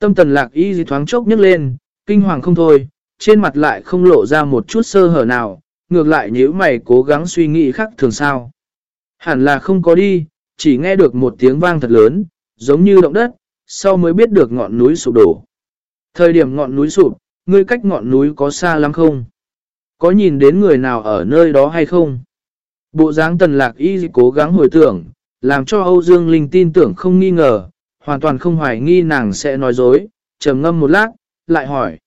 Tâm tần lạc y gì thoáng chốc nhấc lên, kinh hoàng không thôi, trên mặt lại không lộ ra một chút sơ hở nào, ngược lại nếu mày cố gắng suy nghĩ khác thường sao. Hẳn là không có đi, chỉ nghe được một tiếng vang thật lớn, giống như động đất, sau mới biết được ngọn núi sụp đổ. Thời điểm ngọn núi sụp, ngươi cách ngọn núi có xa lắm không? Có nhìn đến người nào ở nơi đó hay không? Bộ dáng tần lạc y cố gắng hồi tưởng, làm cho Âu Dương Linh tin tưởng không nghi ngờ, hoàn toàn không hoài nghi nàng sẽ nói dối, trầm ngâm một lát, lại hỏi.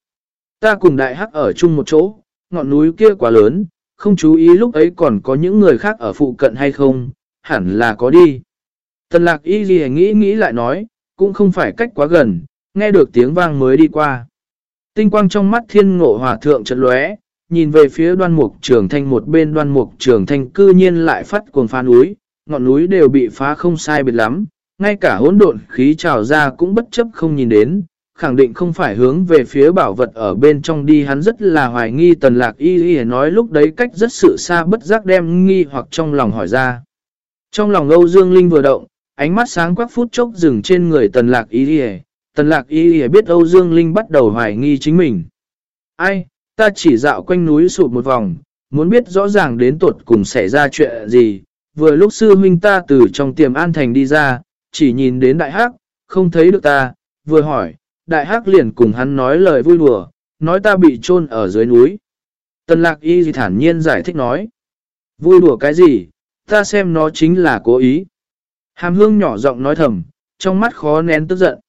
Ta cùng đại hắc ở chung một chỗ, ngọn núi kia quá lớn, không chú ý lúc ấy còn có những người khác ở phụ cận hay không, hẳn là có đi. Tần lạc y gì nghĩ nghĩ lại nói, cũng không phải cách quá gần, nghe được tiếng vang mới đi qua. Tinh quang trong mắt thiên ngộ hòa thượng chợt lóe, nhìn về phía đoan mục trường thanh một bên đoan mục trường thanh cư nhiên lại phát cuồng phá núi, ngọn núi đều bị phá không sai biệt lắm, ngay cả hỗn độn khí trào ra cũng bất chấp không nhìn đến, khẳng định không phải hướng về phía bảo vật ở bên trong đi hắn rất là hoài nghi tần lạc y y nói lúc đấy cách rất sự xa bất giác đem nghi hoặc trong lòng hỏi ra. Trong lòng Âu Dương Linh vừa động, ánh mắt sáng quắc phút chốc dừng trên người tần lạc y y tần lạc y y biết Âu Dương Linh bắt đầu hoài nghi chính mình. Ai, ta chỉ dạo quanh núi sụt một vòng, muốn biết rõ ràng đến tuột cùng xảy ra chuyện gì. Vừa lúc sư huynh ta từ trong tiềm an thành đi ra, chỉ nhìn đến đại hắc, không thấy được ta, vừa hỏi, đại hắc liền cùng hắn nói lời vui đùa, nói ta bị chôn ở dưới núi. Tần lạc y gì thản nhiên giải thích nói, vui đùa cái gì, ta xem nó chính là cố ý. Hàm hương nhỏ giọng nói thầm, trong mắt khó nén tức giận.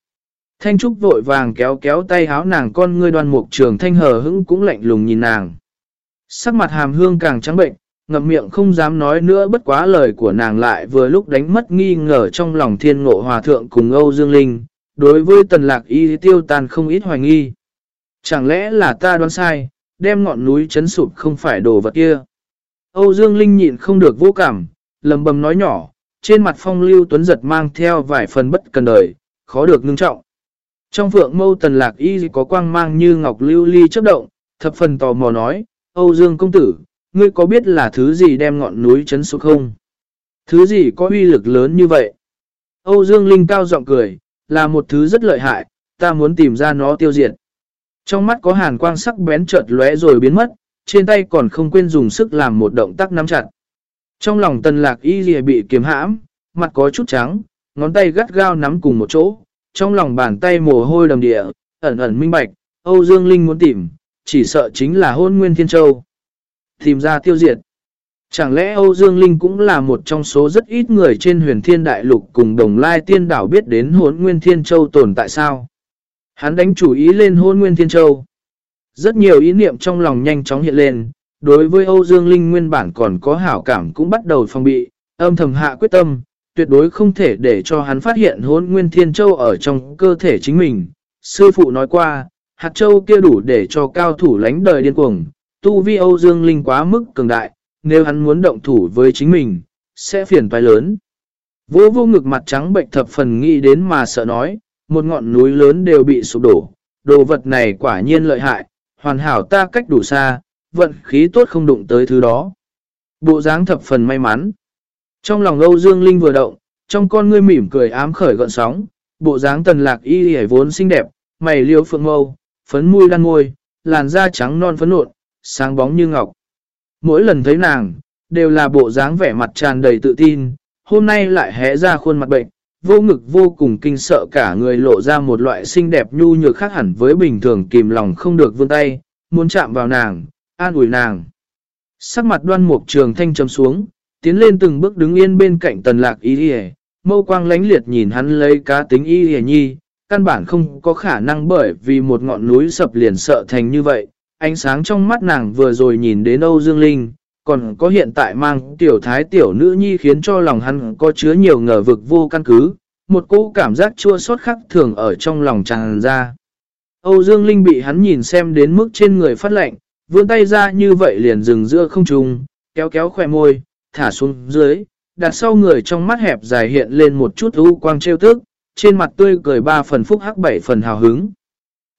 Thanh Trúc vội vàng kéo kéo tay háo nàng con ngươi đoan mục trường thanh hờ hững cũng lạnh lùng nhìn nàng. Sắc mặt hàm hương càng trắng bệnh, ngậm miệng không dám nói nữa bất quá lời của nàng lại vừa lúc đánh mất nghi ngờ trong lòng thiên ngộ hòa thượng cùng Âu Dương Linh, đối với tần lạc y tiêu tàn không ít hoài nghi. Chẳng lẽ là ta đoán sai, đem ngọn núi chấn sụp không phải đồ vật kia. Âu Dương Linh nhịn không được vô cảm, lầm bầm nói nhỏ, trên mặt phong lưu tuấn giật mang theo vài phần bất cần đời, khó được ngưng trọng. Trong vượng mâu tần lạc y có quang mang như ngọc lưu ly chấp động, thập phần tò mò nói, Âu Dương công tử, ngươi có biết là thứ gì đem ngọn núi chấn xuống không? Thứ gì có uy lực lớn như vậy? Âu Dương Linh cao giọng cười, là một thứ rất lợi hại, ta muốn tìm ra nó tiêu diệt. Trong mắt có hàn quang sắc bén chợt lóe rồi biến mất, trên tay còn không quên dùng sức làm một động tác nắm chặt. Trong lòng tần lạc y lìa bị kiếm hãm, mặt có chút trắng, ngón tay gắt gao nắm cùng một chỗ, trong lòng bàn tay mồ hôi đầm địa, ẩn ẩn minh bạch, Âu Dương Linh muốn tìm, chỉ sợ chính là hôn nguyên thiên châu. Tìm ra tiêu diệt. Chẳng lẽ Âu Dương Linh cũng là một trong số rất ít người trên huyền thiên đại lục cùng đồng lai tiên đảo biết đến hốn nguyên thiên châu tồn tại sao? Hắn đánh chủ ý lên hôn nguyên thiên châu. Rất nhiều ý niệm trong lòng nhanh chóng hiện lên, đối với Âu Dương Linh nguyên bản còn có hảo cảm cũng bắt đầu phòng bị, âm thầm hạ quyết tâm, tuyệt đối không thể để cho hắn phát hiện hôn nguyên thiên châu ở trong cơ thể chính mình. Sư phụ nói qua, hạt châu kia đủ để cho cao thủ lánh đời điên cuồng, tu vi Âu Dương Linh quá mức cường đại, nếu hắn muốn động thủ với chính mình, sẽ phiền toái lớn. Vô vô ngực mặt trắng bệnh thập phần nghĩ đến mà sợ nói, một ngọn núi lớn đều bị sụp đổ, đồ vật này quả nhiên lợi hại, hoàn hảo ta cách đủ xa, vận khí tốt không đụng tới thứ đó. Bộ dáng thập phần may mắn. Trong lòng Âu Dương Linh vừa động, trong con ngươi mỉm cười ám khởi gọn sóng, bộ dáng tần lạc y hề vốn xinh đẹp, mày liêu phượng mâu, phấn môi đan môi, làn da trắng non phấn nộn, sáng bóng như ngọc. Mỗi lần thấy nàng, đều là bộ dáng vẻ mặt tràn đầy tự tin, hôm nay lại hé ra khuôn mặt bệnh, vô ngực vô cùng kinh sợ cả người lộ ra một loại xinh đẹp nhu nhược khác hẳn với bình thường kìm lòng không được vươn tay, muốn chạm vào nàng, an ủi nàng. Sắc mặt đoan mục trường thanh chấm xuống, tiến lên từng bước đứng yên bên cạnh tần lạc y hề, mâu quang lánh liệt nhìn hắn lấy cá tính y hề nhi, căn bản không có khả năng bởi vì một ngọn núi sập liền sợ thành như vậy. Ánh sáng trong mắt nàng vừa rồi nhìn đến Âu Dương Linh, còn có hiện tại mang tiểu thái tiểu nữ nhi khiến cho lòng hắn có chứa nhiều ngờ vực vô căn cứ, một cỗ cảm giác chua xót khắc thường ở trong lòng tràn ra. Âu Dương Linh bị hắn nhìn xem đến mức trên người phát lạnh, vươn tay ra như vậy liền dừng giữa không trùng, kéo kéo khỏe môi, thả xuống dưới, đặt sau người trong mắt hẹp dài hiện lên một chút u quang trêu tức, trên mặt tươi cười ba phần phúc hắc bảy phần hào hứng.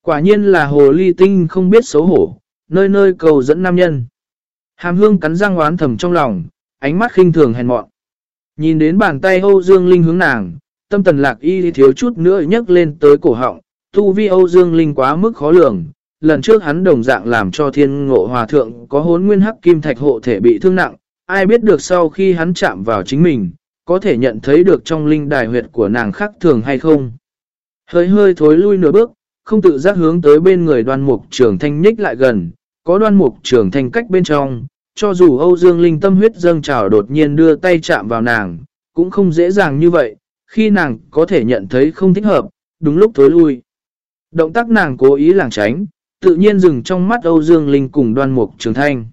Quả nhiên là hồ ly tinh không biết xấu hổ, nơi nơi cầu dẫn nam nhân. Hàm hương cắn răng oán thầm trong lòng, ánh mắt khinh thường hèn mọn. Nhìn đến bàn tay Âu Dương Linh hướng nàng, tâm tần lạc y thiếu chút nữa nhấc lên tới cổ họng, tu vi Âu Dương Linh quá mức khó lường. Lần trước hắn đồng dạng làm cho thiên ngộ hòa thượng có hốn nguyên hắc kim thạch hộ thể bị thương nặng, ai biết được sau khi hắn chạm vào chính mình, có thể nhận thấy được trong linh đài huyệt của nàng khác thường hay không. Hơi hơi thối lui nửa bước, không tự giác hướng tới bên người đoan mục trưởng thanh nhích lại gần, có đoan mục trưởng thanh cách bên trong, cho dù Âu Dương Linh tâm huyết dâng trào đột nhiên đưa tay chạm vào nàng, cũng không dễ dàng như vậy, khi nàng có thể nhận thấy không thích hợp, đúng lúc thối lui. Động tác nàng cố ý làng tránh, tự nhiên dừng trong mắt Âu Dương Linh cùng đoan mục trường thanh.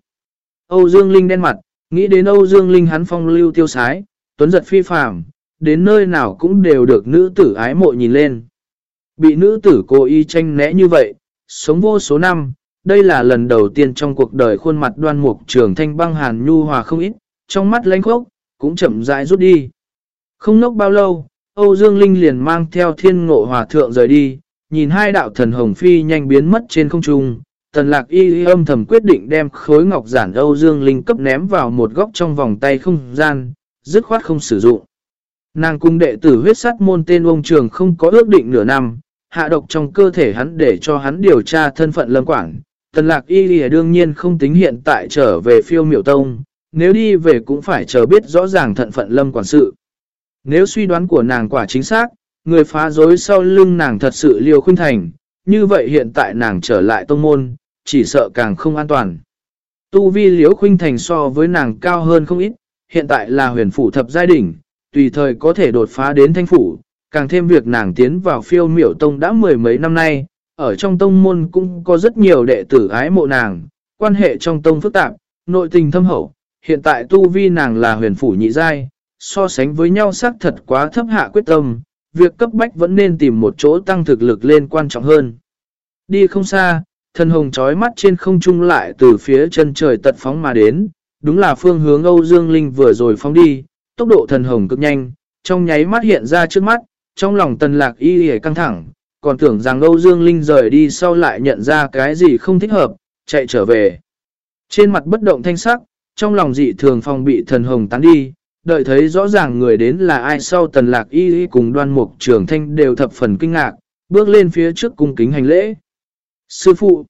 Âu Dương Linh đen mặt, nghĩ đến Âu Dương Linh hắn phong lưu tiêu sái, tuấn giật phi phạm, đến nơi nào cũng đều được nữ tử ái mộ nhìn lên. Bị nữ tử cố ý tranh né như vậy, sống vô số năm, đây là lần đầu tiên trong cuộc đời khuôn mặt đoan mục trường thanh băng hàn nhu hòa không ít, trong mắt lánh khốc, cũng chậm rãi rút đi. Không nốc bao lâu, Âu Dương Linh liền mang theo thiên ngộ hòa thượng rời đi, nhìn hai đạo thần hồng phi nhanh biến mất trên không trung. Tần lạc y âm thầm quyết định đem khối ngọc giản Âu Dương Linh cấp ném vào một góc trong vòng tay không gian, dứt khoát không sử dụng. Nàng cung đệ tử huyết sát môn tên ông trường không có ước định nửa năm, hạ độc trong cơ thể hắn để cho hắn điều tra thân phận lâm Quảng Tần lạc y lìa đương nhiên không tính hiện tại trở về phiêu miểu tông, nếu đi về cũng phải chờ biết rõ ràng thận phận lâm quản sự. Nếu suy đoán của nàng quả chính xác, người phá dối sau lưng nàng thật sự liều Khuyên thành, như vậy hiện tại nàng trở lại tông môn, chỉ sợ càng không an toàn. Tu vi liễu khuynh thành so với nàng cao hơn không ít, hiện tại là huyền phủ thập giai đỉnh, tùy thời có thể đột phá đến thanh phủ, càng thêm việc nàng tiến vào phiêu miểu tông đã mười mấy năm nay, ở trong tông môn cũng có rất nhiều đệ tử ái mộ nàng, quan hệ trong tông phức tạp, nội tình thâm hậu, hiện tại tu vi nàng là huyền phủ nhị giai, so sánh với nhau xác thật quá thấp hạ quyết tâm, việc cấp bách vẫn nên tìm một chỗ tăng thực lực lên quan trọng hơn. Đi không xa, thần hồng trói mắt trên không trung lại từ phía chân trời tật phóng mà đến, đúng là phương hướng Âu Dương Linh vừa rồi phóng đi, tốc độ thần hồng cực nhanh, trong nháy mắt hiện ra trước mắt, trong lòng tần lạc y hề căng thẳng, còn tưởng rằng Âu Dương Linh rời đi sau lại nhận ra cái gì không thích hợp, chạy trở về. Trên mặt bất động thanh sắc, trong lòng dị thường phòng bị thần hồng tán đi, đợi thấy rõ ràng người đến là ai sau tần lạc y cùng đoan mục trưởng thanh đều thập phần kinh ngạc, bước lên phía trước cung kính hành lễ. Sư phụ,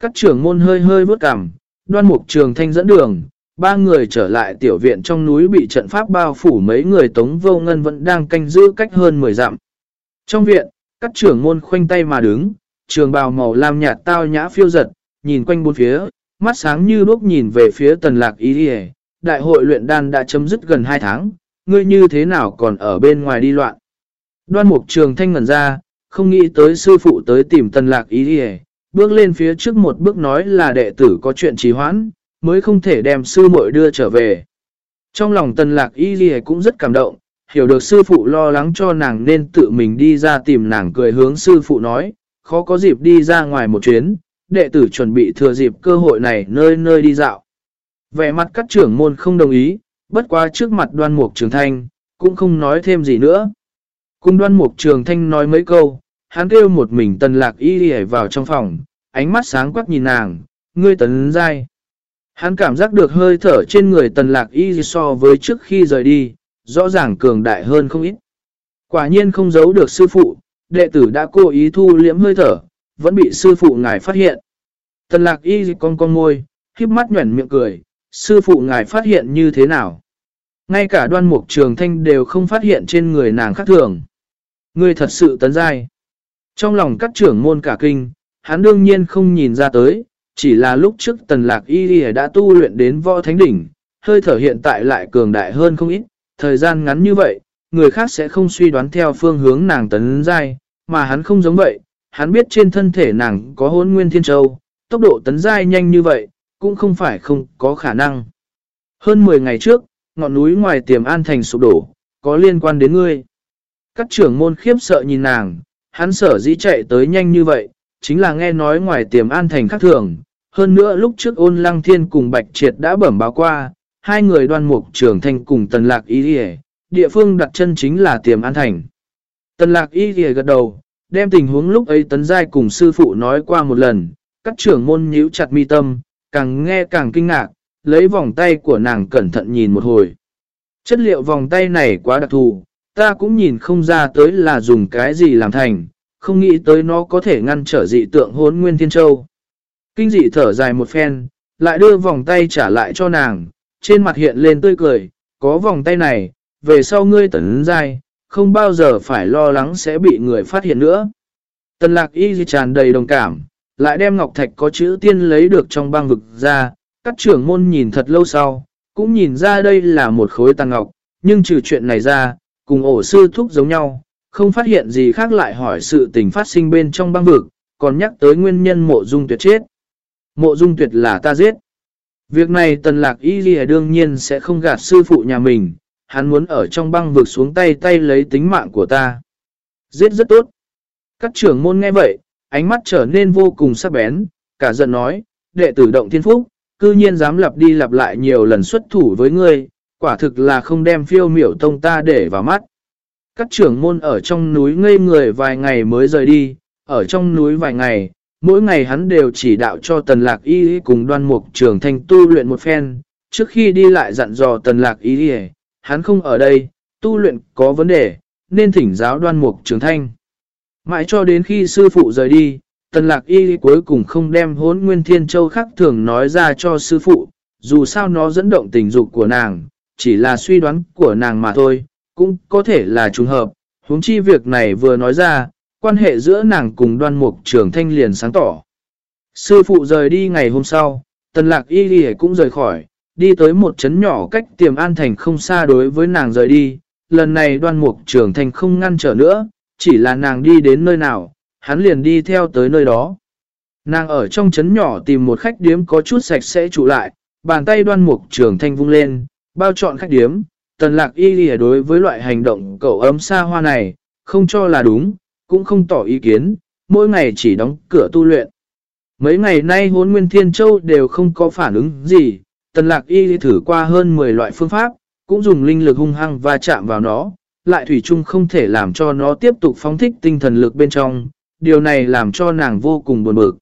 các trưởng môn hơi hơi bước cảm, đoan mục trường thanh dẫn đường, ba người trở lại tiểu viện trong núi bị trận pháp bao phủ mấy người tống vô ngân vẫn đang canh giữ cách hơn 10 dặm. Trong viện, các trưởng môn khoanh tay mà đứng, trường bào màu lam nhạt tao nhã phiêu giật, nhìn quanh bốn phía, mắt sáng như đuốc nhìn về phía tần lạc ý đi đại hội luyện đan đã chấm dứt gần 2 tháng, ngươi như thế nào còn ở bên ngoài đi loạn. Đoan mục trường thanh ngẩn ra, không nghĩ tới sư phụ tới tìm tần lạc ý đi bước lên phía trước một bước nói là đệ tử có chuyện trì hoãn, mới không thể đem sư muội đưa trở về. Trong lòng tần lạc y ghi cũng rất cảm động, hiểu được sư phụ lo lắng cho nàng nên tự mình đi ra tìm nàng cười hướng sư phụ nói, khó có dịp đi ra ngoài một chuyến, đệ tử chuẩn bị thừa dịp cơ hội này nơi nơi đi dạo. Vẻ mặt các trưởng môn không đồng ý, bất quá trước mặt đoan mục trường thanh, cũng không nói thêm gì nữa. Cùng đoan mục trường thanh nói mấy câu, hắn kêu một mình tần lạc y đi vào trong phòng, ánh mắt sáng quắc nhìn nàng, ngươi tấn dai. Hắn cảm giác được hơi thở trên người tần lạc y so với trước khi rời đi, rõ ràng cường đại hơn không ít. Quả nhiên không giấu được sư phụ, đệ tử đã cố ý thu liễm hơi thở, vẫn bị sư phụ ngài phát hiện. Tần lạc y con con môi, khiếp mắt nhuẩn miệng cười, sư phụ ngài phát hiện như thế nào? Ngay cả đoan mục trường thanh đều không phát hiện trên người nàng khác thường. Ngươi thật sự tấn dai. Trong lòng các trưởng môn cả kinh, hắn đương nhiên không nhìn ra tới, chỉ là lúc trước tần lạc y đã tu luyện đến võ thánh đỉnh, hơi thở hiện tại lại cường đại hơn không ít, thời gian ngắn như vậy, người khác sẽ không suy đoán theo phương hướng nàng tấn dai, mà hắn không giống vậy, hắn biết trên thân thể nàng có hôn nguyên thiên châu, tốc độ tấn dai nhanh như vậy, cũng không phải không có khả năng. Hơn 10 ngày trước, ngọn núi ngoài tiềm an thành sụp đổ, có liên quan đến ngươi. Các trưởng môn khiếp sợ nhìn nàng, hắn sở dĩ chạy tới nhanh như vậy, chính là nghe nói ngoài tiềm an thành khác thường. Hơn nữa lúc trước ôn lăng thiên cùng Bạch Triệt đã bẩm báo qua, hai người đoan mục trưởng thành cùng tần lạc Y địa, địa phương đặt chân chính là tiềm an thành. Tần lạc Y địa gật đầu, đem tình huống lúc ấy tấn giai cùng sư phụ nói qua một lần, các trưởng môn nhíu chặt mi tâm, càng nghe càng kinh ngạc, lấy vòng tay của nàng cẩn thận nhìn một hồi. Chất liệu vòng tay này quá đặc thù, ta cũng nhìn không ra tới là dùng cái gì làm thành, không nghĩ tới nó có thể ngăn trở dị tượng hốn nguyên thiên châu. Kinh dị thở dài một phen, lại đưa vòng tay trả lại cho nàng, trên mặt hiện lên tươi cười, có vòng tay này, về sau ngươi tấn dài, không bao giờ phải lo lắng sẽ bị người phát hiện nữa. Tần lạc y tràn đầy đồng cảm, lại đem ngọc thạch có chữ tiên lấy được trong băng vực ra, các trưởng môn nhìn thật lâu sau, cũng nhìn ra đây là một khối tàng ngọc, nhưng trừ chuyện này ra, cùng ổ sư thúc giống nhau, không phát hiện gì khác lại hỏi sự tình phát sinh bên trong băng vực, còn nhắc tới nguyên nhân mộ dung tuyệt chết. Mộ dung tuyệt là ta giết. Việc này tần lạc y ghi đương nhiên sẽ không gạt sư phụ nhà mình, hắn muốn ở trong băng vực xuống tay tay lấy tính mạng của ta. Giết rất tốt. Các trưởng môn nghe vậy, ánh mắt trở nên vô cùng sắc bén, cả giận nói, đệ tử động thiên phúc, cư nhiên dám lặp đi lặp lại nhiều lần xuất thủ với ngươi, quả thực là không đem phiêu miểu tông ta để vào mắt. Các trưởng môn ở trong núi ngây người vài ngày mới rời đi, ở trong núi vài ngày, mỗi ngày hắn đều chỉ đạo cho tần lạc y cùng đoan mục trưởng thành tu luyện một phen, trước khi đi lại dặn dò tần lạc y hắn không ở đây, tu luyện có vấn đề, nên thỉnh giáo đoan mục trưởng thanh. Mãi cho đến khi sư phụ rời đi, tần lạc y cuối cùng không đem hốn nguyên thiên châu khắc thường nói ra cho sư phụ, dù sao nó dẫn động tình dục của nàng, chỉ là suy đoán của nàng mà thôi, cũng có thể là trùng hợp, huống chi việc này vừa nói ra, quan hệ giữa nàng cùng đoan mục trưởng thanh liền sáng tỏ. Sư phụ rời đi ngày hôm sau, tần lạc y đi cũng rời khỏi, đi tới một trấn nhỏ cách tiềm an thành không xa đối với nàng rời đi, lần này đoan mục trưởng thanh không ngăn trở nữa, chỉ là nàng đi đến nơi nào, hắn liền đi theo tới nơi đó. Nàng ở trong trấn nhỏ tìm một khách điếm có chút sạch sẽ trụ lại, bàn tay đoan mục trưởng thanh vung lên, bao chọn khách điếm, tần lạc y lìa đối với loại hành động cậu ấm xa hoa này, không cho là đúng, cũng không tỏ ý kiến, mỗi ngày chỉ đóng cửa tu luyện. Mấy ngày nay hôn nguyên thiên châu đều không có phản ứng gì, tần lạc y thử qua hơn 10 loại phương pháp, cũng dùng linh lực hung hăng và chạm vào nó, lại thủy chung không thể làm cho nó tiếp tục phóng thích tinh thần lực bên trong, điều này làm cho nàng vô cùng buồn bực.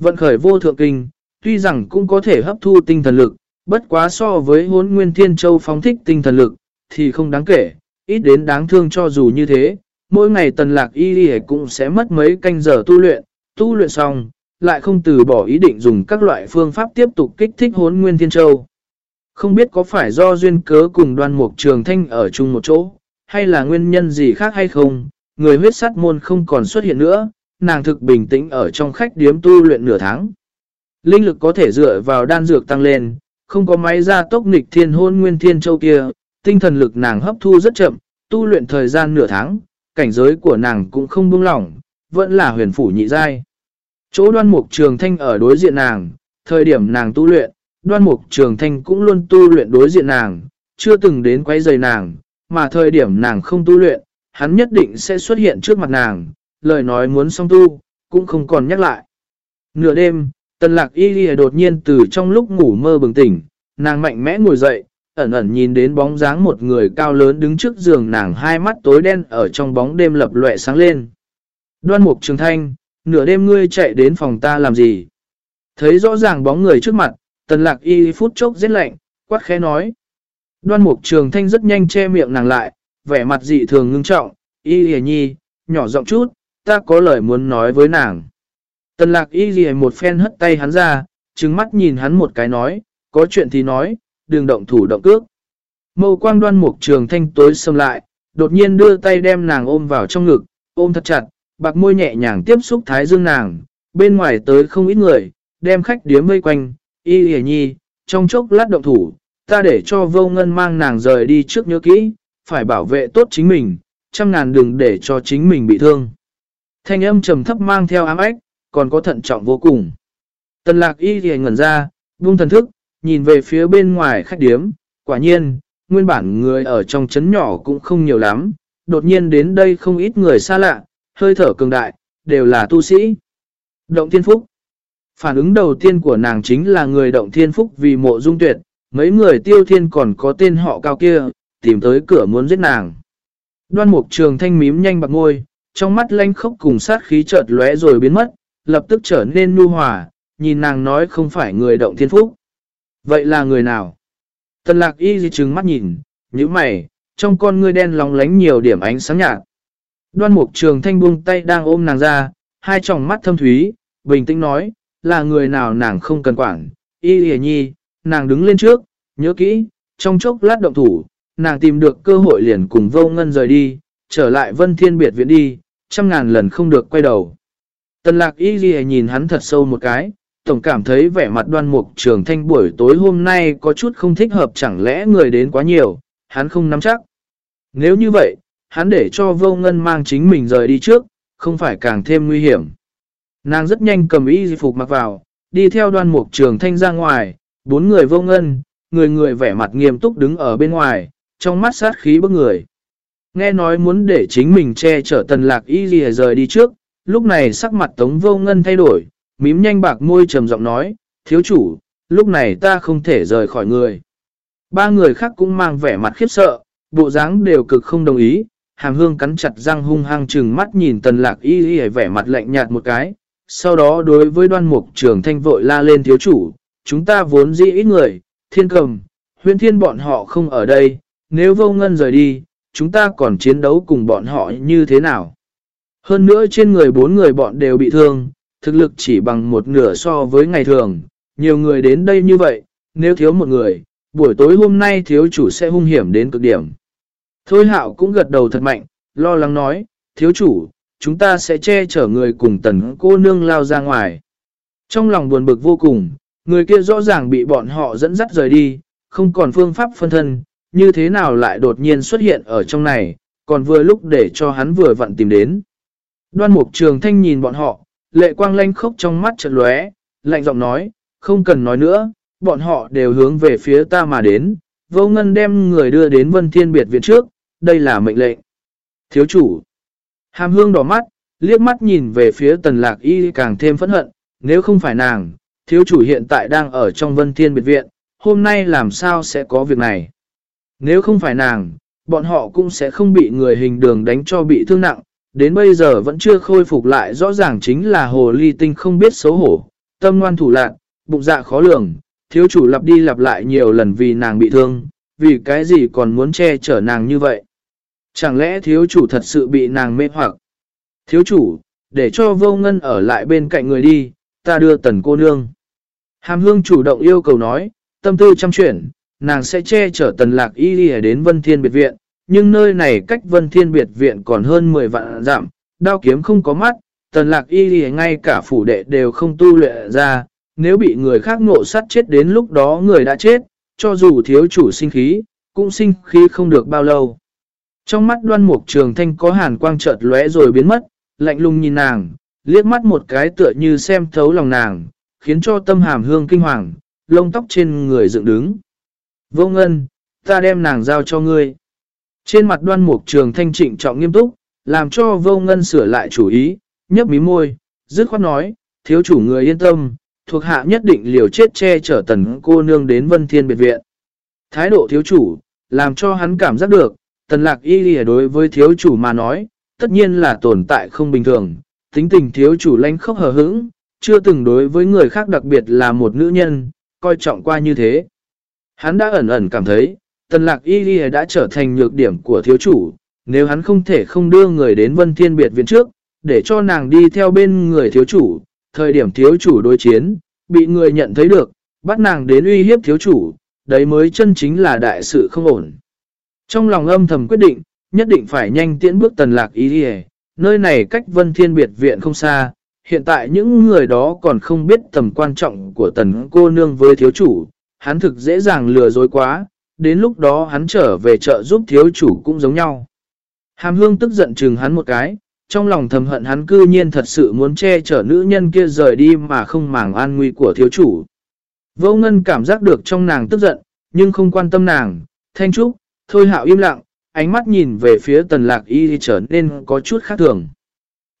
Vận khởi vô thượng kinh, tuy rằng cũng có thể hấp thu tinh thần lực, bất quá so với hốn nguyên thiên châu phóng thích tinh thần lực, thì không đáng kể, ít đến đáng thương cho dù như thế, mỗi ngày tần lạc y đi cũng sẽ mất mấy canh giờ tu luyện, tu luyện xong, lại không từ bỏ ý định dùng các loại phương pháp tiếp tục kích thích hốn nguyên thiên châu. Không biết có phải do duyên cớ cùng đoan mục trường thanh ở chung một chỗ, hay là nguyên nhân gì khác hay không, người huyết sát môn không còn xuất hiện nữa, nàng thực bình tĩnh ở trong khách điếm tu luyện nửa tháng. Linh lực có thể dựa vào đan dược tăng lên, không có máy ra tốc nghịch thiên hôn nguyên thiên châu kia, tinh thần lực nàng hấp thu rất chậm, tu luyện thời gian nửa tháng, cảnh giới của nàng cũng không buông lỏng, vẫn là huyền phủ nhị giai. Chỗ đoan mục trường thanh ở đối diện nàng, thời điểm nàng tu luyện, đoan mục trường thanh cũng luôn tu luyện đối diện nàng, chưa từng đến quay rời nàng, mà thời điểm nàng không tu luyện, hắn nhất định sẽ xuất hiện trước mặt nàng, lời nói muốn xong tu, cũng không còn nhắc lại. Nửa đêm, tần lạc y lìa đột nhiên từ trong lúc ngủ mơ bừng tỉnh, nàng mạnh mẽ ngồi dậy, ẩn ẩn nhìn đến bóng dáng một người cao lớn đứng trước giường nàng hai mắt tối đen ở trong bóng đêm lập lệ sáng lên. Đoan mục trường thanh, nửa đêm ngươi chạy đến phòng ta làm gì? Thấy rõ ràng bóng người trước mặt, tần lạc y phút chốc giết lạnh, quát khẽ nói. Đoan mục trường thanh rất nhanh che miệng nàng lại, vẻ mặt dị thường ngưng trọng, y hề nhi, nhỏ giọng chút, ta có lời muốn nói với nàng. Tần lạc y ghi một phen hất tay hắn ra, trừng mắt nhìn hắn một cái nói, có chuyện thì nói, đừng động thủ động cước. Mâu quang đoan mục trường thanh tối xâm lại, đột nhiên đưa tay đem nàng ôm vào trong ngực, ôm thật chặt, bạc môi nhẹ nhàng tiếp xúc thái dương nàng, bên ngoài tới không ít người, đem khách điếm vây quanh, y hề nhi, trong chốc lát động thủ, ta để cho vô ngân mang nàng rời đi trước nhớ kỹ, phải bảo vệ tốt chính mình, trăm ngàn đừng để cho chính mình bị thương. Thanh âm trầm thấp mang theo ám ếch, còn có thận trọng vô cùng. Tần lạc y thì ngẩn ra, buông thần thức, nhìn về phía bên ngoài khách điếm, quả nhiên, nguyên bản người ở trong chấn nhỏ cũng không nhiều lắm, đột nhiên đến đây không ít người xa lạ, hơi thở cường đại, đều là tu sĩ. Động Thiên Phúc Phản ứng đầu tiên của nàng chính là người Động Thiên Phúc vì mộ dung tuyệt, mấy người tiêu thiên còn có tên họ cao kia, tìm tới cửa muốn giết nàng. Đoan mục trường thanh mím nhanh bạc ngôi, trong mắt lanh khốc cùng sát khí chợt lóe rồi biến mất, lập tức trở nên nu hòa, nhìn nàng nói không phải người Động Thiên Phúc. Vậy là người nào? Tần lạc y di trừng mắt nhìn, như mày, trong con ngươi đen lóng lánh nhiều điểm ánh sáng nhạt. Đoan mục trường thanh buông tay đang ôm nàng ra, hai tròng mắt thâm thúy, bình tĩnh nói, là người nào nàng không cần quản, y hề nhi, nàng đứng lên trước, nhớ kỹ, trong chốc lát động thủ, nàng tìm được cơ hội liền cùng vô ngân rời đi, trở lại vân thiên biệt viện đi, trăm ngàn lần không được quay đầu. Tần lạc y ghi nhìn hắn thật sâu một cái, tổng cảm thấy vẻ mặt đoan mục trường thanh buổi tối hôm nay có chút không thích hợp chẳng lẽ người đến quá nhiều, hắn không nắm chắc. Nếu như vậy, hắn để cho vô ngân mang chính mình rời đi trước, không phải càng thêm nguy hiểm. Nàng rất nhanh cầm y phục mặc vào, đi theo đoan mục trường thanh ra ngoài, bốn người vô ngân, người người vẻ mặt nghiêm túc đứng ở bên ngoài, trong mắt sát khí bức người. Nghe nói muốn để chính mình che chở tần lạc y gì rời đi trước, lúc này sắc mặt tống vô ngân thay đổi, mím nhanh bạc môi trầm giọng nói, thiếu chủ, lúc này ta không thể rời khỏi người. Ba người khác cũng mang vẻ mặt khiếp sợ, bộ dáng đều cực không đồng ý, hàm hương cắn chặt răng hung hăng chừng mắt nhìn tần lạc y y vẻ mặt lạnh nhạt một cái. Sau đó đối với đoan mục trường thanh vội la lên thiếu chủ, chúng ta vốn dĩ ít người, thiên cầm, huyện thiên bọn họ không ở đây, nếu vô ngân rời đi, chúng ta còn chiến đấu cùng bọn họ như thế nào? Hơn nữa trên người bốn người bọn đều bị thương, thực lực chỉ bằng một nửa so với ngày thường, nhiều người đến đây như vậy, nếu thiếu một người, buổi tối hôm nay thiếu chủ sẽ hung hiểm đến cực điểm. Thôi hạo cũng gật đầu thật mạnh, lo lắng nói, thiếu chủ, chúng ta sẽ che chở người cùng tần cô nương lao ra ngoài. Trong lòng buồn bực vô cùng, người kia rõ ràng bị bọn họ dẫn dắt rời đi, không còn phương pháp phân thân, như thế nào lại đột nhiên xuất hiện ở trong này, còn vừa lúc để cho hắn vừa vặn tìm đến. Đoan mục trường thanh nhìn bọn họ, lệ quang lanh khốc trong mắt chợt lóe, lạnh giọng nói, không cần nói nữa, bọn họ đều hướng về phía ta mà đến, vô ngân đem người đưa đến vân thiên biệt viện trước, đây là mệnh lệnh. Thiếu chủ, hàm hương đỏ mắt, liếc mắt nhìn về phía tần lạc y càng thêm phẫn hận, nếu không phải nàng, thiếu chủ hiện tại đang ở trong vân thiên biệt viện, hôm nay làm sao sẽ có việc này. Nếu không phải nàng, bọn họ cũng sẽ không bị người hình đường đánh cho bị thương nặng, đến bây giờ vẫn chưa khôi phục lại rõ ràng chính là hồ ly tinh không biết xấu hổ, tâm ngoan thủ lạn, bụng dạ khó lường, thiếu chủ lặp đi lặp lại nhiều lần vì nàng bị thương, vì cái gì còn muốn che chở nàng như vậy. Chẳng lẽ thiếu chủ thật sự bị nàng mê hoặc? Thiếu chủ, để cho vô ngân ở lại bên cạnh người đi, ta đưa tần cô nương. Hàm hương chủ động yêu cầu nói, tâm tư chăm chuyển, nàng sẽ che chở tần lạc y đi đến Vân Thiên Biệt Viện, nhưng nơi này cách Vân Thiên Biệt Viện còn hơn 10 vạn giảm, đao kiếm không có mắt, tần lạc y thì ngay cả phủ đệ đều không tu luyện ra, nếu bị người khác ngộ sát chết đến lúc đó người đã chết, cho dù thiếu chủ sinh khí, cũng sinh khí không được bao lâu. Trong mắt đoan mục trường thanh có hàn quang chợt lóe rồi biến mất, lạnh lùng nhìn nàng, liếc mắt một cái tựa như xem thấu lòng nàng, khiến cho tâm hàm hương kinh hoàng, lông tóc trên người dựng đứng. Vô ngân, ta đem nàng giao cho ngươi. Trên mặt đoan mục trường thanh trịnh trọng nghiêm túc, làm cho vô ngân sửa lại chủ ý, nhấp mí môi, dứt khoát nói, thiếu chủ người yên tâm, thuộc hạ nhất định liều chết che chở tần cô nương đến vân thiên biệt viện. Thái độ thiếu chủ, làm cho hắn cảm giác được, tần lạc y lìa đối với thiếu chủ mà nói, tất nhiên là tồn tại không bình thường, tính tình thiếu chủ lanh khóc hờ hững, chưa từng đối với người khác đặc biệt là một nữ nhân, coi trọng qua như thế. Hắn đã ẩn ẩn cảm thấy, tần lạc y ghi đã trở thành nhược điểm của thiếu chủ, nếu hắn không thể không đưa người đến vân thiên biệt viện trước, để cho nàng đi theo bên người thiếu chủ, thời điểm thiếu chủ đối chiến, bị người nhận thấy được, bắt nàng đến uy hiếp thiếu chủ, đấy mới chân chính là đại sự không ổn. Trong lòng âm thầm quyết định, nhất định phải nhanh tiễn bước tần lạc y ghi nơi này cách vân thiên biệt viện không xa, hiện tại những người đó còn không biết tầm quan trọng của tần cô nương với thiếu chủ, hắn thực dễ dàng lừa dối quá, đến lúc đó hắn trở về chợ giúp thiếu chủ cũng giống nhau. Hàm hương tức giận chừng hắn một cái, trong lòng thầm hận hắn cư nhiên thật sự muốn che chở nữ nhân kia rời đi mà không màng an nguy của thiếu chủ. Vô ngân cảm giác được trong nàng tức giận, nhưng không quan tâm nàng, thanh trúc, thôi hạo im lặng, ánh mắt nhìn về phía tần lạc y trở nên có chút khác thường.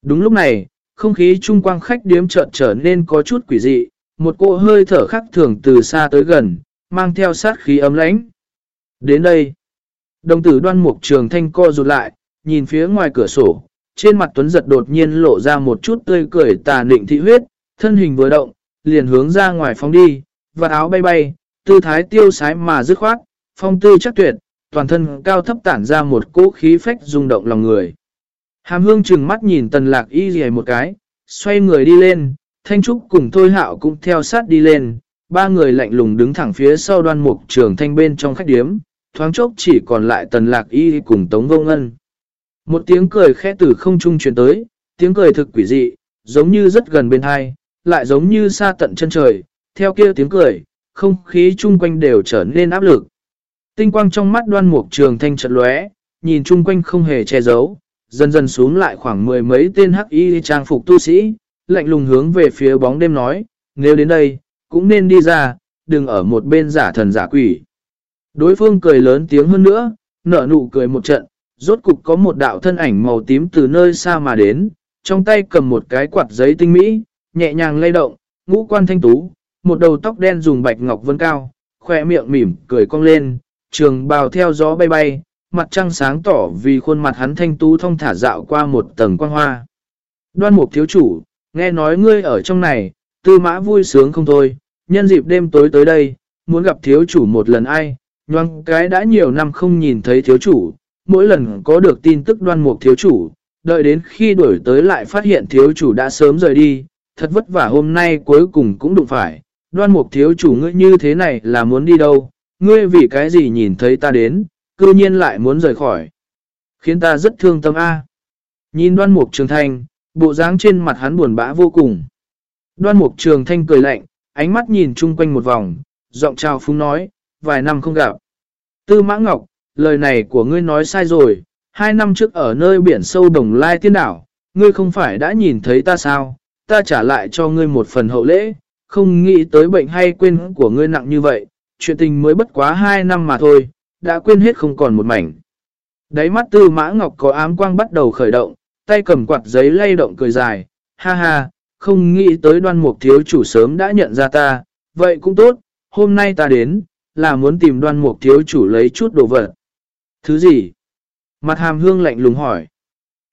Đúng lúc này, không khí trung quang khách điếm chợt trở nên có chút quỷ dị, một cỗ hơi thở khác thường từ xa tới gần, mang theo sát khí ấm lãnh. Đến đây, đồng tử đoan mục trường thanh co rụt lại, nhìn phía ngoài cửa sổ, trên mặt Tuấn giật đột nhiên lộ ra một chút tươi cười tà nịnh thị huyết, thân hình vừa động, liền hướng ra ngoài phóng đi, và áo bay bay, tư thái tiêu sái mà dứt khoát, phong tư chắc tuyệt, toàn thân cao thấp tản ra một cỗ khí phách rung động lòng người. Hàm hương chừng mắt nhìn tần lạc y dì một cái, xoay người đi lên, Thanh Trúc cùng Thôi Hạo cũng theo sát đi lên, ba người lạnh lùng đứng thẳng phía sau đoan mục trường thanh bên trong khách điếm, thoáng chốc chỉ còn lại tần lạc y cùng Tống Vô Ngân. Một tiếng cười khẽ từ không trung truyền tới, tiếng cười thực quỷ dị, giống như rất gần bên hai, lại giống như xa tận chân trời, theo kia tiếng cười, không khí chung quanh đều trở nên áp lực. Tinh quang trong mắt đoan mục trường thanh chật lóe, nhìn chung quanh không hề che giấu, dần dần xuống lại khoảng mười mấy tên hắc y trang phục tu sĩ, lạnh lùng hướng về phía bóng đêm nói, nếu đến đây, cũng nên đi ra, đừng ở một bên giả thần giả quỷ. Đối phương cười lớn tiếng hơn nữa, nở nụ cười một trận, rốt cục có một đạo thân ảnh màu tím từ nơi xa mà đến, trong tay cầm một cái quạt giấy tinh mỹ, nhẹ nhàng lay động, ngũ quan thanh tú, một đầu tóc đen dùng bạch ngọc vân cao, khỏe miệng mỉm, cười cong lên, trường bào theo gió bay bay, mặt trăng sáng tỏ vì khuôn mặt hắn thanh tú thông thả dạo qua một tầng quang hoa. Đoan mục thiếu chủ, nghe nói ngươi ở trong này, tư mã vui sướng không thôi, nhân dịp đêm tối tới đây, muốn gặp thiếu chủ một lần ai, nhoang cái đã nhiều năm không nhìn thấy thiếu chủ, mỗi lần có được tin tức đoan mục thiếu chủ, đợi đến khi đuổi tới lại phát hiện thiếu chủ đã sớm rời đi, thật vất vả hôm nay cuối cùng cũng đụng phải, đoan mục thiếu chủ ngươi như thế này là muốn đi đâu, ngươi vì cái gì nhìn thấy ta đến, cư nhiên lại muốn rời khỏi, khiến ta rất thương tâm A. Nhìn đoan mục trường thanh, bộ dáng trên mặt hắn buồn bã vô cùng. Đoan mục trường thanh cười lạnh, ánh mắt nhìn chung quanh một vòng, giọng chào phúng nói, vài năm không gặp. Tư Mã Ngọc, lời này của ngươi nói sai rồi, hai năm trước ở nơi biển sâu đồng lai tiên đảo, ngươi không phải đã nhìn thấy ta sao, ta trả lại cho ngươi một phần hậu lễ, không nghĩ tới bệnh hay quên của ngươi nặng như vậy, chuyện tình mới bất quá hai năm mà thôi, đã quên hết không còn một mảnh. Đáy mắt tư mã ngọc có ám quang bắt đầu khởi động, tay cầm quạt giấy lay động cười dài, ha ha, không nghĩ tới đoan mục thiếu chủ sớm đã nhận ra ta, vậy cũng tốt, hôm nay ta đến, là muốn tìm đoan mục thiếu chủ lấy chút đồ vật. Thứ gì? Mặt hàm hương lạnh lùng hỏi.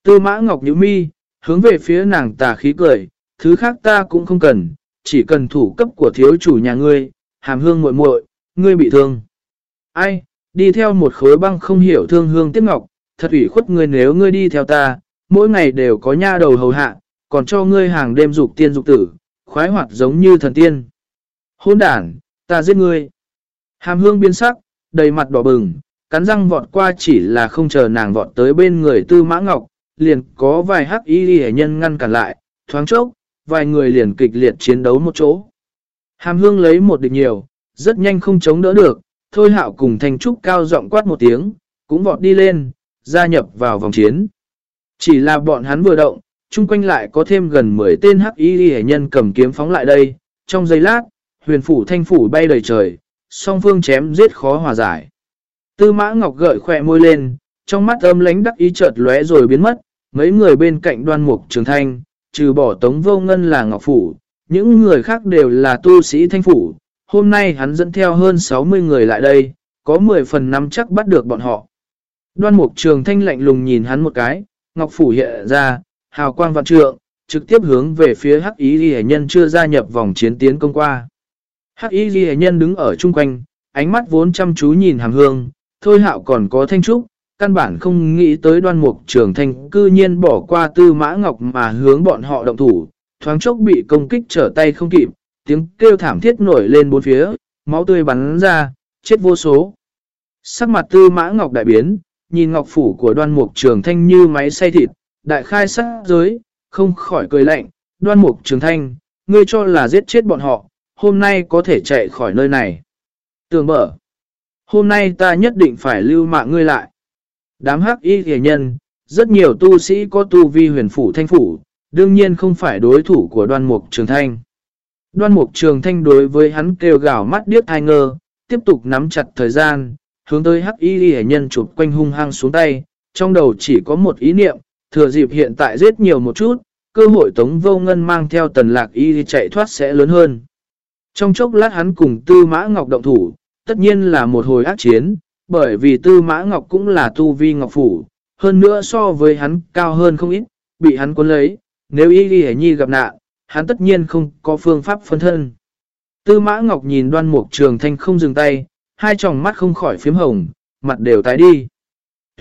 Tư mã ngọc nhữ mi, hướng về phía nàng tà khí cười, thứ khác ta cũng không cần, chỉ cần thủ cấp của thiếu chủ nhà ngươi, hàm hương muội muội, ngươi bị thương. Ai, đi theo một khối băng không hiểu thương hương tiếc ngọc, thật ủy khuất ngươi nếu ngươi đi theo ta, mỗi ngày đều có nha đầu hầu hạ, còn cho ngươi hàng đêm dục tiên dục tử, khoái hoạt giống như thần tiên. Hôn đản, ta giết ngươi. Hàm hương biến sắc, đầy mặt đỏ bừng, cắn răng vọt qua chỉ là không chờ nàng vọt tới bên người tư mã ngọc, liền có vài hắc y hệ nhân ngăn cản lại, thoáng chốc, vài người liền kịch liệt chiến đấu một chỗ. Hàm hương lấy một địch nhiều, rất nhanh không chống đỡ được, thôi hạo cùng thành trúc cao giọng quát một tiếng, cũng vọt đi lên, gia nhập vào vòng chiến. Chỉ là bọn hắn vừa động, chung quanh lại có thêm gần 10 tên hắc y hệ nhân cầm kiếm phóng lại đây, trong giây lát, huyền phủ thanh phủ bay đầy trời, song phương chém giết khó hòa giải. Tư mã ngọc gợi khỏe môi lên, trong mắt âm lánh đắc ý chợt lóe rồi biến mất, mấy người bên cạnh đoan mục trường thanh, trừ bỏ tống vô ngân là ngọc phủ, những người khác đều là tu sĩ thanh phủ. Hôm nay hắn dẫn theo hơn 60 người lại đây, có 10 phần năm chắc bắt được bọn họ. Đoan mục trường thanh lạnh lùng nhìn hắn một cái, ngọc phủ hiện ra, hào quang vạn trượng, trực tiếp hướng về phía hắc ý ghi nhân chưa gia nhập vòng chiến tiến công qua. Hắc y ghi nhân đứng ở chung quanh, ánh mắt vốn chăm chú nhìn hàm hương, thôi hạo còn có thanh trúc, căn bản không nghĩ tới đoan mục trường thanh cư nhiên bỏ qua tư mã ngọc mà hướng bọn họ động thủ, thoáng chốc bị công kích trở tay không kịp, tiếng kêu thảm thiết nổi lên bốn phía, máu tươi bắn ra, chết vô số. Sắc mặt tư mã ngọc đại biến, nhìn ngọc phủ của đoan mục trường thanh như máy xay thịt, đại khai sắc giới, không khỏi cười lạnh, đoan mục trường thanh, ngươi cho là giết chết bọn họ, hôm nay có thể chạy khỏi nơi này. Tường mở. Hôm nay ta nhất định phải lưu mạng ngươi lại. Đám hắc y hề nhân, rất nhiều tu sĩ có tu vi huyền phủ thanh phủ, đương nhiên không phải đối thủ của đoan mục trường thanh. Đoan mục trường thanh đối với hắn kêu gào mắt điếc thai ngơ, tiếp tục nắm chặt thời gian, hướng tới hắc y hề nhân chụp quanh hung hăng xuống tay, trong đầu chỉ có một ý niệm, thừa dịp hiện tại giết nhiều một chút, cơ hội tống vô ngân mang theo tần lạc y chạy thoát sẽ lớn hơn. Trong chốc lát hắn cùng Tư Mã Ngọc động thủ, tất nhiên là một hồi ác chiến, bởi vì Tư Mã Ngọc cũng là tu vi Ngọc Phủ, hơn nữa so với hắn cao hơn không ít, bị hắn cuốn lấy, nếu y ghi nhi gặp nạn, hắn tất nhiên không có phương pháp phân thân. Tư Mã Ngọc nhìn đoan mục trường thanh không dừng tay, hai tròng mắt không khỏi phiếm hồng, mặt đều tái đi.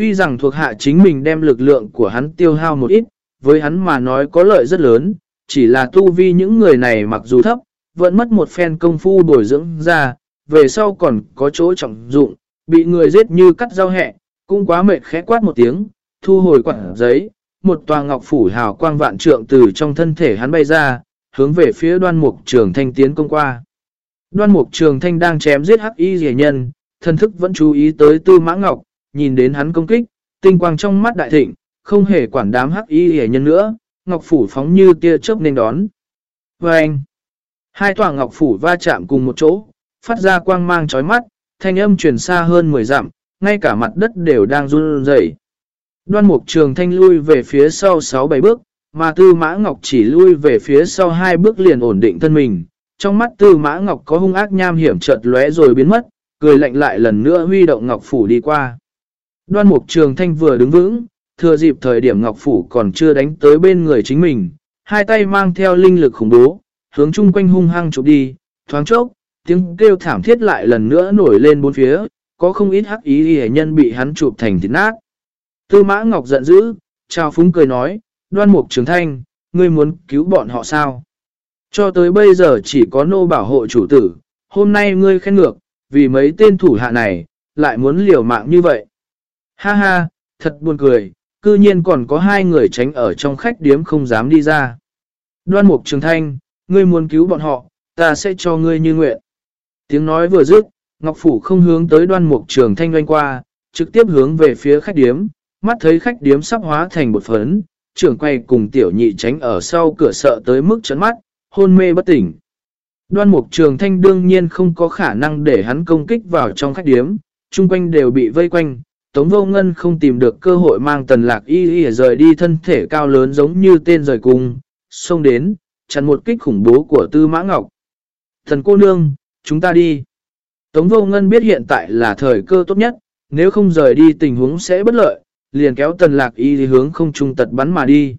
Tuy rằng thuộc hạ chính mình đem lực lượng của hắn tiêu hao một ít, với hắn mà nói có lợi rất lớn, chỉ là tu vi những người này mặc dù thấp, vẫn mất một phen công phu bồi dưỡng ra, về sau còn có chỗ trọng dụng, bị người giết như cắt rau hẹ, cũng quá mệt khẽ quát một tiếng, thu hồi quảng giấy, một tòa ngọc phủ hào quang vạn trượng từ trong thân thể hắn bay ra, hướng về phía đoan mục trường thanh tiến công qua. Đoan mục trường thanh đang chém giết hắc y rẻ nhân, thân thức vẫn chú ý tới tư mã ngọc, nhìn đến hắn công kích, tinh quang trong mắt đại thịnh, không hề quản đám hắc y hề nhân nữa, ngọc phủ phóng như tia chớp nên đón. Và anh, hai tòa ngọc phủ va chạm cùng một chỗ, phát ra quang mang chói mắt, thanh âm truyền xa hơn 10 dặm, ngay cả mặt đất đều đang run rẩy. Đoan mục trường thanh lui về phía sau 6-7 bước, mà tư mã ngọc chỉ lui về phía sau hai bước liền ổn định thân mình. Trong mắt tư mã ngọc có hung ác nham hiểm chợt lóe rồi biến mất, cười lạnh lại lần nữa huy động ngọc phủ đi qua. Đoan mục trường thanh vừa đứng vững, thừa dịp thời điểm ngọc phủ còn chưa đánh tới bên người chính mình, hai tay mang theo linh lực khủng bố, hướng chung quanh hung hăng chụp đi, thoáng chốc, tiếng kêu thảm thiết lại lần nữa nổi lên bốn phía, có không ít hắc ý hề nhân bị hắn chụp thành thịt nát. Tư mã ngọc giận dữ, chào phúng cười nói, đoan mục trường thanh, ngươi muốn cứu bọn họ sao? Cho tới bây giờ chỉ có nô bảo hộ chủ tử, hôm nay ngươi khen ngược, vì mấy tên thủ hạ này, lại muốn liều mạng như vậy. Ha ha, thật buồn cười, cư nhiên còn có hai người tránh ở trong khách điếm không dám đi ra. Đoan mục trường thanh, ngươi muốn cứu bọn họ, ta sẽ cho ngươi như nguyện. Tiếng nói vừa dứt, Ngọc Phủ không hướng tới đoan mục trường thanh doanh qua, trực tiếp hướng về phía khách điếm, mắt thấy khách điếm sắp hóa thành một phấn, trưởng quay cùng tiểu nhị tránh ở sau cửa sợ tới mức chấn mắt, hôn mê bất tỉnh. Đoan mục trường thanh đương nhiên không có khả năng để hắn công kích vào trong khách điếm, chung quanh đều bị vây quanh, Tống Vô Ngân không tìm được cơ hội mang tần lạc y y rời đi thân thể cao lớn giống như tên rời cung, xông đến, chặn một kích khủng bố của Tư Mã Ngọc. Thần cô nương, chúng ta đi. Tống Vô Ngân biết hiện tại là thời cơ tốt nhất, nếu không rời đi tình huống sẽ bất lợi, liền kéo tần lạc y thì hướng không trung tật bắn mà đi.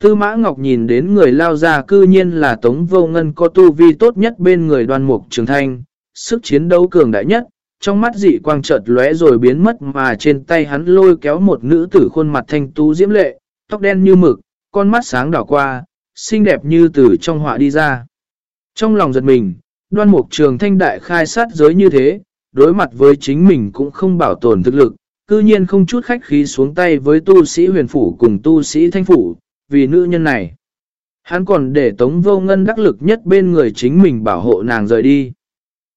Tư Mã Ngọc nhìn đến người lao ra cư nhiên là Tống Vô Ngân có tu vi tốt nhất bên người đoan mục trường thanh, sức chiến đấu cường đại nhất, trong mắt dị quang chợt lóe rồi biến mất mà trên tay hắn lôi kéo một nữ tử khuôn mặt thanh tú diễm lệ, tóc đen như mực, con mắt sáng đỏ qua, xinh đẹp như từ trong họa đi ra. Trong lòng giật mình, đoan mục trường thanh đại khai sát giới như thế, đối mặt với chính mình cũng không bảo tồn thực lực, cư nhiên không chút khách khí xuống tay với tu sĩ huyền phủ cùng tu sĩ thanh phủ, vì nữ nhân này. Hắn còn để tống vô ngân đắc lực nhất bên người chính mình bảo hộ nàng rời đi.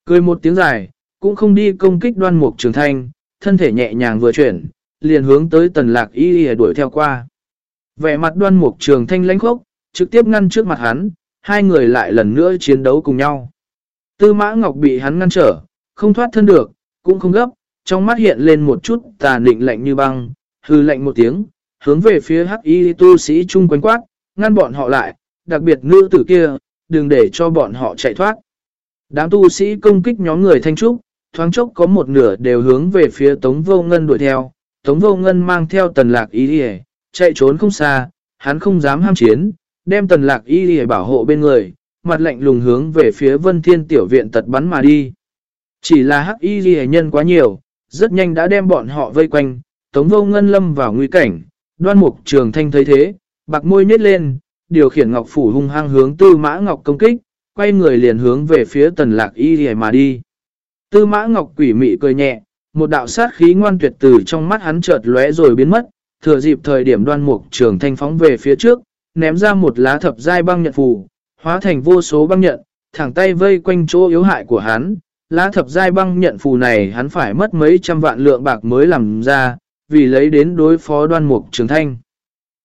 Cười một tiếng dài, cũng không đi công kích đoan mục trường thanh, thân thể nhẹ nhàng vừa chuyển, liền hướng tới tần lạc y y đuổi theo qua. Vẻ mặt đoan mục trường thanh lãnh khốc, trực tiếp ngăn trước mặt hắn, hai người lại lần nữa chiến đấu cùng nhau. Tư mã ngọc bị hắn ngăn trở, không thoát thân được, cũng không gấp, trong mắt hiện lên một chút tà nịnh lạnh như băng, hư lạnh một tiếng, hướng về phía hắc y tu sĩ chung quanh quát, ngăn bọn họ lại, đặc biệt nữ tử kia, đừng để cho bọn họ chạy thoát. Đám tu sĩ công kích nhóm người thanh trúc, thoáng chốc có một nửa đều hướng về phía Tống Vô Ngân đuổi theo. Tống Vô Ngân mang theo tần lạc y đi chạy trốn không xa, hắn không dám ham chiến, đem tần lạc y đi bảo hộ bên người, mặt lạnh lùng hướng về phía vân thiên tiểu viện tật bắn mà đi. Chỉ là hắc y ghi nhân quá nhiều, rất nhanh đã đem bọn họ vây quanh, Tống Vô Ngân lâm vào nguy cảnh, đoan mục trường thanh thấy thế, bạc môi nhét lên, điều khiển ngọc phủ hung hăng hướng tư mã ngọc công kích, quay người liền hướng về phía tần lạc y ghi mà đi. Tư mã ngọc quỷ mị cười nhẹ, một đạo sát khí ngoan tuyệt từ trong mắt hắn chợt lóe rồi biến mất, thừa dịp thời điểm đoan mục trường thanh phóng về phía trước, ném ra một lá thập giai băng nhận phù, hóa thành vô số băng nhận, thẳng tay vây quanh chỗ yếu hại của hắn. Lá thập giai băng nhận phù này hắn phải mất mấy trăm vạn lượng bạc mới làm ra, vì lấy đến đối phó đoan mục trường thanh.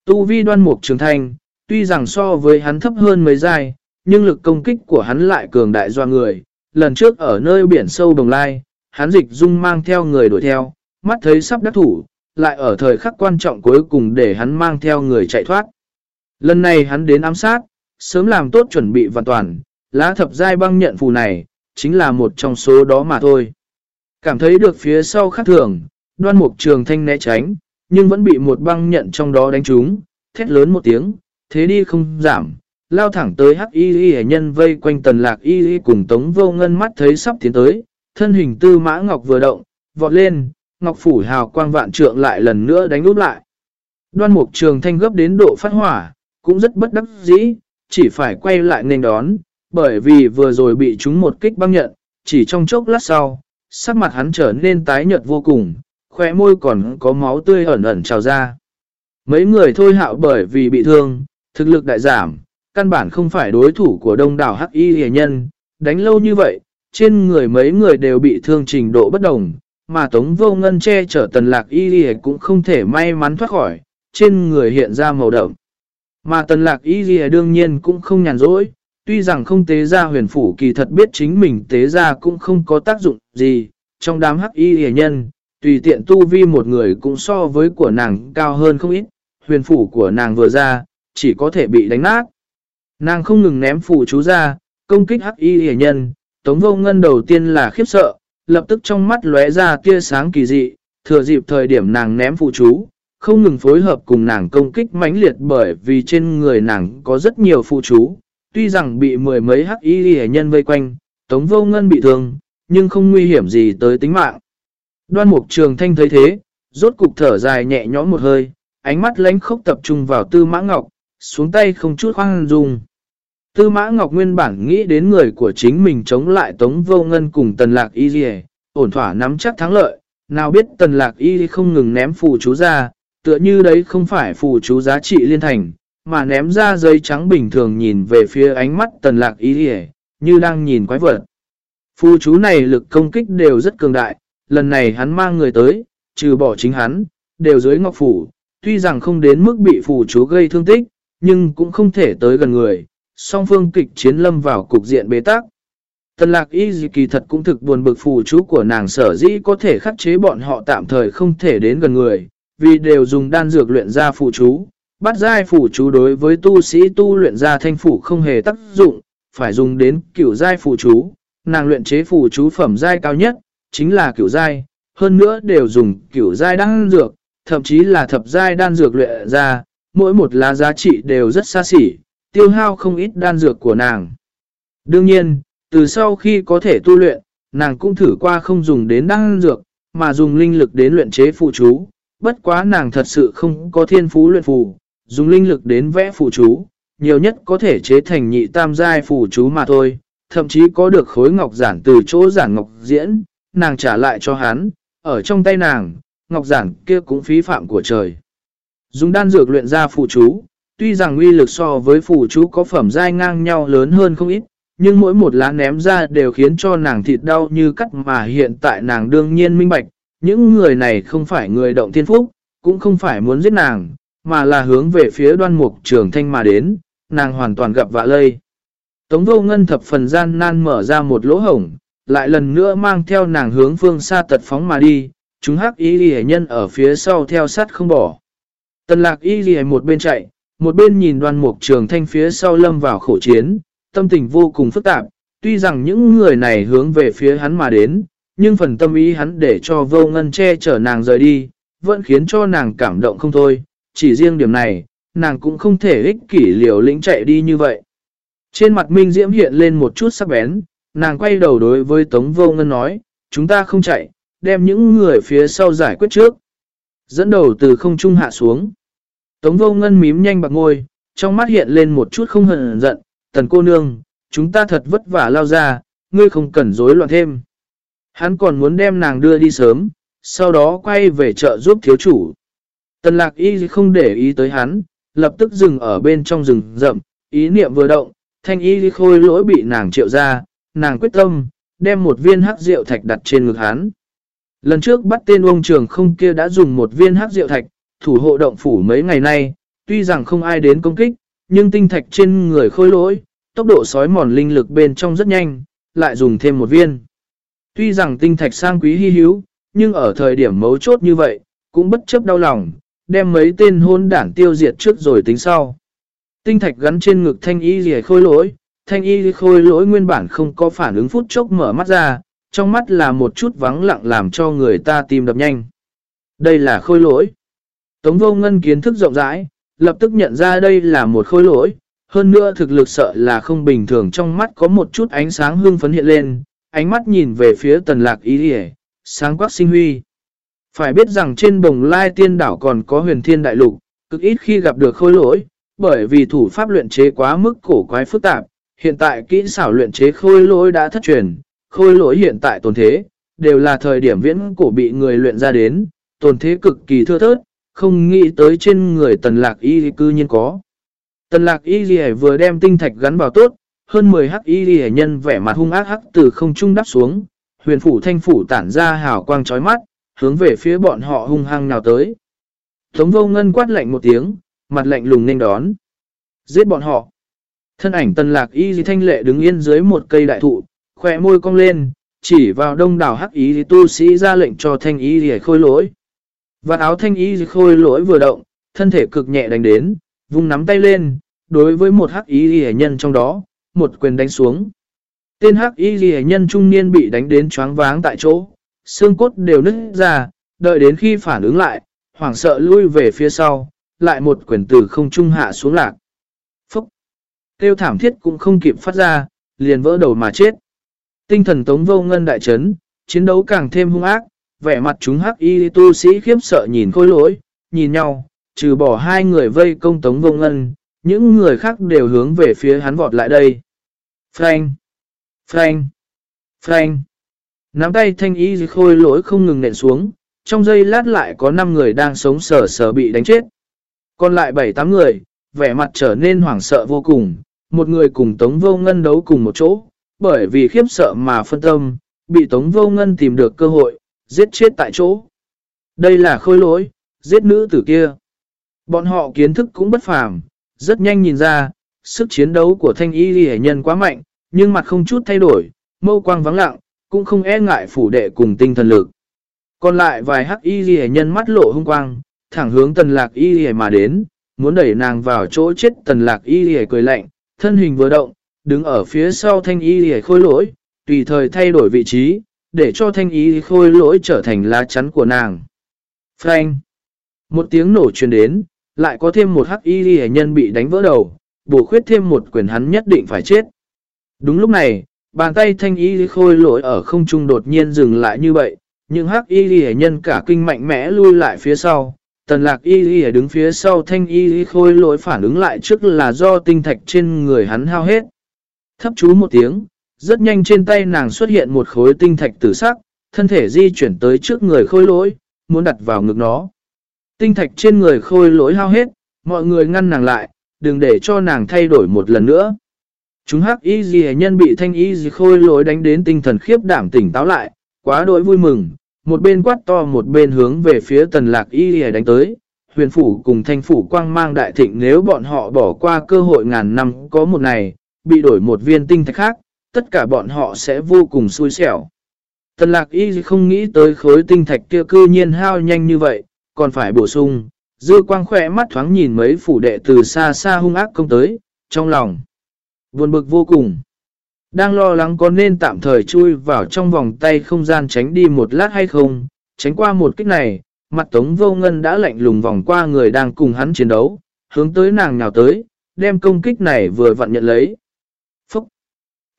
Tu vi đoan mục trường thanh, tuy rằng so với hắn thấp hơn mấy giai, nhưng lực công kích của hắn lại cường đại doa người, lần trước ở nơi biển sâu Đồng Lai, hắn dịch dung mang theo người đuổi theo, mắt thấy sắp đắc thủ, lại ở thời khắc quan trọng cuối cùng để hắn mang theo người chạy thoát. Lần này hắn đến ám sát, sớm làm tốt chuẩn bị hoàn toàn, lá thập giai băng nhận phù này, chính là một trong số đó mà thôi. Cảm thấy được phía sau khác thường, đoan mục trường thanh né tránh, nhưng vẫn bị một băng nhận trong đó đánh trúng, thét lớn một tiếng, thế đi không giảm, lao thẳng tới hắc y y nhân vây quanh tần lạc y y cùng tống vô ngân mắt thấy sắp tiến tới, thân hình tư mã ngọc vừa động, vọt lên, ngọc phủ hào quang vạn trượng lại lần nữa đánh úp lại. Đoan mục trường thanh gấp đến độ phát hỏa, cũng rất bất đắc dĩ, chỉ phải quay lại nên đón, bởi vì vừa rồi bị chúng một kích băng nhận, chỉ trong chốc lát sau, sắc mặt hắn trở nên tái nhợt vô cùng, khóe môi còn có máu tươi ẩn ẩn trào ra. Mấy người thôi hạo bởi vì bị thương, thực lực đại giảm, căn bản không phải đối thủ của đông đảo hắc y hề nhân, đánh lâu như vậy, trên người mấy người đều bị thương trình độ bất đồng, mà Tống Vô Ngân che chở tần lạc y hề cũng không thể may mắn thoát khỏi, trên người hiện ra màu đậm. Mà tần lạc y hề đương nhiên cũng không nhàn rỗi, tuy rằng không tế ra huyền phủ kỳ thật biết chính mình tế ra cũng không có tác dụng gì, trong đám hắc y hề nhân, tùy tiện tu vi một người cũng so với của nàng cao hơn không ít, huyền phủ của nàng vừa ra, chỉ có thể bị đánh nát. Nàng không ngừng ném phủ chú ra, công kích hắc y hề nhân, tống vô ngân đầu tiên là khiếp sợ, lập tức trong mắt lóe ra tia sáng kỳ dị, thừa dịp thời điểm nàng ném phụ chú, không ngừng phối hợp cùng nàng công kích mãnh liệt bởi vì trên người nàng có rất nhiều phụ chú. Tuy rằng bị mười mấy hắc y hề nhân vây quanh, Tống Vô Ngân bị thương, nhưng không nguy hiểm gì tới tính mạng. Đoan Mục Trường Thanh thấy thế, rốt cục thở dài nhẹ nhõm một hơi, ánh mắt lánh khốc tập trung vào Tư Mã Ngọc, xuống tay không chút khoan dung. Tư Mã Ngọc nguyên bản nghĩ đến người của chính mình chống lại Tống Vô Ngân cùng Tần Lạc Y Dì ổn thỏa nắm chắc thắng lợi, nào biết Tần Lạc Y không ngừng ném phù chú ra, tựa như đấy không phải phù chú giá trị liên thành, mà ném ra giấy trắng bình thường nhìn về phía ánh mắt Tần Lạc Y Dì như đang nhìn quái vật. Phù chú này lực công kích đều rất cường đại, lần này hắn mang người tới, trừ bỏ chính hắn, đều dưới ngọc phủ, tuy rằng không đến mức bị phù chú gây thương tích, nhưng cũng không thể tới gần người, song phương kịch chiến lâm vào cục diện bế tắc. Tần lạc y kỳ thật cũng thực buồn bực phù chú của nàng sở dĩ có thể khắc chế bọn họ tạm thời không thể đến gần người, vì đều dùng đan dược luyện ra phù chú. Bắt giai phù chú đối với tu sĩ tu luyện ra thanh phủ không hề tác dụng, phải dùng đến kiểu giai phù chú. Nàng luyện chế phù chú phẩm giai cao nhất, chính là kiểu giai, hơn nữa đều dùng kiểu giai đan dược, thậm chí là thập giai đan dược luyện ra, mỗi một lá giá trị đều rất xa xỉ, tiêu hao không ít đan dược của nàng. Đương nhiên, từ sau khi có thể tu luyện, nàng cũng thử qua không dùng đến đan dược, mà dùng linh lực đến luyện chế phụ chú. Bất quá nàng thật sự không có thiên phú luyện phù, dùng linh lực đến vẽ phụ chú, nhiều nhất có thể chế thành nhị tam giai phụ chú mà thôi, thậm chí có được khối ngọc giản từ chỗ giản ngọc diễn, nàng trả lại cho hắn, ở trong tay nàng, ngọc giản kia cũng phí phạm của trời. Dùng đan dược luyện ra phụ chú, tuy rằng uy lực so với phù chú có phẩm giai ngang nhau lớn hơn không ít, nhưng mỗi một lá ném ra đều khiến cho nàng thịt đau như cắt mà hiện tại nàng đương nhiên minh bạch, những người này không phải người động thiên phúc, cũng không phải muốn giết nàng, mà là hướng về phía đoan mục trường thanh mà đến, nàng hoàn toàn gặp vạ lây. Tống vô ngân thập phần gian nan mở ra một lỗ hổng, lại lần nữa mang theo nàng hướng phương xa tật phóng mà đi, chúng hắc y ghi nhân ở phía sau theo sát không bỏ. Tần lạc y ghi một bên chạy, một bên nhìn đoan mục trường thanh phía sau lâm vào khổ chiến, tâm tình vô cùng phức tạp, tuy rằng những người này hướng về phía hắn mà đến, nhưng phần tâm ý hắn để cho vô ngân che chở nàng rời đi, vẫn khiến cho nàng cảm động không thôi, chỉ riêng điểm này, nàng cũng không thể ích kỷ liều lĩnh chạy đi như vậy. Trên mặt Minh Diễm hiện lên một chút sắc bén, nàng quay đầu đối với Tống Vô Ngân nói, chúng ta không chạy, đem những người phía sau giải quyết trước. Dẫn đầu từ không trung hạ xuống. Tống Vô Ngân mím nhanh bạc ngôi, trong mắt hiện lên một chút không hận giận, tần cô nương, chúng ta thật vất vả lao ra, ngươi không cần rối loạn thêm. Hắn còn muốn đem nàng đưa đi sớm, sau đó quay về chợ giúp thiếu chủ. Tần lạc y không để ý tới hắn, lập tức dừng ở bên trong rừng rậm, ý niệm vừa động, thanh y khôi lỗi bị nàng triệu ra, nàng quyết tâm, đem một viên hắc rượu thạch đặt trên ngực hắn. Lần trước bắt tên ông trường không kia đã dùng một viên hắc rượu thạch, thủ hộ động phủ mấy ngày nay, tuy rằng không ai đến công kích, nhưng tinh thạch trên người khôi lỗi, tốc độ sói mòn linh lực bên trong rất nhanh, lại dùng thêm một viên. Tuy rằng tinh thạch sang quý hy hữu, nhưng ở thời điểm mấu chốt như vậy, cũng bất chấp đau lòng, đem mấy tên hôn đảng tiêu diệt trước rồi tính sau. Tinh thạch gắn trên ngực thanh y rìa khôi lỗi, thanh y khôi lỗi nguyên bản không có phản ứng phút chốc mở mắt ra, trong mắt là một chút vắng lặng làm cho người ta tìm đập nhanh. Đây là khôi lỗi. Tống vô ngân kiến thức rộng rãi, lập tức nhận ra đây là một khối lỗi, hơn nữa thực lực sợ là không bình thường trong mắt có một chút ánh sáng hương phấn hiện lên, ánh mắt nhìn về phía tần lạc ý hề, sáng quắc sinh huy. Phải biết rằng trên bồng lai tiên đảo còn có huyền thiên đại lục, cực ít khi gặp được khôi lỗi, bởi vì thủ pháp luyện chế quá mức cổ quái phức tạp, hiện tại kỹ xảo luyện chế khôi lỗi đã thất truyền, khôi lỗi hiện tại tồn thế, đều là thời điểm viễn cổ bị người luyện ra đến, tồn thế cực kỳ thưa thớt, không nghĩ tới trên người tần lạc y cư nhiên có. Tần lạc y vừa đem tinh thạch gắn vào tốt, hơn 10 hắc y nhân vẻ mặt hung ác hắc từ không trung đắp xuống, huyền phủ thanh phủ tản ra hào quang chói mắt, hướng về phía bọn họ hung hăng nào tới. Tống vô ngân quát lạnh một tiếng, mặt lạnh lùng nên đón. Giết bọn họ. Thân ảnh tần lạc y thanh lệ đứng yên dưới một cây đại thụ, khỏe môi cong lên, chỉ vào đông đảo hắc ý tu sĩ ra lệnh cho thanh ý để khôi lỗi. Và áo thanh y khôi lỗi vừa động, thân thể cực nhẹ đánh đến, vùng nắm tay lên, đối với một hắc y ghi nhân trong đó, một quyền đánh xuống. Tên hắc y ghi nhân trung niên bị đánh đến choáng váng tại chỗ, xương cốt đều nứt ra, đợi đến khi phản ứng lại, hoảng sợ lui về phía sau, lại một quyền từ không trung hạ xuống lạc. Phúc! Tiêu thảm thiết cũng không kịp phát ra, liền vỡ đầu mà chết. Tinh thần tống vô ngân đại chấn, chiến đấu càng thêm hung ác, vẻ mặt chúng hắc y tu sĩ khiếp sợ nhìn khôi lỗi, nhìn nhau, trừ bỏ hai người vây công tống vô ngân, những người khác đều hướng về phía hắn vọt lại đây. Frank! Frank! Frank! Nắm tay thanh y khôi lỗi không ngừng nện xuống, trong giây lát lại có 5 người đang sống sờ sờ bị đánh chết. Còn lại 7-8 người, vẻ mặt trở nên hoảng sợ vô cùng, một người cùng Tống Vô Ngân đấu cùng một chỗ, bởi vì khiếp sợ mà phân tâm, bị Tống Vô Ngân tìm được cơ hội, giết chết tại chỗ. Đây là khôi lỗi, giết nữ tử kia. Bọn họ kiến thức cũng bất phàm, rất nhanh nhìn ra, sức chiến đấu của thanh y ghi nhân quá mạnh, nhưng mặt không chút thay đổi, mâu quang vắng lặng, cũng không e ngại phủ đệ cùng tinh thần lực. Còn lại vài hắc y ghi nhân mắt lộ hung quang, thẳng hướng tần lạc y ghi mà đến, muốn đẩy nàng vào chỗ chết tần lạc y ghi cười lạnh, thân hình vừa động, đứng ở phía sau thanh y ghi khôi lỗi, tùy thời thay đổi vị trí, để cho thanh ý khôi lỗi trở thành lá chắn của nàng. Frank! Một tiếng nổ truyền đến, lại có thêm một hắc y ghi nhân bị đánh vỡ đầu, bổ khuyết thêm một quyền hắn nhất định phải chết. Đúng lúc này, bàn tay thanh y khôi lỗi ở không trung đột nhiên dừng lại như vậy, nhưng hắc y ghi nhân cả kinh mạnh mẽ lui lại phía sau. Tần lạc y ghi đứng phía sau thanh y khôi lỗi phản ứng lại trước là do tinh thạch trên người hắn hao hết. Thấp chú một tiếng, rất nhanh trên tay nàng xuất hiện một khối tinh thạch tử sắc, thân thể di chuyển tới trước người khôi lỗi, muốn đặt vào ngực nó. Tinh thạch trên người khôi lỗi hao hết, mọi người ngăn nàng lại, đừng để cho nàng thay đổi một lần nữa. Chúng hắc y gì nhân bị thanh y gì khôi lỗi đánh đến tinh thần khiếp đảm tỉnh táo lại, quá đỗi vui mừng, một bên quát to một bên hướng về phía tần lạc y gì đánh tới. Huyền phủ cùng thanh phủ quang mang đại thịnh nếu bọn họ bỏ qua cơ hội ngàn năm có một ngày, bị đổi một viên tinh thạch khác, tất cả bọn họ sẽ vô cùng xui xẻo. Tần lạc y không nghĩ tới khối tinh thạch kia cư nhiên hao nhanh như vậy, còn phải bổ sung. Dư quang khỏe mắt thoáng nhìn mấy phủ đệ từ xa xa hung ác công tới, trong lòng. Buồn bực vô cùng. Đang lo lắng có nên tạm thời chui vào trong vòng tay không gian tránh đi một lát hay không, tránh qua một kích này, mặt tống vô ngân đã lạnh lùng vòng qua người đang cùng hắn chiến đấu, hướng tới nàng nhào tới, đem công kích này vừa vặn nhận lấy.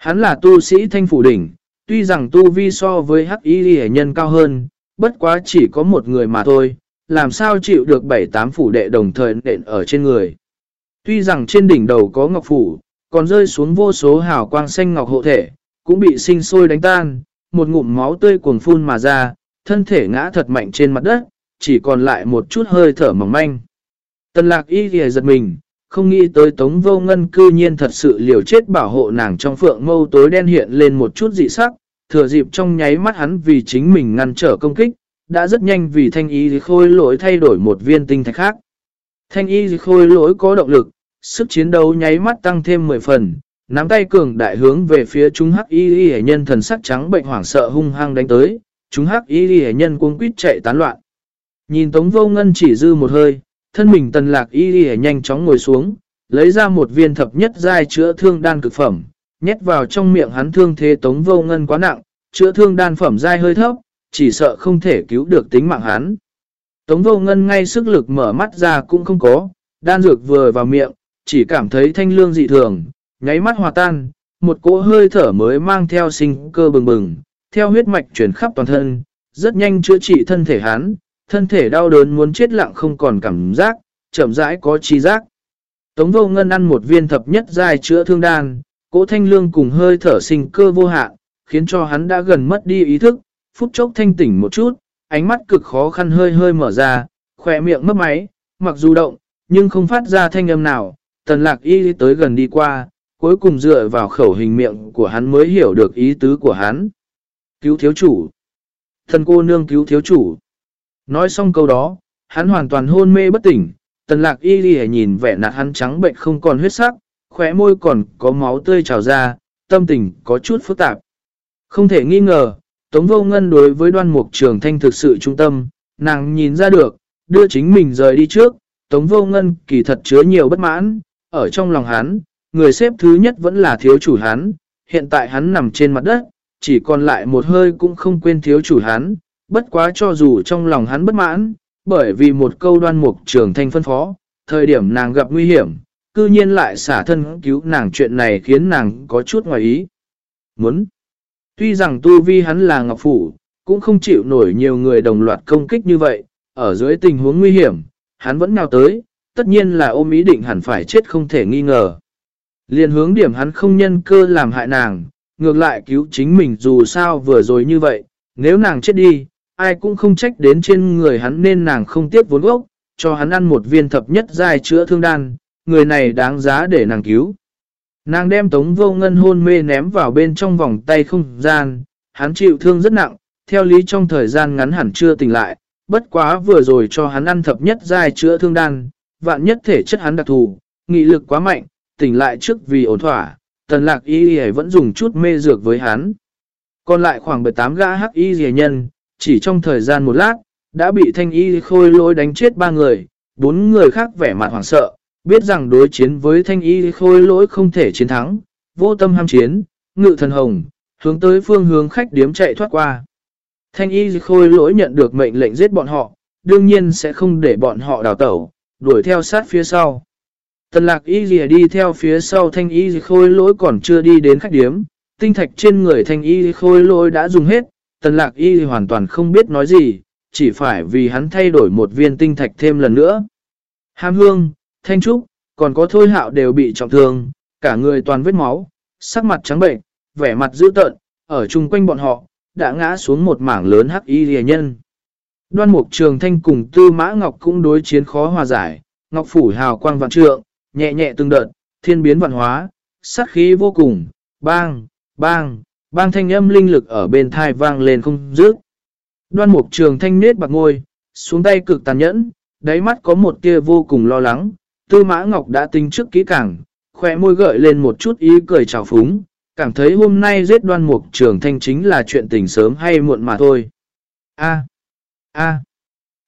Hắn là tu sĩ thanh phủ đỉnh, tuy rằng tu vi so với hắc y hệ nhân cao hơn, bất quá chỉ có một người mà thôi, làm sao chịu được bảy tám phủ đệ đồng thời nện ở trên người. Tuy rằng trên đỉnh đầu có ngọc phủ, còn rơi xuống vô số hào quang xanh ngọc hộ thể, cũng bị sinh sôi đánh tan, một ngụm máu tươi cuồng phun mà ra, thân thể ngã thật mạnh trên mặt đất, chỉ còn lại một chút hơi thở mỏng manh. Tần lạc y ghề giật mình, không nghĩ tới tống vô ngân cư nhiên thật sự liều chết bảo hộ nàng trong phượng mâu tối đen hiện lên một chút dị sắc, thừa dịp trong nháy mắt hắn vì chính mình ngăn trở công kích, đã rất nhanh vì thanh y khôi lỗi thay đổi một viên tinh thạch khác. Thanh y khôi lỗi có động lực, sức chiến đấu nháy mắt tăng thêm 10 phần, nắm tay cường đại hướng về phía chúng hắc y hệ nhân thần sắc trắng bệnh hoảng sợ hung hăng đánh tới, chúng hắc y hệ nhân cuống quýt chạy tán loạn. Nhìn Tống Vô Ngân chỉ dư một hơi, thân mình tần lạc y y nhanh chóng ngồi xuống, lấy ra một viên thập nhất giai chữa thương đan cực phẩm, nhét vào trong miệng hắn thương thế Tống Vô Ngân quá nặng, chữa thương đan phẩm giai hơi thấp, chỉ sợ không thể cứu được tính mạng hắn. Tống Vô Ngân ngay sức lực mở mắt ra cũng không có, đan dược vừa vào miệng, chỉ cảm thấy thanh lương dị thường, nháy mắt hòa tan, một cỗ hơi thở mới mang theo sinh cơ bừng bừng, theo huyết mạch chuyển khắp toàn thân, rất nhanh chữa trị thân thể hắn, thân thể đau đớn muốn chết lặng không còn cảm giác, chậm rãi có chi giác. Tống vô ngân ăn một viên thập nhất dài chữa thương đan, cỗ thanh lương cùng hơi thở sinh cơ vô hạn, khiến cho hắn đã gần mất đi ý thức, phút chốc thanh tỉnh một chút, ánh mắt cực khó khăn hơi hơi mở ra, khỏe miệng mấp máy, mặc dù động, nhưng không phát ra thanh âm nào, tần lạc y tới gần đi qua, cuối cùng dựa vào khẩu hình miệng của hắn mới hiểu được ý tứ của hắn. Cứu thiếu chủ. Thần cô nương cứu thiếu chủ. Nói xong câu đó, hắn hoàn toàn hôn mê bất tỉnh, tần lạc y đi nhìn vẻ nạt hắn trắng bệnh không còn huyết sắc, khóe môi còn có máu tươi trào ra, tâm tình có chút phức tạp. Không thể nghi ngờ, Tống Vô Ngân đối với đoan mục trường thanh thực sự trung tâm, nàng nhìn ra được, đưa chính mình rời đi trước, Tống Vô Ngân kỳ thật chứa nhiều bất mãn, ở trong lòng hắn, người xếp thứ nhất vẫn là thiếu chủ hắn, hiện tại hắn nằm trên mặt đất, chỉ còn lại một hơi cũng không quên thiếu chủ hắn, bất quá cho dù trong lòng hắn bất mãn, bởi vì một câu đoan mục trưởng thanh phân phó, thời điểm nàng gặp nguy hiểm, cư nhiên lại xả thân cứu nàng chuyện này khiến nàng có chút ngoài ý. Muốn. Tuy rằng tu vi hắn là ngọc phủ, cũng không chịu nổi nhiều người đồng loạt công kích như vậy, ở dưới tình huống nguy hiểm, hắn vẫn nào tới, tất nhiên là ôm ý định hẳn phải chết không thể nghi ngờ. Liên hướng điểm hắn không nhân cơ làm hại nàng, ngược lại cứu chính mình dù sao vừa rồi như vậy, nếu nàng chết đi, ai cũng không trách đến trên người hắn nên nàng không tiếp vốn gốc, cho hắn ăn một viên thập nhất dài chữa thương đan, người này đáng giá để nàng cứu. Nàng đem tống vô ngân hôn mê ném vào bên trong vòng tay không gian, hắn chịu thương rất nặng, theo lý trong thời gian ngắn hẳn chưa tỉnh lại, bất quá vừa rồi cho hắn ăn thập nhất dài chữa thương đan, vạn nhất thể chất hắn đặc thù, nghị lực quá mạnh, tỉnh lại trước vì ổn thỏa, tần lạc y y vẫn dùng chút mê dược với hắn. Còn lại khoảng 18 gã hắc y y nhân, chỉ trong thời gian một lát, đã bị thanh y khôi Lỗi đánh chết ba người, bốn người khác vẻ mặt hoảng sợ, biết rằng đối chiến với thanh y khôi lỗi không thể chiến thắng, vô tâm ham chiến, ngự thần hồng, hướng tới phương hướng khách điếm chạy thoát qua. Thanh y khôi lỗi nhận được mệnh lệnh giết bọn họ, đương nhiên sẽ không để bọn họ đào tẩu, đuổi theo sát phía sau. Tần lạc y lìa đi theo phía sau thanh y khôi lỗi còn chưa đi đến khách điếm, tinh thạch trên người thanh y khôi lỗi đã dùng hết, tần lạc y hoàn toàn không biết nói gì, chỉ phải vì hắn thay đổi một viên tinh thạch thêm lần nữa. Hàm hương, thanh trúc, còn có thôi hạo đều bị trọng thương, cả người toàn vết máu, sắc mặt trắng bệnh, vẻ mặt dữ tợn, ở chung quanh bọn họ, đã ngã xuống một mảng lớn hắc y rìa nhân. Đoan mục trường thanh cùng tư mã ngọc cũng đối chiến khó hòa giải, ngọc phủ hào quang vạn trượng, nhẹ nhẹ từng đợt, thiên biến vạn hóa, sát khí vô cùng, bang, bang, bang thanh âm linh lực ở bên thai vang lên không dứt. Đoan mục trường thanh nết bạc ngôi, xuống tay cực tàn nhẫn, đáy mắt có một tia vô cùng lo lắng, tư mã ngọc đã tính trước kỹ càng, khỏe môi gợi lên một chút ý cười trào phúng, cảm thấy hôm nay giết đoan mục trường thanh chính là chuyện tình sớm hay muộn mà thôi. A. A.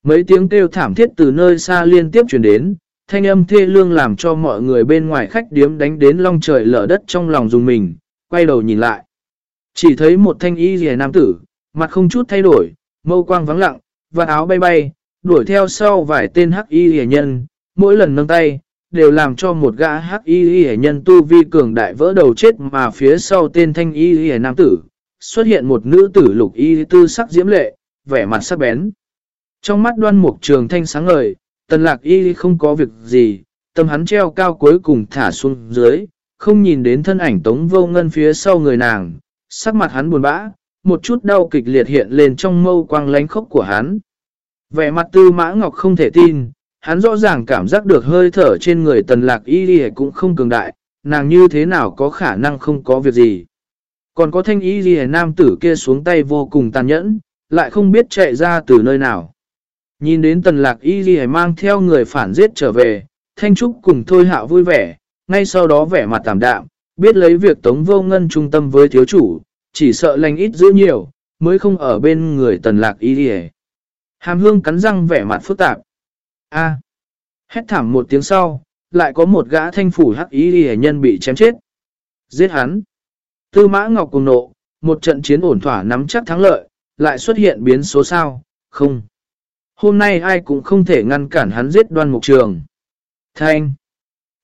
Mấy tiếng kêu thảm thiết từ nơi xa liên tiếp chuyển đến, thanh âm thê lương làm cho mọi người bên ngoài khách điếm đánh đến long trời lở đất trong lòng dùng mình, quay đầu nhìn lại. Chỉ thấy một thanh y rìa nam tử, mặt không chút thay đổi, mâu quang vắng lặng, và áo bay bay, đuổi theo sau vài tên hắc y rìa nhân, mỗi lần nâng tay, đều làm cho một gã hắc y rìa nhân tu vi cường đại vỡ đầu chết mà phía sau tên thanh y rìa nam tử, xuất hiện một nữ tử lục y tư sắc diễm lệ, vẻ mặt sắc bén. Trong mắt đoan mục trường thanh sáng ngời, tần lạc y không có việc gì, tâm hắn treo cao cuối cùng thả xuống dưới, không nhìn đến thân ảnh tống vô ngân phía sau người nàng, sắc mặt hắn buồn bã, một chút đau kịch liệt hiện lên trong mâu quang lánh khốc của hắn. Vẻ mặt tư mã ngọc không thể tin, hắn rõ ràng cảm giác được hơi thở trên người tần lạc y đi cũng không cường đại, nàng như thế nào có khả năng không có việc gì. Còn có thanh y đi nam tử kia xuống tay vô cùng tàn nhẫn, lại không biết chạy ra từ nơi nào. Nhìn đến tần lạc y gì mang theo người phản giết trở về, Thanh Trúc cùng Thôi Hạo vui vẻ, ngay sau đó vẻ mặt tạm đạm, biết lấy việc tống vô ngân trung tâm với thiếu chủ, chỉ sợ lành ít giữ nhiều, mới không ở bên người tần lạc y đi Hàm hương cắn răng vẻ mặt phức tạp. A. Hét thảm một tiếng sau, lại có một gã thanh phủ hắc y đi nhân bị chém chết. Giết hắn. Tư mã ngọc cùng nộ, một trận chiến ổn thỏa nắm chắc thắng lợi, lại xuất hiện biến số sao, không. Hôm nay ai cũng không thể ngăn cản hắn giết đoan mục trường. Thanh.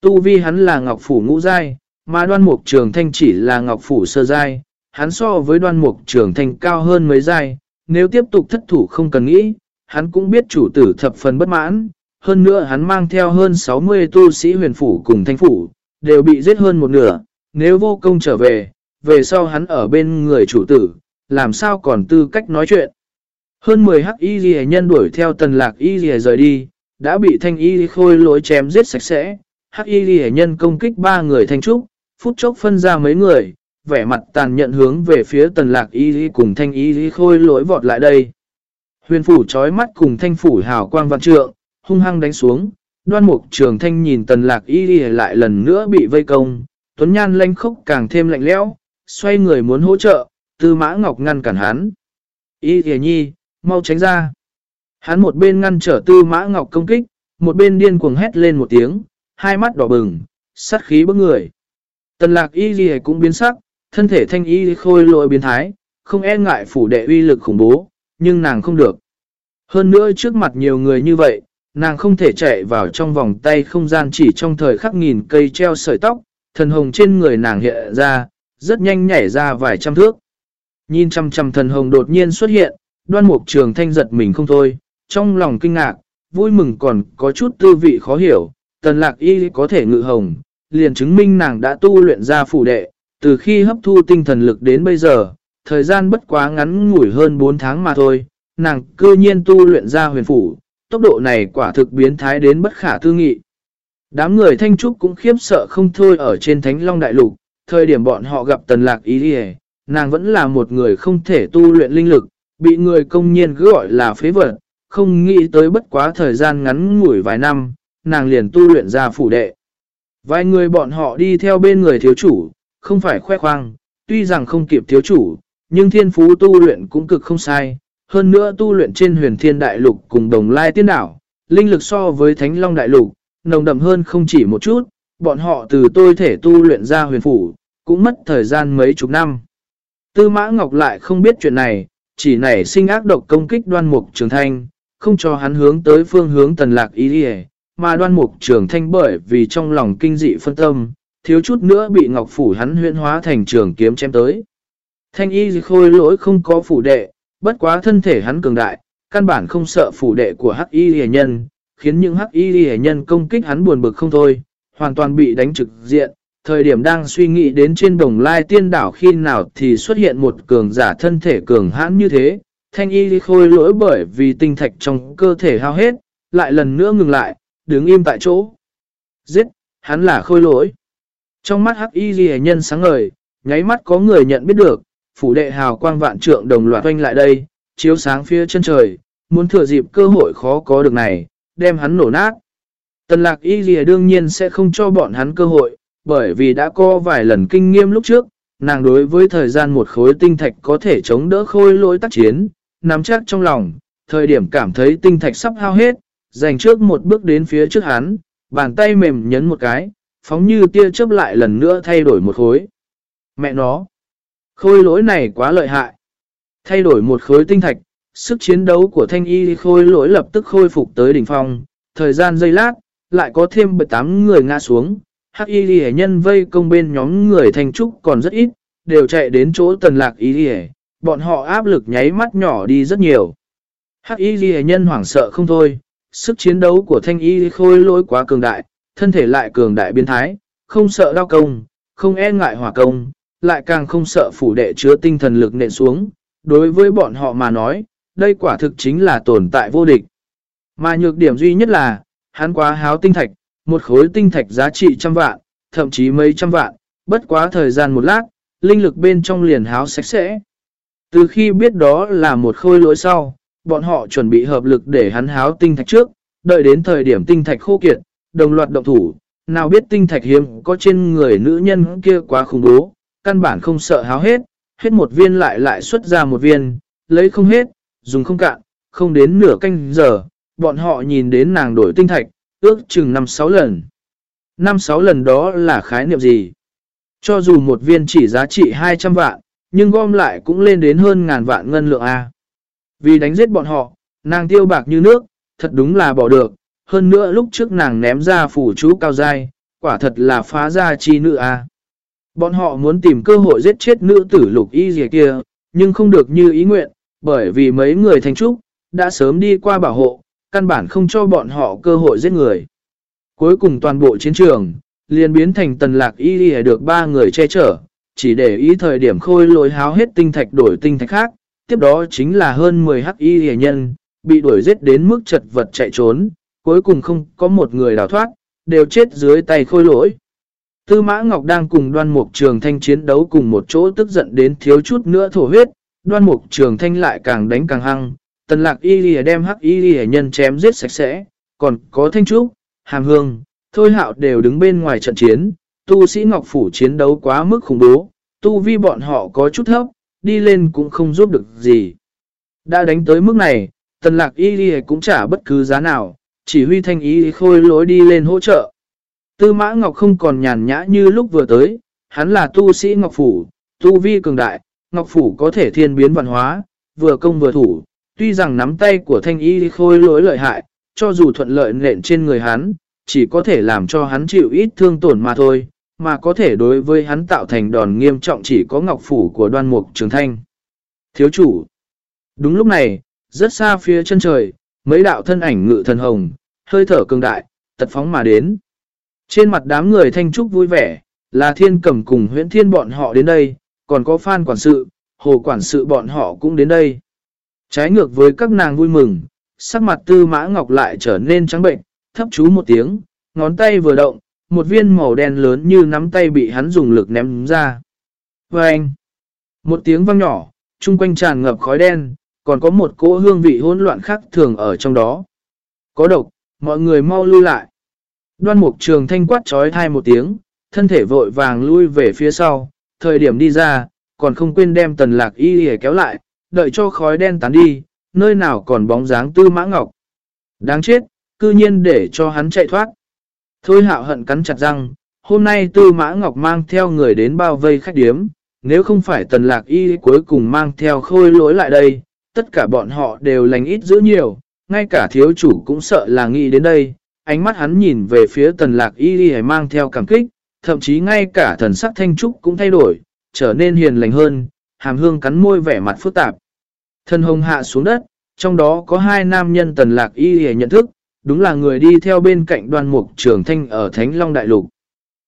Tu vi hắn là ngọc phủ ngũ giai, mà đoan mục trường thanh chỉ là ngọc phủ sơ giai. Hắn so với đoan mục trường thanh cao hơn mấy giai, nếu tiếp tục thất thủ không cần nghĩ, hắn cũng biết chủ tử thập phần bất mãn, hơn nữa hắn mang theo hơn 60 tu sĩ huyền phủ cùng thanh phủ, đều bị giết hơn một nửa, nếu vô công trở về, về sau hắn ở bên người chủ tử, làm sao còn tư cách nói chuyện. Hơn 10 hắc y ghi nhân đuổi theo tần lạc y ghi rời đi, đã bị thanh y khôi lối chém giết sạch sẽ. Hắc y ghi nhân công kích ba người thanh trúc, phút chốc phân ra mấy người, vẻ mặt tàn nhận hướng về phía tần lạc y cùng thanh y khôi lỗi vọt lại đây. Huyền phủ trói mắt cùng thanh phủ hào quang vạn trượng, hung hăng đánh xuống, đoan mục trường thanh nhìn tần lạc y lại lần nữa bị vây công, tuấn nhan lanh khốc càng thêm lạnh lẽo, xoay người muốn hỗ trợ, tư mã ngọc ngăn cản hắn. Y thề nhi, mau tránh ra. Hắn một bên ngăn trở tư mã ngọc công kích, một bên điên cuồng hét lên một tiếng, hai mắt đỏ bừng, sát khí bức người. Tần lạc y gì cũng biến sắc, thân thể thanh y khôi lội biến thái, không e ngại phủ đệ uy lực khủng bố, nhưng nàng không được. Hơn nữa trước mặt nhiều người như vậy, nàng không thể chạy vào trong vòng tay không gian chỉ trong thời khắc nghìn cây treo sợi tóc, thần hồng trên người nàng hiện ra, rất nhanh nhảy ra vài trăm thước. Nhìn chăm chăm thần hồng đột nhiên xuất hiện, đoan mục trường thanh giật mình không thôi, trong lòng kinh ngạc, vui mừng còn có chút tư vị khó hiểu, tần lạc y có thể ngự hồng, liền chứng minh nàng đã tu luyện ra phủ đệ, từ khi hấp thu tinh thần lực đến bây giờ, thời gian bất quá ngắn ngủi hơn 4 tháng mà thôi, nàng cư nhiên tu luyện ra huyền phủ, tốc độ này quả thực biến thái đến bất khả tư nghị. Đám người thanh trúc cũng khiếp sợ không thôi ở trên thánh long đại lục, thời điểm bọn họ gặp tần lạc ý đi nàng vẫn là một người không thể tu luyện linh lực, bị người công nhiên cứ gọi là phế vật, không nghĩ tới bất quá thời gian ngắn ngủi vài năm, nàng liền tu luyện ra phủ đệ. Vài người bọn họ đi theo bên người thiếu chủ, không phải khoe khoang, tuy rằng không kịp thiếu chủ, nhưng thiên phú tu luyện cũng cực không sai. Hơn nữa tu luyện trên huyền thiên đại lục cùng đồng lai tiên đảo, linh lực so với thánh long đại lục, nồng đậm hơn không chỉ một chút, bọn họ từ tôi thể tu luyện ra huyền phủ, cũng mất thời gian mấy chục năm. Tư mã ngọc lại không biết chuyện này, chỉ nảy sinh ác độc công kích đoan mục trường thanh, không cho hắn hướng tới phương hướng tần lạc ý đi mà đoan mục trường thanh bởi vì trong lòng kinh dị phân tâm, thiếu chút nữa bị ngọc phủ hắn huyễn hóa thành trường kiếm chém tới. Thanh y khôi lỗi không có phủ đệ, bất quá thân thể hắn cường đại, căn bản không sợ phủ đệ của hắc y hề nhân, khiến những hắc y hề nhân công kích hắn buồn bực không thôi, hoàn toàn bị đánh trực diện. Thời điểm đang suy nghĩ đến trên đồng lai tiên đảo khi nào thì xuất hiện một cường giả thân thể cường hãn như thế, thanh y khôi lỗi bởi vì tinh thạch trong cơ thể hao hết, lại lần nữa ngừng lại, đứng im tại chỗ. Giết, hắn là khôi lỗi. Trong mắt hắc y ghi nhân sáng ngời, nháy mắt có người nhận biết được, phủ đệ hào quang vạn trượng đồng loạt quanh lại đây, chiếu sáng phía chân trời, muốn thừa dịp cơ hội khó có được này, đem hắn nổ nát. Tần lạc y ghi đương nhiên sẽ không cho bọn hắn cơ hội, bởi vì đã có vài lần kinh nghiêm lúc trước, nàng đối với thời gian một khối tinh thạch có thể chống đỡ khôi lỗi tác chiến, nắm chắc trong lòng, thời điểm cảm thấy tinh thạch sắp hao hết, dành trước một bước đến phía trước hắn, bàn tay mềm nhấn một cái, phóng như tia chớp lại lần nữa thay đổi một khối. Mẹ nó, khôi lỗi này quá lợi hại. Thay đổi một khối tinh thạch, sức chiến đấu của thanh y khôi lỗi lập tức khôi phục tới đỉnh phong, thời gian giây lát, lại có thêm 18 người ngã xuống. Hắc y ghi nhân vây công bên nhóm người thanh trúc còn rất ít, đều chạy đến chỗ tần lạc y ghi bọn họ áp lực nháy mắt nhỏ đi rất nhiều. Hắc y ghi nhân hoảng sợ không thôi, sức chiến đấu của thanh y khôi lỗi quá cường đại, thân thể lại cường đại biến thái, không sợ đau công, không e ngại hỏa công, lại càng không sợ phủ đệ chứa tinh thần lực nện xuống. Đối với bọn họ mà nói, đây quả thực chính là tồn tại vô địch. Mà nhược điểm duy nhất là, hắn quá háo tinh thạch, một khối tinh thạch giá trị trăm vạn, thậm chí mấy trăm vạn, bất quá thời gian một lát, linh lực bên trong liền háo sạch sẽ. Từ khi biết đó là một khôi lỗi sau, bọn họ chuẩn bị hợp lực để hắn háo tinh thạch trước, đợi đến thời điểm tinh thạch khô kiệt, đồng loạt động thủ, nào biết tinh thạch hiếm có trên người nữ nhân kia quá khủng bố, căn bản không sợ háo hết, hết một viên lại lại xuất ra một viên, lấy không hết, dùng không cạn, không đến nửa canh giờ, bọn họ nhìn đến nàng đổi tinh thạch, ước chừng 5-6 lần. 5-6 lần đó là khái niệm gì? Cho dù một viên chỉ giá trị 200 vạn, nhưng gom lại cũng lên đến hơn ngàn vạn ngân lượng A. Vì đánh giết bọn họ, nàng tiêu bạc như nước, thật đúng là bỏ được. Hơn nữa lúc trước nàng ném ra phủ chú cao dai, quả thật là phá ra chi nữ A. Bọn họ muốn tìm cơ hội giết chết nữ tử lục y gì kia, nhưng không được như ý nguyện, bởi vì mấy người thành trúc, đã sớm đi qua bảo hộ, căn bản không cho bọn họ cơ hội giết người. Cuối cùng toàn bộ chiến trường, liền biến thành tần lạc y đi được ba người che chở, chỉ để ý thời điểm khôi lối háo hết tinh thạch đổi tinh thạch khác, tiếp đó chính là hơn 10 hắc y hề nhân, bị đuổi giết đến mức chật vật chạy trốn, cuối cùng không có một người đào thoát, đều chết dưới tay khôi lỗi. Tư Mã Ngọc đang cùng đoan mục trường thanh chiến đấu cùng một chỗ tức giận đến thiếu chút nữa thổ huyết, đoan mục trường thanh lại càng đánh càng hăng, tần lạc y lìa đem hắc y lìa nhân chém giết sạch sẽ, còn có thanh trúc, hàm hương, thôi hạo đều đứng bên ngoài trận chiến, tu sĩ Ngọc Phủ chiến đấu quá mức khủng bố, tu vi bọn họ có chút thấp, đi lên cũng không giúp được gì. Đã đánh tới mức này, tần lạc y đi cũng trả bất cứ giá nào, chỉ huy thanh y khôi lối đi lên hỗ trợ. Tư mã Ngọc không còn nhàn nhã như lúc vừa tới, hắn là tu sĩ Ngọc Phủ, tu vi cường đại, Ngọc Phủ có thể thiên biến văn hóa, vừa công vừa thủ, tuy rằng nắm tay của thanh y khôi lối lợi hại, cho dù thuận lợi nện trên người hắn, chỉ có thể làm cho hắn chịu ít thương tổn mà thôi, mà có thể đối với hắn tạo thành đòn nghiêm trọng chỉ có Ngọc Phủ của đoan mục trường thanh. Thiếu chủ Đúng lúc này, rất xa phía chân trời, mấy đạo thân ảnh ngự thần hồng, hơi thở cường đại, tật phóng mà đến. Trên mặt đám người thanh trúc vui vẻ, là thiên cầm cùng huyễn thiên bọn họ đến đây, còn có phan quản sự, hồ quản sự bọn họ cũng đến đây. Trái ngược với các nàng vui mừng, sắc mặt tư mã ngọc lại trở nên trắng bệnh, thấp chú một tiếng, ngón tay vừa động, một viên màu đen lớn như nắm tay bị hắn dùng lực ném ra. Và anh, một tiếng vang nhỏ, chung quanh tràn ngập khói đen, còn có một cỗ hương vị hỗn loạn khác thường ở trong đó. Có độc, mọi người mau lui lại. Đoan mục trường thanh quát trói thai một tiếng, thân thể vội vàng lui về phía sau, thời điểm đi ra, còn không quên đem tần lạc y để kéo lại, đợi cho khói đen tán đi, nơi nào còn bóng dáng tư mã ngọc. Đáng chết, cư nhiên để cho hắn chạy thoát. Thôi hạo hận cắn chặt răng, hôm nay tư mã ngọc mang theo người đến bao vây khách điếm, nếu không phải tần lạc y cuối cùng mang theo khôi lỗi lại đây, tất cả bọn họ đều lành ít giữ nhiều, ngay cả thiếu chủ cũng sợ là nghĩ đến đây, ánh mắt hắn nhìn về phía tần lạc y đi mang theo cảm kích, thậm chí ngay cả thần sắc thanh trúc cũng thay đổi, trở nên hiền lành hơn, hàm hương cắn môi vẻ mặt phức tạp. Thần hồng hạ xuống đất, trong đó có hai nam nhân tần lạc y đi nhận thức, đúng là người đi theo bên cạnh đoàn mục trưởng thanh ở Thánh Long Đại Lục.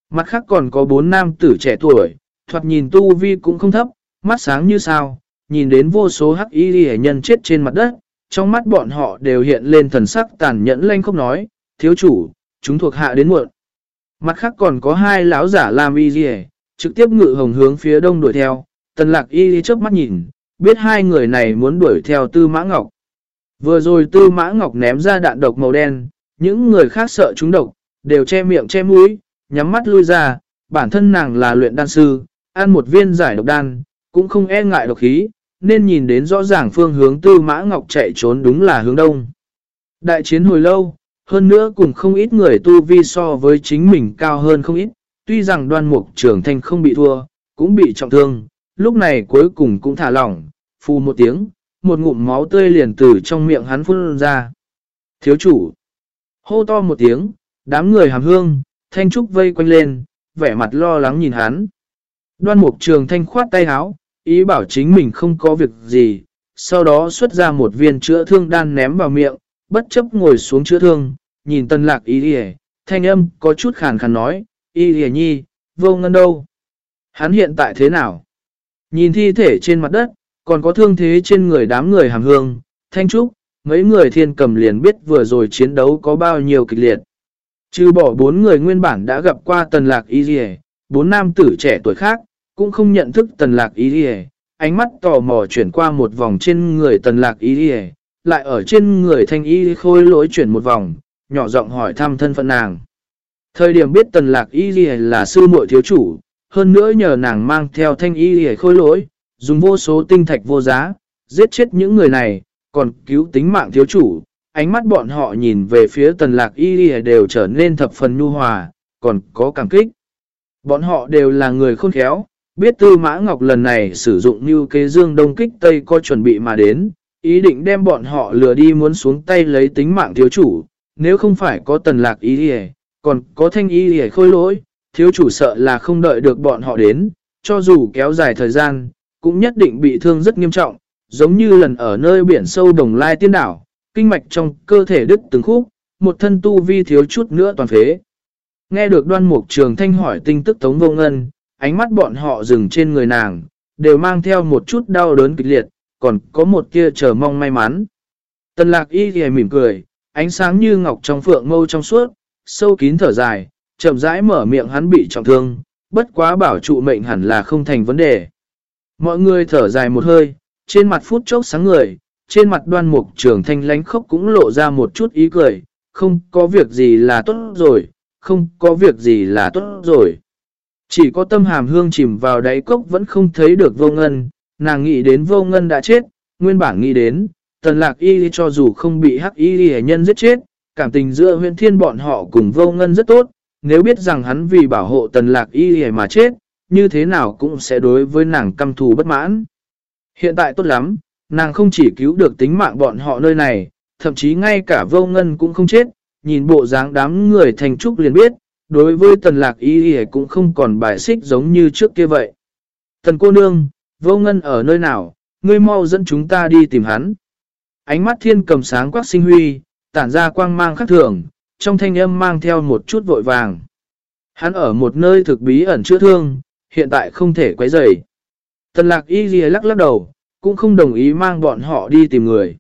Mặt khác còn có bốn nam tử trẻ tuổi, thoạt nhìn tu vi cũng không thấp, mắt sáng như sao, nhìn đến vô số hắc y đi nhân chết trên mặt đất, trong mắt bọn họ đều hiện lên thần sắc tàn nhẫn lanh không nói, thiếu chủ, chúng thuộc hạ đến muộn. Mặt khác còn có hai lão giả làm y gì trực tiếp ngự hồng hướng phía đông đuổi theo, tần lạc y chớp mắt nhìn, biết hai người này muốn đuổi theo tư mã ngọc. Vừa rồi tư mã ngọc ném ra đạn độc màu đen, những người khác sợ chúng độc, đều che miệng che mũi, nhắm mắt lui ra, bản thân nàng là luyện đan sư, ăn một viên giải độc đan, cũng không e ngại độc khí, nên nhìn đến rõ ràng phương hướng tư mã ngọc chạy trốn đúng là hướng đông. Đại chiến hồi lâu, hơn nữa cùng không ít người tu vi so với chính mình cao hơn không ít, tuy rằng đoan mục trưởng thanh không bị thua, cũng bị trọng thương, lúc này cuối cùng cũng thả lỏng, phù một tiếng, một ngụm máu tươi liền từ trong miệng hắn phun ra. Thiếu chủ, hô to một tiếng, đám người hàm hương, thanh trúc vây quanh lên, vẻ mặt lo lắng nhìn hắn. Đoan mục trường thanh khoát tay háo, ý bảo chính mình không có việc gì, sau đó xuất ra một viên chữa thương đan ném vào miệng, bất chấp ngồi xuống chữa thương, nhìn tân lạc ý hề, thanh âm có chút khàn khàn nói, ý hề nhi, vô ngân đâu? Hắn hiện tại thế nào? Nhìn thi thể trên mặt đất, còn có thương thế trên người đám người hàm hương, thanh trúc, mấy người thiên cầm liền biết vừa rồi chiến đấu có bao nhiêu kịch liệt. Trừ bỏ bốn người nguyên bản đã gặp qua tần lạc y dì bốn nam tử trẻ tuổi khác, cũng không nhận thức tần lạc y dì ánh mắt tò mò chuyển qua một vòng trên người tần lạc y dì lại ở trên người thanh y khôi lỗi chuyển một vòng, nhỏ giọng hỏi thăm thân phận nàng. Thời điểm biết tần lạc y dì là sư muội thiếu chủ, hơn nữa nhờ nàng mang theo thanh y dì khôi lỗi, dùng vô số tinh thạch vô giá, giết chết những người này, còn cứu tính mạng thiếu chủ. Ánh mắt bọn họ nhìn về phía tần lạc y đều trở nên thập phần nhu hòa, còn có cảm kích. Bọn họ đều là người khôn khéo, biết tư mã ngọc lần này sử dụng như kế dương đông kích tây có chuẩn bị mà đến, Ý định đem bọn họ lừa đi muốn xuống tay lấy tính mạng thiếu chủ, nếu không phải có tần lạc ý đi còn có thanh ý đi khôi lỗi, thiếu chủ sợ là không đợi được bọn họ đến, cho dù kéo dài thời gian, cũng nhất định bị thương rất nghiêm trọng, giống như lần ở nơi biển sâu đồng lai tiên đảo, kinh mạch trong cơ thể đứt từng khúc, một thân tu vi thiếu chút nữa toàn phế. Nghe được đoan mục trường thanh hỏi tinh tức tống vô ngân, ánh mắt bọn họ dừng trên người nàng, đều mang theo một chút đau đớn kịch liệt, còn có một kia chờ mong may mắn. Tần lạc y thì mỉm cười, ánh sáng như ngọc trong phượng mâu trong suốt, sâu kín thở dài, chậm rãi mở miệng hắn bị trọng thương, bất quá bảo trụ mệnh hẳn là không thành vấn đề. Mọi người thở dài một hơi, trên mặt phút chốc sáng người, trên mặt đoan mục trường thanh lánh khốc cũng lộ ra một chút ý cười, không có việc gì là tốt rồi, không có việc gì là tốt rồi. Chỉ có tâm hàm hương chìm vào đáy cốc vẫn không thấy được vô ngân, nàng nghĩ đến vô ngân đã chết, nguyên bản nghĩ đến, tần lạc y cho dù không bị hắc y nhân giết chết, cảm tình giữa huyện thiên bọn họ cùng vô ngân rất tốt, nếu biết rằng hắn vì bảo hộ tần lạc y mà chết, như thế nào cũng sẽ đối với nàng căm thù bất mãn. Hiện tại tốt lắm, nàng không chỉ cứu được tính mạng bọn họ nơi này, thậm chí ngay cả vô ngân cũng không chết, nhìn bộ dáng đám người thành trúc liền biết, đối với tần lạc y y cũng không còn bài xích giống như trước kia vậy. Tần cô nương, vô ngân ở nơi nào, ngươi mau dẫn chúng ta đi tìm hắn. Ánh mắt thiên cầm sáng quắc sinh huy, tản ra quang mang khắc thường, trong thanh âm mang theo một chút vội vàng. Hắn ở một nơi thực bí ẩn chữa thương, hiện tại không thể quấy rầy. Tần lạc y ghi lắc lắc đầu, cũng không đồng ý mang bọn họ đi tìm người.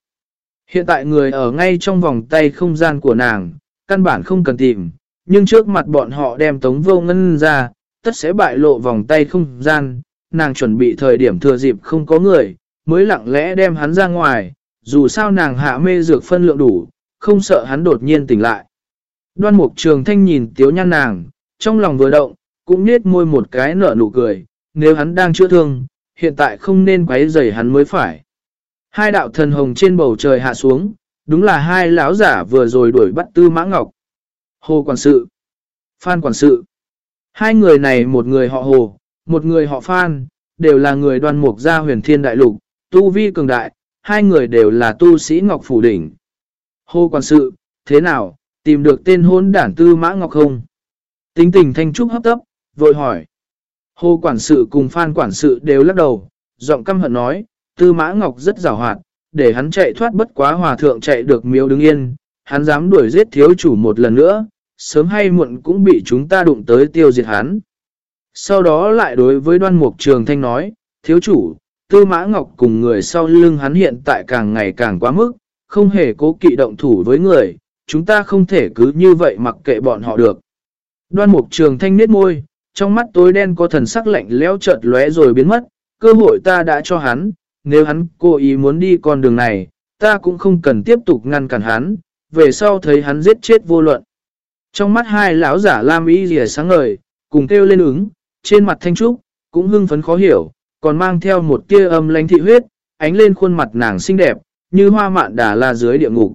Hiện tại người ở ngay trong vòng tay không gian của nàng, căn bản không cần tìm, nhưng trước mặt bọn họ đem tống vô ngân ra, tất sẽ bại lộ vòng tay không gian, nàng chuẩn bị thời điểm thừa dịp không có người, mới lặng lẽ đem hắn ra ngoài, dù sao nàng hạ mê dược phân lượng đủ, không sợ hắn đột nhiên tỉnh lại. Đoan mục trường thanh nhìn tiếu nhăn nàng, trong lòng vừa động, cũng nết môi một cái nở nụ cười, nếu hắn đang chữa thương, hiện tại không nên quấy rầy hắn mới phải. Hai đạo thần hồng trên bầu trời hạ xuống, đúng là hai lão giả vừa rồi đuổi bắt tư mã ngọc. Hồ quản sự, Phan quản sự. Hai người này một người họ Hồ, một người họ Phan, đều là người đoan mục gia huyền thiên đại lục, tu vi cường đại, hai người đều là tu sĩ Ngọc Phủ Đỉnh. Hồ quản sự, thế nào, tìm được tên hôn đản tư mã Ngọc không? Tính tình thanh trúc hấp tấp, vội hỏi. Hồ quản sự cùng Phan quản sự đều lắc đầu, giọng căm hận nói, tư mã Ngọc rất rào hoạt, để hắn chạy thoát bất quá hòa thượng chạy được miếu đứng yên, hắn dám đuổi giết thiếu chủ một lần nữa, sớm hay muộn cũng bị chúng ta đụng tới tiêu diệt hắn. Sau đó lại đối với đoan mục trường thanh nói, thiếu chủ, tư mã ngọc cùng người sau lưng hắn hiện tại càng ngày càng quá mức, không hề cố kỵ động thủ với người, chúng ta không thể cứ như vậy mặc kệ bọn họ được. Đoan mục trường thanh nết môi, trong mắt tối đen có thần sắc lạnh leo chợt lóe rồi biến mất, cơ hội ta đã cho hắn, nếu hắn cố ý muốn đi con đường này, ta cũng không cần tiếp tục ngăn cản hắn, về sau thấy hắn giết chết vô luận. Trong mắt hai lão giả Lam Y rìa sáng ngời, cùng kêu lên ứng, trên mặt thanh trúc, cũng hưng phấn khó hiểu, còn mang theo một tia âm lánh thị huyết, ánh lên khuôn mặt nàng xinh đẹp, như hoa mạn đà la dưới địa ngục.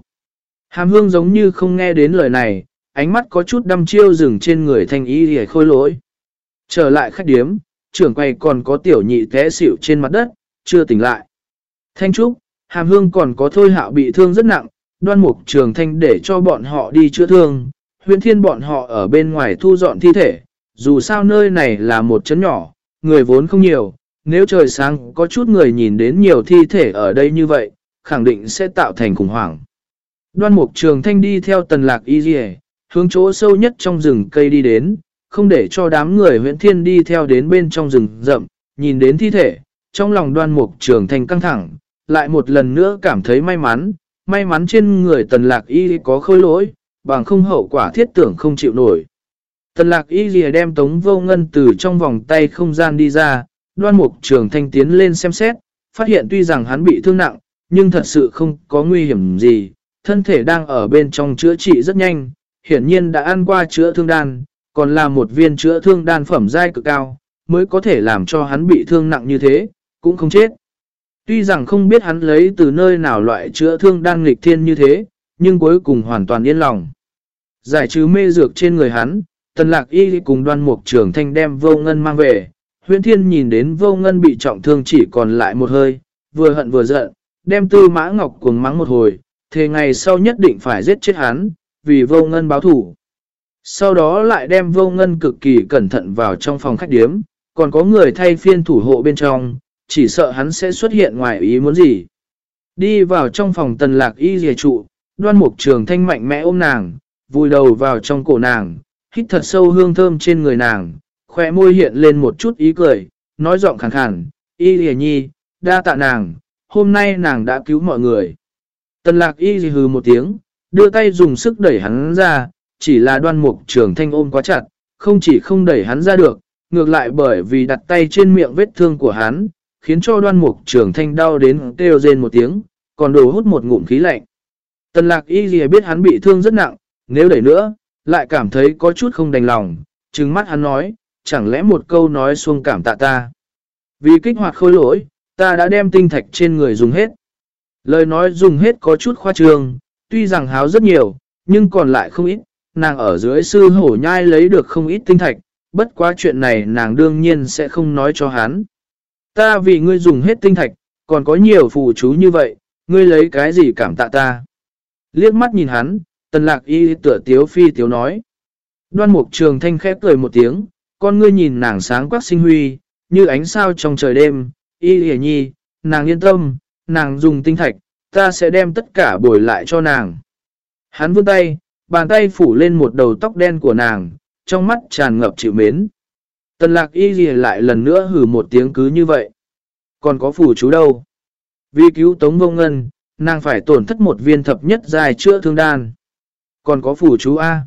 Hàm hương giống như không nghe đến lời này, ánh mắt có chút đăm chiêu dừng trên người thanh y rìa khôi lỗi. Trở lại khách điếm, trưởng quay còn có tiểu nhị té xỉu trên mặt đất, chưa tỉnh lại. Thanh trúc, hàm hương còn có thôi hạo bị thương rất nặng, đoan mục trường thanh để cho bọn họ đi chữa thương, huyện thiên bọn họ ở bên ngoài thu dọn thi thể, dù sao nơi này là một chấn nhỏ, người vốn không nhiều, nếu trời sáng có chút người nhìn đến nhiều thi thể ở đây như vậy, khẳng định sẽ tạo thành khủng hoảng. Đoan mục trường thanh đi theo tần lạc y dì hướng chỗ sâu nhất trong rừng cây đi đến, không để cho đám người huyện thiên đi theo đến bên trong rừng rậm, nhìn đến thi thể, trong lòng đoan mục trường thanh căng thẳng, lại một lần nữa cảm thấy may mắn, may mắn trên người tần lạc y có khôi lỗi, bằng không hậu quả thiết tưởng không chịu nổi. Tần lạc y lìa đem tống vô ngân từ trong vòng tay không gian đi ra, đoan mục trường thanh tiến lên xem xét, phát hiện tuy rằng hắn bị thương nặng, nhưng thật sự không có nguy hiểm gì, thân thể đang ở bên trong chữa trị rất nhanh, hiển nhiên đã ăn qua chữa thương đan, còn là một viên chữa thương đan phẩm giai cực cao, mới có thể làm cho hắn bị thương nặng như thế, cũng không chết. Tuy rằng không biết hắn lấy từ nơi nào loại chữa thương đan nghịch thiên như thế, nhưng cuối cùng hoàn toàn yên lòng. Giải trừ mê dược trên người hắn, tần lạc y cùng đoan mục trưởng thanh đem vô ngân mang về. Huyễn thiên nhìn đến vô ngân bị trọng thương chỉ còn lại một hơi, vừa hận vừa giận, đem tư mã ngọc cuồng mắng một hồi, thế ngày sau nhất định phải giết chết hắn, vì vô ngân báo thủ. Sau đó lại đem vô ngân cực kỳ cẩn thận vào trong phòng khách điếm, còn có người thay phiên thủ hộ bên trong, chỉ sợ hắn sẽ xuất hiện ngoài ý muốn gì. Đi vào trong phòng tần lạc y dìa trụ, đoan mục trường thanh mạnh mẽ ôm nàng, vùi đầu vào trong cổ nàng, hít thật sâu hương thơm trên người nàng, khỏe môi hiện lên một chút ý cười, nói giọng khẳng khẳng, y dìa nhi, đa tạ nàng, hôm nay nàng đã cứu mọi người. Tần lạc y dì hừ một tiếng, đưa tay dùng sức đẩy hắn ra, chỉ là đoan mục trường thanh ôm quá chặt, không chỉ không đẩy hắn ra được, ngược lại bởi vì đặt tay trên miệng vết thương của hắn, khiến cho đoan mục trường thanh đau đến kêu rên một tiếng, còn đổ hút một ngụm khí lạnh. Tần lạc y gì biết hắn bị thương rất nặng, nếu đẩy nữa, lại cảm thấy có chút không đành lòng, trừng mắt hắn nói, chẳng lẽ một câu nói xuông cảm tạ ta. Vì kích hoạt khôi lỗi, ta đã đem tinh thạch trên người dùng hết. Lời nói dùng hết có chút khoa trương, tuy rằng háo rất nhiều, nhưng còn lại không ít, nàng ở dưới sư hổ nhai lấy được không ít tinh thạch, bất quá chuyện này nàng đương nhiên sẽ không nói cho hắn. Ta vì ngươi dùng hết tinh thạch, còn có nhiều phù chú như vậy, ngươi lấy cái gì cảm tạ ta? Liếc mắt nhìn hắn, tần lạc y tựa tiếu phi tiếu nói. Đoan mục trường thanh khép cười một tiếng, con ngươi nhìn nàng sáng quắc sinh huy, như ánh sao trong trời đêm, y hề nhi, nàng yên tâm, nàng dùng tinh thạch, ta sẽ đem tất cả bồi lại cho nàng. Hắn vươn tay, bàn tay phủ lên một đầu tóc đen của nàng, trong mắt tràn ngập chịu mến. Tần lạc y gì lại lần nữa hử một tiếng cứ như vậy. Còn có phủ chú đâu? Vì cứu tống vô ngân, nàng phải tổn thất một viên thập nhất dài chữa thương đan. Còn có phủ chú A.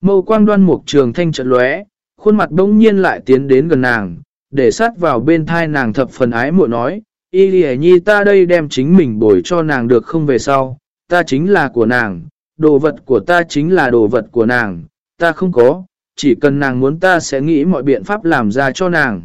Mâu quang đoan mục trường thanh trận lóe, khuôn mặt bỗng nhiên lại tiến đến gần nàng, để sát vào bên thai nàng thập phần ái muội nói, Y lì nhi ta đây đem chính mình bồi cho nàng được không về sau, ta chính là của nàng, đồ vật của ta chính là đồ vật của nàng, ta không có, chỉ cần nàng muốn ta sẽ nghĩ mọi biện pháp làm ra cho nàng.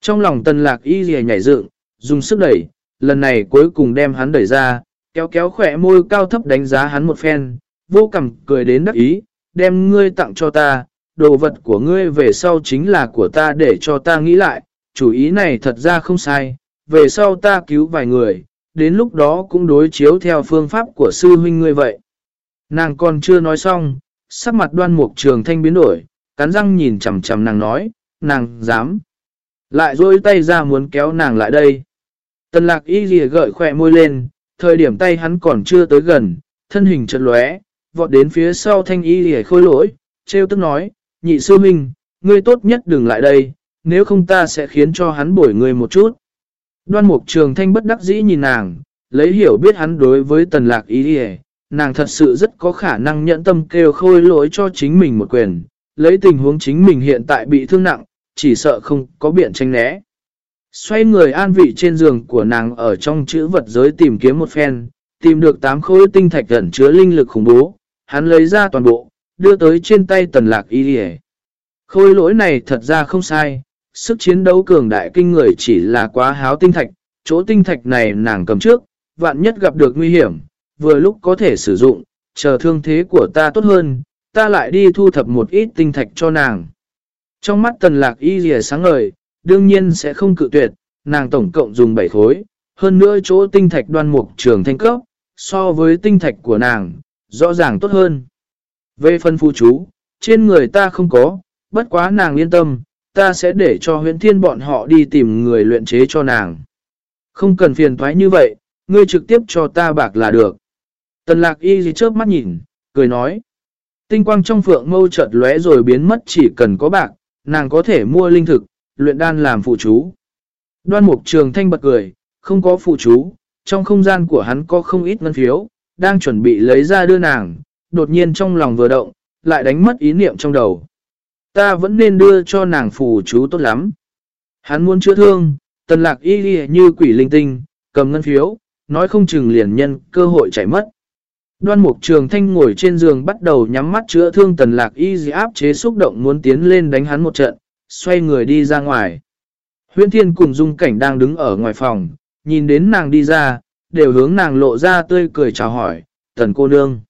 Trong lòng tần lạc y dì nhảy dựng, dùng sức đẩy, lần này cuối cùng đem hắn đẩy ra, kéo kéo khỏe môi cao thấp đánh giá hắn một phen, vô cầm cười đến đắc ý, đem ngươi tặng cho ta, đồ vật của ngươi về sau chính là của ta để cho ta nghĩ lại, chủ ý này thật ra không sai, về sau ta cứu vài người, đến lúc đó cũng đối chiếu theo phương pháp của sư huynh ngươi vậy. Nàng còn chưa nói xong, sắc mặt đoan mục trường thanh biến đổi, cắn răng nhìn chầm chầm nàng nói, nàng dám. Lại rôi tay ra muốn kéo nàng lại đây. Tần lạc y lìa gợi khỏe môi lên, thời điểm tay hắn còn chưa tới gần, thân hình chật lóe, vọt đến phía sau thanh y lìa khôi lỗi, treo tức nói, nhị sư minh, ngươi tốt nhất đừng lại đây, nếu không ta sẽ khiến cho hắn bổi ngươi một chút. Đoan mục trường thanh bất đắc dĩ nhìn nàng, lấy hiểu biết hắn đối với tần lạc Y đi nàng thật sự rất có khả năng nhận tâm kêu khôi lỗi cho chính mình một quyền, lấy tình huống chính mình hiện tại bị thương nặng, chỉ sợ không có biện tranh né. Xoay người an vị trên giường của nàng ở trong chữ vật giới tìm kiếm một phen, tìm được 8 khối tinh thạch gần chứa linh lực khủng bố, hắn lấy ra toàn bộ, đưa tới trên tay tần lạc y đi Khôi lỗi này thật ra không sai, sức chiến đấu cường đại kinh người chỉ là quá háo tinh thạch, chỗ tinh thạch này nàng cầm trước, vạn nhất gặp được nguy hiểm, vừa lúc có thể sử dụng, chờ thương thế của ta tốt hơn, ta lại đi thu thập một ít tinh thạch cho nàng. Trong mắt tần lạc y rìa sáng ngời, đương nhiên sẽ không cự tuyệt, nàng tổng cộng dùng 7 khối, hơn nữa chỗ tinh thạch đoan mục trường thanh cấp, so với tinh thạch của nàng, rõ ràng tốt hơn. Về phân phu chú, trên người ta không có, bất quá nàng yên tâm, ta sẽ để cho huyện thiên bọn họ đi tìm người luyện chế cho nàng. Không cần phiền thoái như vậy, ngươi trực tiếp cho ta bạc là được. Tần lạc y gì chớp mắt nhìn, cười nói. Tinh quang trong phượng mâu chợt lóe rồi biến mất chỉ cần có bạc, nàng có thể mua linh thực, luyện đan làm phụ chú. Đoan mục trường thanh bật cười, không có phụ chú, trong không gian của hắn có không ít ngân phiếu, đang chuẩn bị lấy ra đưa nàng, đột nhiên trong lòng vừa động, lại đánh mất ý niệm trong đầu. Ta vẫn nên đưa cho nàng phù chú tốt lắm. Hắn muốn chữa thương, tần lạc y như quỷ linh tinh, cầm ngân phiếu, nói không chừng liền nhân cơ hội chạy mất. Đoan mục trường thanh ngồi trên giường bắt đầu nhắm mắt chữa thương tần lạc y dì áp chế xúc động muốn tiến lên đánh hắn một trận, xoay người đi ra ngoài. Huyễn thiên cùng dung cảnh đang đứng ở ngoài phòng, nhìn đến nàng đi ra, đều hướng nàng lộ ra tươi cười chào hỏi, tần cô nương.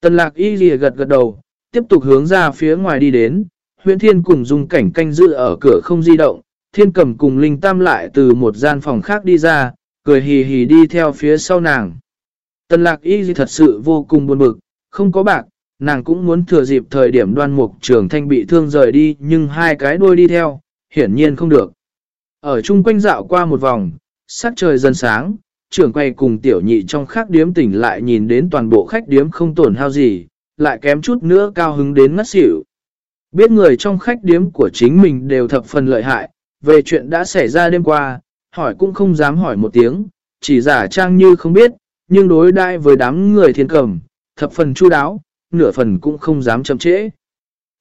Tần lạc y dì gật gật đầu, tiếp tục hướng ra phía ngoài đi đến, Huyễn thiên cùng dung cảnh canh giữ ở cửa không di động, thiên cầm cùng linh tam lại từ một gian phòng khác đi ra, cười hì hì đi theo phía sau nàng. Tần lạc y thật sự vô cùng buồn bực, không có bạc, nàng cũng muốn thừa dịp thời điểm đoan mục trường thanh bị thương rời đi nhưng hai cái đuôi đi theo, hiển nhiên không được. Ở chung quanh dạo qua một vòng, sắc trời dần sáng, trưởng quay cùng tiểu nhị trong khác điếm tỉnh lại nhìn đến toàn bộ khách điếm không tổn hao gì, lại kém chút nữa cao hứng đến ngất xỉu. Biết người trong khách điếm của chính mình đều thập phần lợi hại, về chuyện đã xảy ra đêm qua, hỏi cũng không dám hỏi một tiếng, chỉ giả trang như không biết, nhưng đối đai với đám người thiên cầm, thập phần chu đáo, nửa phần cũng không dám chậm trễ.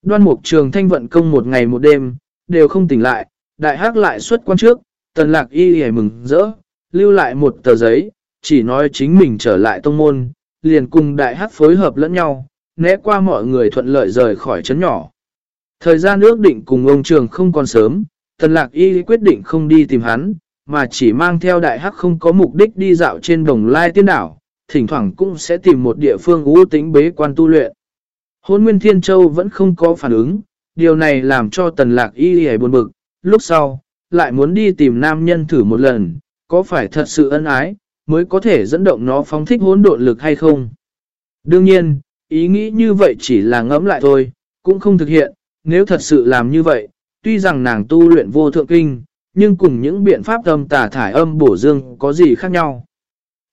Đoan mục trường thanh vận công một ngày một đêm, đều không tỉnh lại, đại hắc lại xuất quan trước, tần lạc y hề mừng rỡ, lưu lại một tờ giấy, chỉ nói chính mình trở lại tông môn, liền cùng đại hắc phối hợp lẫn nhau, né qua mọi người thuận lợi rời khỏi chấn nhỏ. Thời gian ước định cùng ông trường không còn sớm, tần lạc y quyết định không đi tìm hắn, mà chỉ mang theo đại hắc không có mục đích đi dạo trên đồng lai tiên đảo, thỉnh thoảng cũng sẽ tìm một địa phương ưu tính bế quan tu luyện. Hôn Nguyên Thiên Châu vẫn không có phản ứng, điều này làm cho tần lạc y hề buồn bực, lúc sau, lại muốn đi tìm nam nhân thử một lần, có phải thật sự ân ái, mới có thể dẫn động nó phóng thích hỗn độn lực hay không. Đương nhiên, ý nghĩ như vậy chỉ là ngẫm lại thôi, cũng không thực hiện, nếu thật sự làm như vậy, tuy rằng nàng tu luyện vô thượng kinh, nhưng cùng những biện pháp âm tả thải âm bổ dương có gì khác nhau.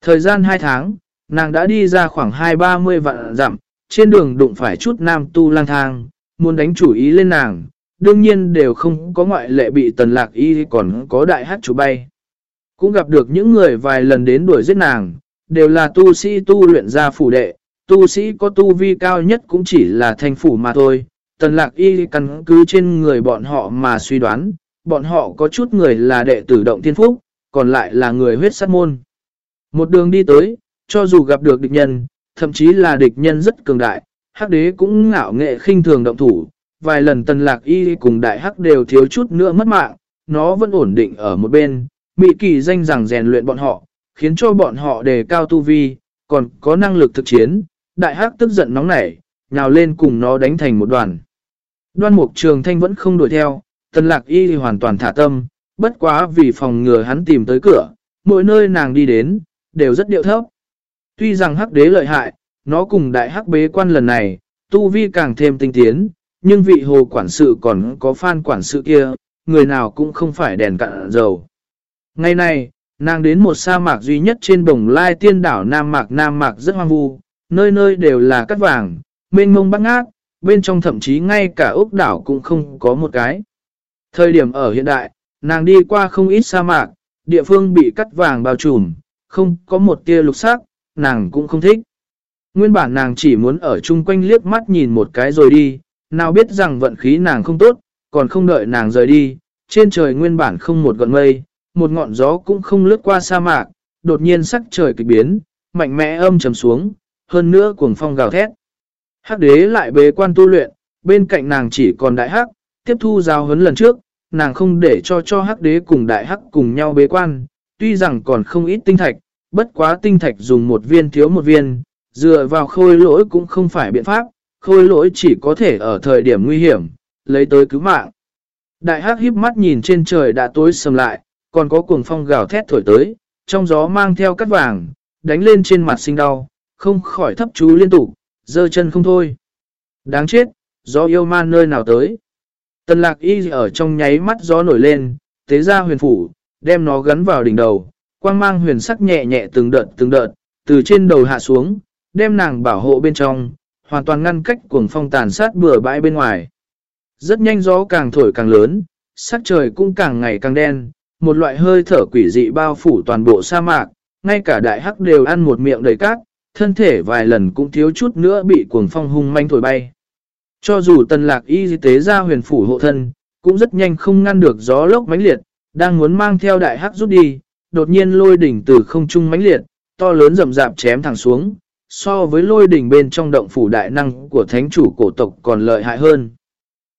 Thời gian 2 tháng, nàng đã đi ra khoảng 2-30 vạn dặm, trên đường đụng phải chút nam tu lang thang, muốn đánh chủ ý lên nàng, đương nhiên đều không có ngoại lệ bị tần lạc y còn có đại hát chủ bay. Cũng gặp được những người vài lần đến đuổi giết nàng, đều là tu sĩ tu luyện ra phủ đệ, tu sĩ có tu vi cao nhất cũng chỉ là thanh phủ mà thôi. Tần lạc y căn cứ trên người bọn họ mà suy đoán, bọn họ có chút người là đệ tử động thiên phúc, còn lại là người huyết sát môn. Một đường đi tới, cho dù gặp được địch nhân, thậm chí là địch nhân rất cường đại, hắc đế cũng ngạo nghệ khinh thường động thủ, vài lần tần lạc y cùng đại hắc đều thiếu chút nữa mất mạng, nó vẫn ổn định ở một bên, Mỹ kỳ danh rằng rèn luyện bọn họ, khiến cho bọn họ đề cao tu vi, còn có năng lực thực chiến, đại hắc tức giận nóng nảy, nhào lên cùng nó đánh thành một đoàn. Đoan mục trường thanh vẫn không đuổi theo, tần lạc y hoàn toàn thả tâm, bất quá vì phòng ngừa hắn tìm tới cửa, mỗi nơi nàng đi đến, đều rất điệu thấp. Tuy rằng hắc đế lợi hại, nó cùng đại hắc bế quan lần này, tu vi càng thêm tinh tiến, nhưng vị hồ quản sự còn có phan quản sự kia, người nào cũng không phải đèn cạn dầu. Ngày nay nàng đến một sa mạc duy nhất trên bồng lai tiên đảo Nam Mạc Nam Mạc rất hoang vu, nơi nơi đều là cắt vàng, mênh mông băng ngát, bên trong thậm chí ngay cả ốc đảo cũng không có một cái. Thời điểm ở hiện đại, nàng đi qua không ít sa mạc, địa phương bị cắt vàng bao trùm, không có một tia lục sắc, nàng cũng không thích. Nguyên bản nàng chỉ muốn ở chung quanh liếc mắt nhìn một cái rồi đi, nào biết rằng vận khí nàng không tốt, còn không đợi nàng rời đi, trên trời nguyên bản không một gọn mây, một ngọn gió cũng không lướt qua sa mạc, đột nhiên sắc trời kịch biến, mạnh mẽ âm trầm xuống, hơn nữa cuồng phong gào thét. Hắc đế lại bế quan tu luyện, bên cạnh nàng chỉ còn đại hắc, tiếp thu giáo huấn lần trước, nàng không để cho cho hắc đế cùng đại hắc cùng nhau bế quan, tuy rằng còn không ít tinh thạch, bất quá tinh thạch dùng một viên thiếu một viên, dựa vào khôi lỗi cũng không phải biện pháp, khôi lỗi chỉ có thể ở thời điểm nguy hiểm, lấy tới cứu mạng. Đại hắc híp mắt nhìn trên trời đã tối sầm lại, còn có cuồng phong gào thét thổi tới, trong gió mang theo cắt vàng, đánh lên trên mặt sinh đau, không khỏi thấp chú liên tục, dơ chân không thôi. Đáng chết, gió yêu man nơi nào tới. Tần lạc y ở trong nháy mắt gió nổi lên, tế ra huyền phủ, đem nó gắn vào đỉnh đầu, quang mang huyền sắc nhẹ nhẹ từng đợt từng đợt, từ trên đầu hạ xuống, đem nàng bảo hộ bên trong, hoàn toàn ngăn cách cuồng phong tàn sát bừa bãi bên ngoài. Rất nhanh gió càng thổi càng lớn, sắc trời cũng càng ngày càng đen, một loại hơi thở quỷ dị bao phủ toàn bộ sa mạc, ngay cả đại hắc đều ăn một miệng đầy cát, thân thể vài lần cũng thiếu chút nữa bị cuồng phong hung manh thổi bay. Cho dù tần lạc y tế ra huyền phủ hộ thân, cũng rất nhanh không ngăn được gió lốc mãnh liệt, đang muốn mang theo đại hắc rút đi, đột nhiên lôi đỉnh từ không trung mãnh liệt, to lớn rầm rạp chém thẳng xuống, so với lôi đỉnh bên trong động phủ đại năng của thánh chủ cổ tộc còn lợi hại hơn.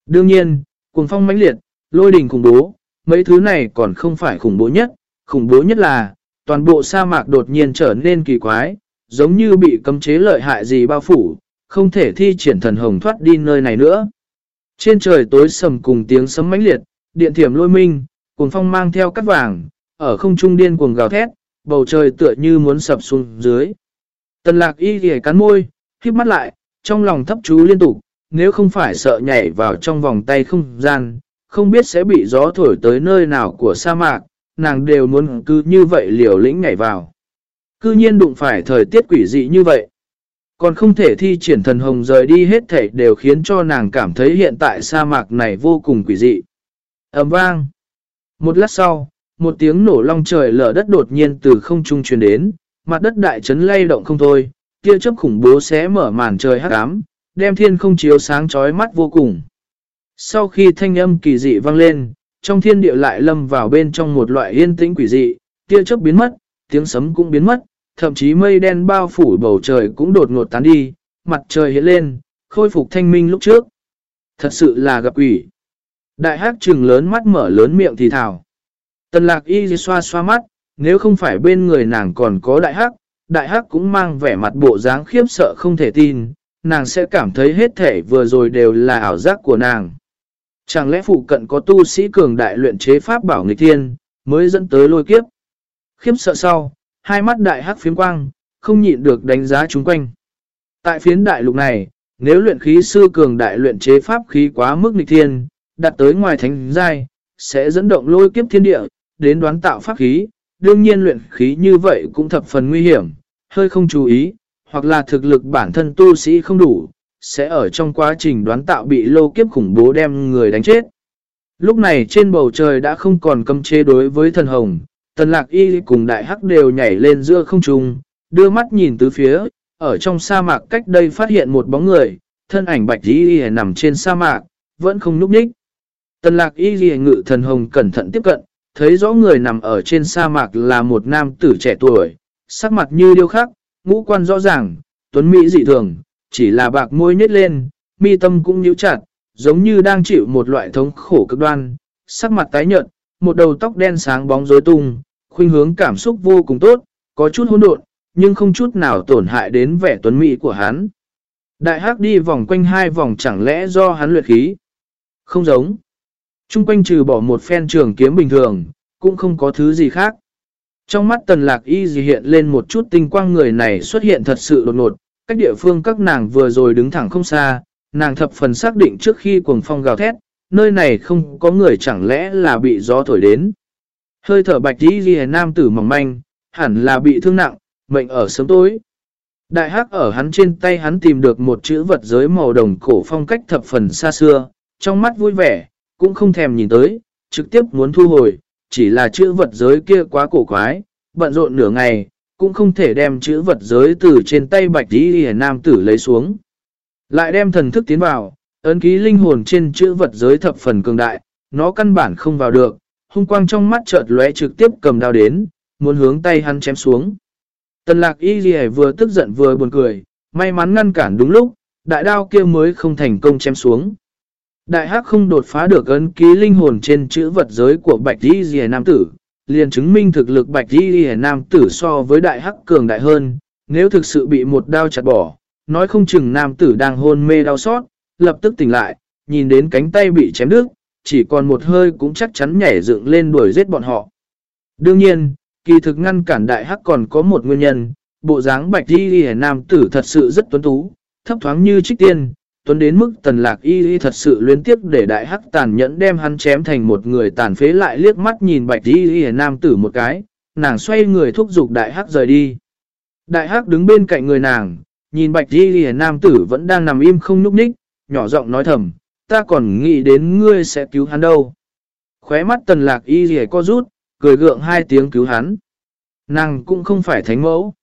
Đương nhiên, cuồng phong mãnh liệt, lôi đỉnh khủng bố, mấy thứ này còn không phải khủng bố nhất, khủng bố nhất là, toàn bộ sa mạc đột nhiên trở nên kỳ quái, giống như bị cấm chế lợi hại gì bao phủ, không thể thi triển thần hồng thoát đi nơi này nữa. Trên trời tối sầm cùng tiếng sấm mãnh liệt, điện thiểm lôi minh, cuồng phong mang theo cắt vàng, ở không trung điên cuồng gào thét, bầu trời tựa như muốn sập xuống dưới. Tần lạc y ghề cắn môi, khiếp mắt lại, trong lòng thấp chú liên tục, nếu không phải sợ nhảy vào trong vòng tay không gian, không biết sẽ bị gió thổi tới nơi nào của sa mạc, nàng đều muốn cứ như vậy liều lĩnh nhảy vào. Cư nhiên đụng phải thời tiết quỷ dị như vậy. Còn không thể thi triển thần hồng rời đi hết thảy đều khiến cho nàng cảm thấy hiện tại sa mạc này vô cùng quỷ dị. ầm vang. Một lát sau, một tiếng nổ long trời lở đất đột nhiên từ không trung truyền đến, mặt đất đại chấn lay động không thôi, tia chớp khủng bố sẽ mở màn trời hắc ám, đem thiên không chiếu sáng chói mắt vô cùng. Sau khi thanh âm kỳ dị vang lên, trong thiên địa lại lâm vào bên trong một loại yên tĩnh quỷ dị, tia chớp biến mất, tiếng sấm cũng biến mất, thậm chí mây đen bao phủ bầu trời cũng đột ngột tán đi, mặt trời hiện lên, khôi phục thanh minh lúc trước. Thật sự là gặp quỷ. Đại hắc trừng lớn mắt mở lớn miệng thì thảo. Tần lạc y xoa xoa mắt, nếu không phải bên người nàng còn có đại hắc, đại hắc cũng mang vẻ mặt bộ dáng khiếp sợ không thể tin, nàng sẽ cảm thấy hết thể vừa rồi đều là ảo giác của nàng. Chẳng lẽ phụ cận có tu sĩ cường đại luyện chế pháp bảo nghịch thiên, mới dẫn tới lôi kiếp. Khiếp sợ sau, hai mắt đại hắc phiến quang, không nhịn được đánh giá chúng quanh. Tại phiến đại lục này, nếu luyện khí sư cường đại luyện chế pháp khí quá mức nghịch thiên, đặt tới ngoài thánh giai, sẽ dẫn động lôi kiếp thiên địa, đến đoán tạo pháp khí. Đương nhiên luyện khí như vậy cũng thập phần nguy hiểm, hơi không chú ý, hoặc là thực lực bản thân tu sĩ không đủ, sẽ ở trong quá trình đoán tạo bị lô kiếp khủng bố đem người đánh chết. Lúc này trên bầu trời đã không còn cấm chế đối với thần hồng, tần lạc y cùng đại hắc đều nhảy lên giữa không trung, đưa mắt nhìn từ phía, ở trong sa mạc cách đây phát hiện một bóng người, thân ảnh bạch y nằm trên sa mạc, vẫn không núp nhích. Tần lạc y ngự thần hồng cẩn thận tiếp cận, thấy rõ người nằm ở trên sa mạc là một nam tử trẻ tuổi, sắc mặt như điêu khắc, ngũ quan rõ ràng, tuấn mỹ dị thường, chỉ là bạc môi nhếch lên, mi tâm cũng nhíu chặt, giống như đang chịu một loại thống khổ cực đoan, sắc mặt tái nhợt, một đầu tóc đen sáng bóng rối tung, khuynh hướng cảm xúc vô cùng tốt, có chút hỗn độn, nhưng không chút nào tổn hại đến vẻ tuấn mỹ của hắn. Đại hắc đi vòng quanh hai vòng chẳng lẽ do hắn luyện khí? Không giống. Trung quanh trừ bỏ một phen trường kiếm bình thường, cũng không có thứ gì khác. Trong mắt tần lạc y gì hiện lên một chút tinh quang người này xuất hiện thật sự đột ngột, cách địa phương các nàng vừa rồi đứng thẳng không xa, nàng thập phần xác định trước khi cuồng phong gào thét, nơi này không có người chẳng lẽ là bị gió thổi đến. Hơi thở bạch đi ghi nam tử mỏng manh, hẳn là bị thương nặng, mệnh ở sớm tối. Đại hắc ở hắn trên tay hắn tìm được một chữ vật giới màu đồng cổ phong cách thập phần xa xưa, trong mắt vui vẻ, cũng không thèm nhìn tới, trực tiếp muốn thu hồi, chỉ là chữ vật giới kia quá cổ quái, bận rộn nửa ngày, cũng không thể đem chữ vật giới từ trên tay bạch đi nam tử lấy xuống. Lại đem thần thức tiến vào, ấn ký linh hồn trên chữ vật giới thập phần cường đại, nó căn bản không vào được, hung quang trong mắt chợt lóe trực tiếp cầm đao đến, muốn hướng tay hắn chém xuống. Tần lạc y gì vừa tức giận vừa buồn cười, may mắn ngăn cản đúng lúc, đại đao kia mới không thành công chém xuống. Đại hắc không đột phá được ấn ký linh hồn trên chữ vật giới của bạch y gì nam tử, liền chứng minh thực lực bạch y gì nam tử so với đại hắc cường đại hơn, nếu thực sự bị một đao chặt bỏ, nói không chừng nam tử đang hôn mê đau xót, lập tức tỉnh lại, nhìn đến cánh tay bị chém đứt, chỉ còn một hơi cũng chắc chắn nhảy dựng lên đuổi giết bọn họ. Đương nhiên, kỳ thực ngăn cản đại hắc còn có một nguyên nhân, bộ dáng bạch y y nam tử thật sự rất tuấn tú, thấp thoáng như trích tiên, tuấn đến mức tần lạc y y thật sự luyến tiếp để đại hắc tàn nhẫn đem hắn chém thành một người tàn phế lại liếc mắt nhìn bạch y y nam tử một cái, nàng xoay người thúc giục đại hắc rời đi. Đại hắc đứng bên cạnh người nàng, nhìn bạch y y nam tử vẫn đang nằm im không nhúc nhích, nhỏ giọng nói thầm, ta còn nghĩ đến ngươi sẽ cứu hắn đâu. Khóe mắt tần lạc y rẻ co rút, cười gượng hai tiếng cứu hắn. Nàng cũng không phải thánh mẫu.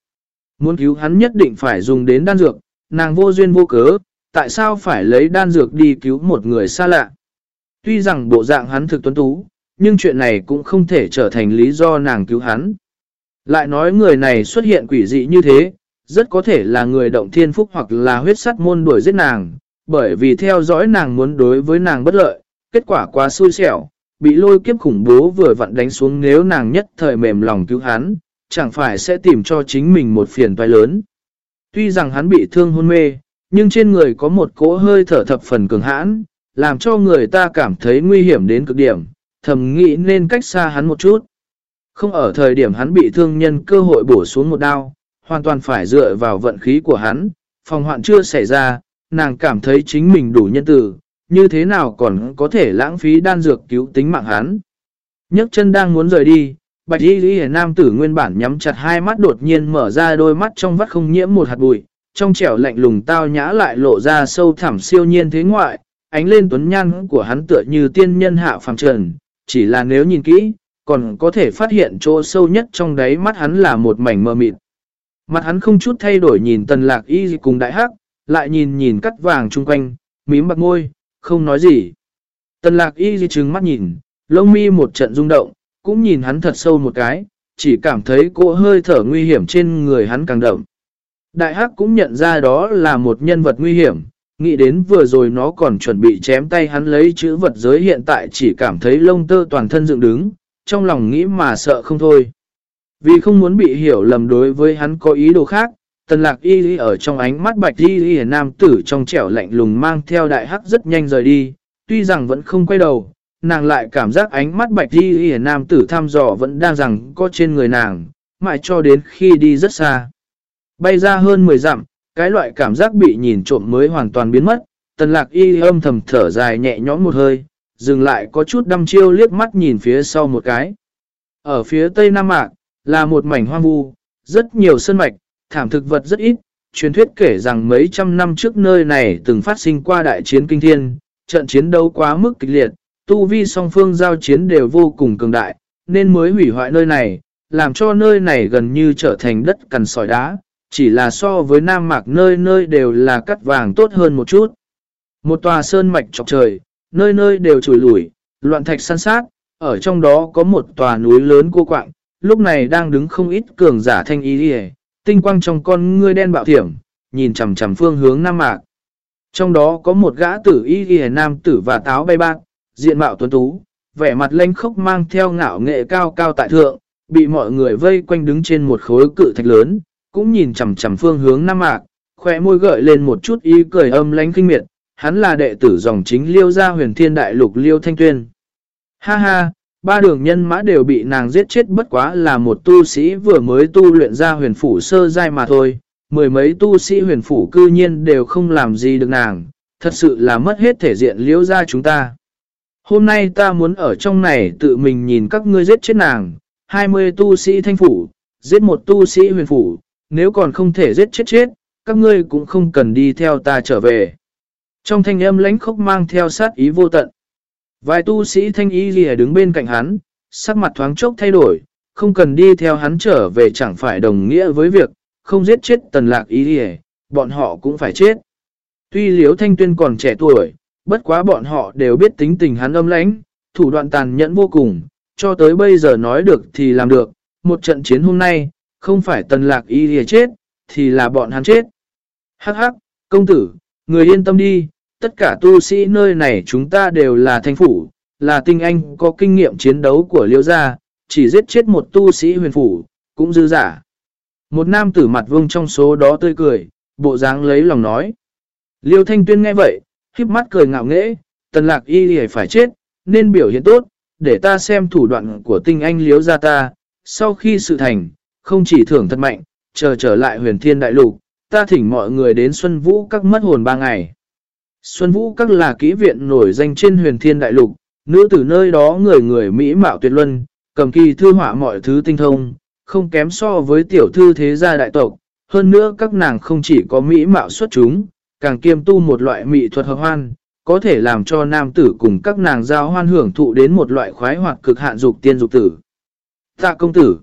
Muốn cứu hắn nhất định phải dùng đến đan dược, nàng vô duyên vô cớ, tại sao phải lấy đan dược đi cứu một người xa lạ. Tuy rằng bộ dạng hắn thực tuấn tú, nhưng chuyện này cũng không thể trở thành lý do nàng cứu hắn. Lại nói người này xuất hiện quỷ dị như thế, rất có thể là người động thiên phúc hoặc là huyết sắt môn đuổi giết nàng, bởi vì theo dõi nàng muốn đối với nàng bất lợi, kết quả quá xui xẻo, bị lôi kiếp khủng bố vừa vặn đánh xuống nếu nàng nhất thời mềm lòng cứu hắn, chẳng phải sẽ tìm cho chính mình một phiền toái lớn. Tuy rằng hắn bị thương hôn mê, nhưng trên người có một cỗ hơi thở thập phần cường hãn, làm cho người ta cảm thấy nguy hiểm đến cực điểm, thầm nghĩ nên cách xa hắn một chút. Không ở thời điểm hắn bị thương nhân cơ hội bổ xuống một đao, hoàn toàn phải dựa vào vận khí của hắn, phòng hoạn chưa xảy ra, nàng cảm thấy chính mình đủ nhân tử, như thế nào còn có thể lãng phí đan dược cứu tính mạng hắn. nhấc chân đang muốn rời đi, bạch y lý nam tử nguyên bản nhắm chặt hai mắt đột nhiên mở ra đôi mắt trong vắt không nhiễm một hạt bụi, trong trẻo lạnh lùng tao nhã lại lộ ra sâu thẳm siêu nhiên thế ngoại, ánh lên tuấn nhan của hắn tựa như tiên nhân hạ phàm trần, chỉ là nếu nhìn kỹ, còn có thể phát hiện chỗ sâu nhất trong đáy mắt hắn là một mảnh mờ mịt. Mặt hắn không chút thay đổi nhìn tần lạc y cùng đại hắc, lại nhìn nhìn cắt vàng chung quanh, mím bạc môi, không nói gì. Tần lạc y di trừng mắt nhìn, lông mi một trận rung động, cũng nhìn hắn thật sâu một cái, chỉ cảm thấy cô hơi thở nguy hiểm trên người hắn càng đậm. Đại hắc cũng nhận ra đó là một nhân vật nguy hiểm, nghĩ đến vừa rồi nó còn chuẩn bị chém tay hắn lấy chữ vật giới hiện tại chỉ cảm thấy lông tơ toàn thân dựng đứng, trong lòng nghĩ mà sợ không thôi. Vì không muốn bị hiểu lầm đối với hắn có ý đồ khác, tần lạc y y ở trong ánh mắt bạch y y nam tử trong trẻo lạnh lùng mang theo đại hắc rất nhanh rời đi, tuy rằng vẫn không quay đầu, nàng lại cảm giác ánh mắt bạch y y nam tử thăm dò vẫn đang rằng có trên người nàng, mãi cho đến khi đi rất xa. Bay ra hơn 10 dặm, cái loại cảm giác bị nhìn trộm mới hoàn toàn biến mất, tần lạc y âm thầm thở dài nhẹ nhõm một hơi, dừng lại có chút đăm chiêu liếc mắt nhìn phía sau một cái. Ở phía tây Nam Mạc, là một mảnh hoang vu, rất nhiều sơn mạch, thảm thực vật rất ít. Truyền thuyết kể rằng mấy trăm năm trước nơi này từng phát sinh qua đại chiến kinh thiên, trận chiến đấu quá mức kịch liệt, tu vi song phương giao chiến đều vô cùng cường đại, nên mới hủy hoại nơi này, làm cho nơi này gần như trở thành đất cằn sỏi đá, chỉ là so với Nam Mạc nơi nơi đều là cắt vàng tốt hơn một chút. Một tòa sơn mạch trọc trời, nơi nơi đều trùi lủi, loạn thạch săn sát, ở trong đó có một tòa núi lớn cô quạng, lúc này đang đứng không ít cường giả thanh ý đi tinh quang trong con ngươi đen bạo thiểm, nhìn chằm chằm phương hướng Nam Mạc. Trong đó có một gã tử y ghi nam tử và táo bay bạc, diện mạo tuấn tú, vẻ mặt lênh khốc mang theo ngạo nghệ cao cao tại thượng, bị mọi người vây quanh đứng trên một khối cự thạch lớn, cũng nhìn chằm chằm phương hướng Nam Mạc, khỏe môi gợi lên một chút ý cười âm lánh kinh miệt, hắn là đệ tử dòng chính liêu gia huyền thiên đại lục liêu thanh tuyên. Ha ha, ba đường nhân mã đều bị nàng giết chết bất quá là một tu sĩ vừa mới tu luyện ra huyền phủ sơ giai mà thôi. Mười mấy tu sĩ huyền phủ cư nhiên đều không làm gì được nàng, thật sự là mất hết thể diện liễu ra chúng ta. Hôm nay ta muốn ở trong này tự mình nhìn các ngươi giết chết nàng, 20 tu sĩ thanh phủ, giết một tu sĩ huyền phủ, nếu còn không thể giết chết chết, các ngươi cũng không cần đi theo ta trở về. Trong thanh âm lãnh khốc mang theo sát ý vô tận. Vài tu sĩ thanh y lìa đứng bên cạnh hắn, sắc mặt thoáng chốc thay đổi, không cần đi theo hắn trở về chẳng phải đồng nghĩa với việc, không giết chết tần lạc y lìa, bọn họ cũng phải chết. Tuy liếu thanh tuyên còn trẻ tuổi, bất quá bọn họ đều biết tính tình hắn âm lãnh, thủ đoạn tàn nhẫn vô cùng, cho tới bây giờ nói được thì làm được, một trận chiến hôm nay, không phải tần lạc y lìa chết, thì là bọn hắn chết. Hắc hắc, công tử, người yên tâm đi, tất cả tu sĩ nơi này chúng ta đều là thanh phủ, là tinh anh có kinh nghiệm chiến đấu của liêu gia, chỉ giết chết một tu sĩ huyền phủ, cũng dư giả. Một nam tử mặt vương trong số đó tươi cười, bộ dáng lấy lòng nói. Liêu thanh tuyên nghe vậy, khiếp mắt cười ngạo nghễ, tần lạc y lì phải chết, nên biểu hiện tốt, để ta xem thủ đoạn của tinh anh liếu gia ta. Sau khi sự thành, không chỉ thưởng thật mạnh, chờ trở lại huyền thiên đại lục, ta thỉnh mọi người đến Xuân Vũ các mất hồn ba ngày. Xuân Vũ các là kỹ viện nổi danh trên huyền thiên đại lục, nữ tử nơi đó người người Mỹ mạo tuyệt luân, cầm kỳ thư họa mọi thứ tinh thông, không kém so với tiểu thư thế gia đại tộc. Hơn nữa các nàng không chỉ có Mỹ mạo xuất chúng, càng kiêm tu một loại mỹ thuật hợp hoan, có thể làm cho nam tử cùng các nàng giao hoan hưởng thụ đến một loại khoái hoặc cực hạn dục tiên dục tử. Tạ công tử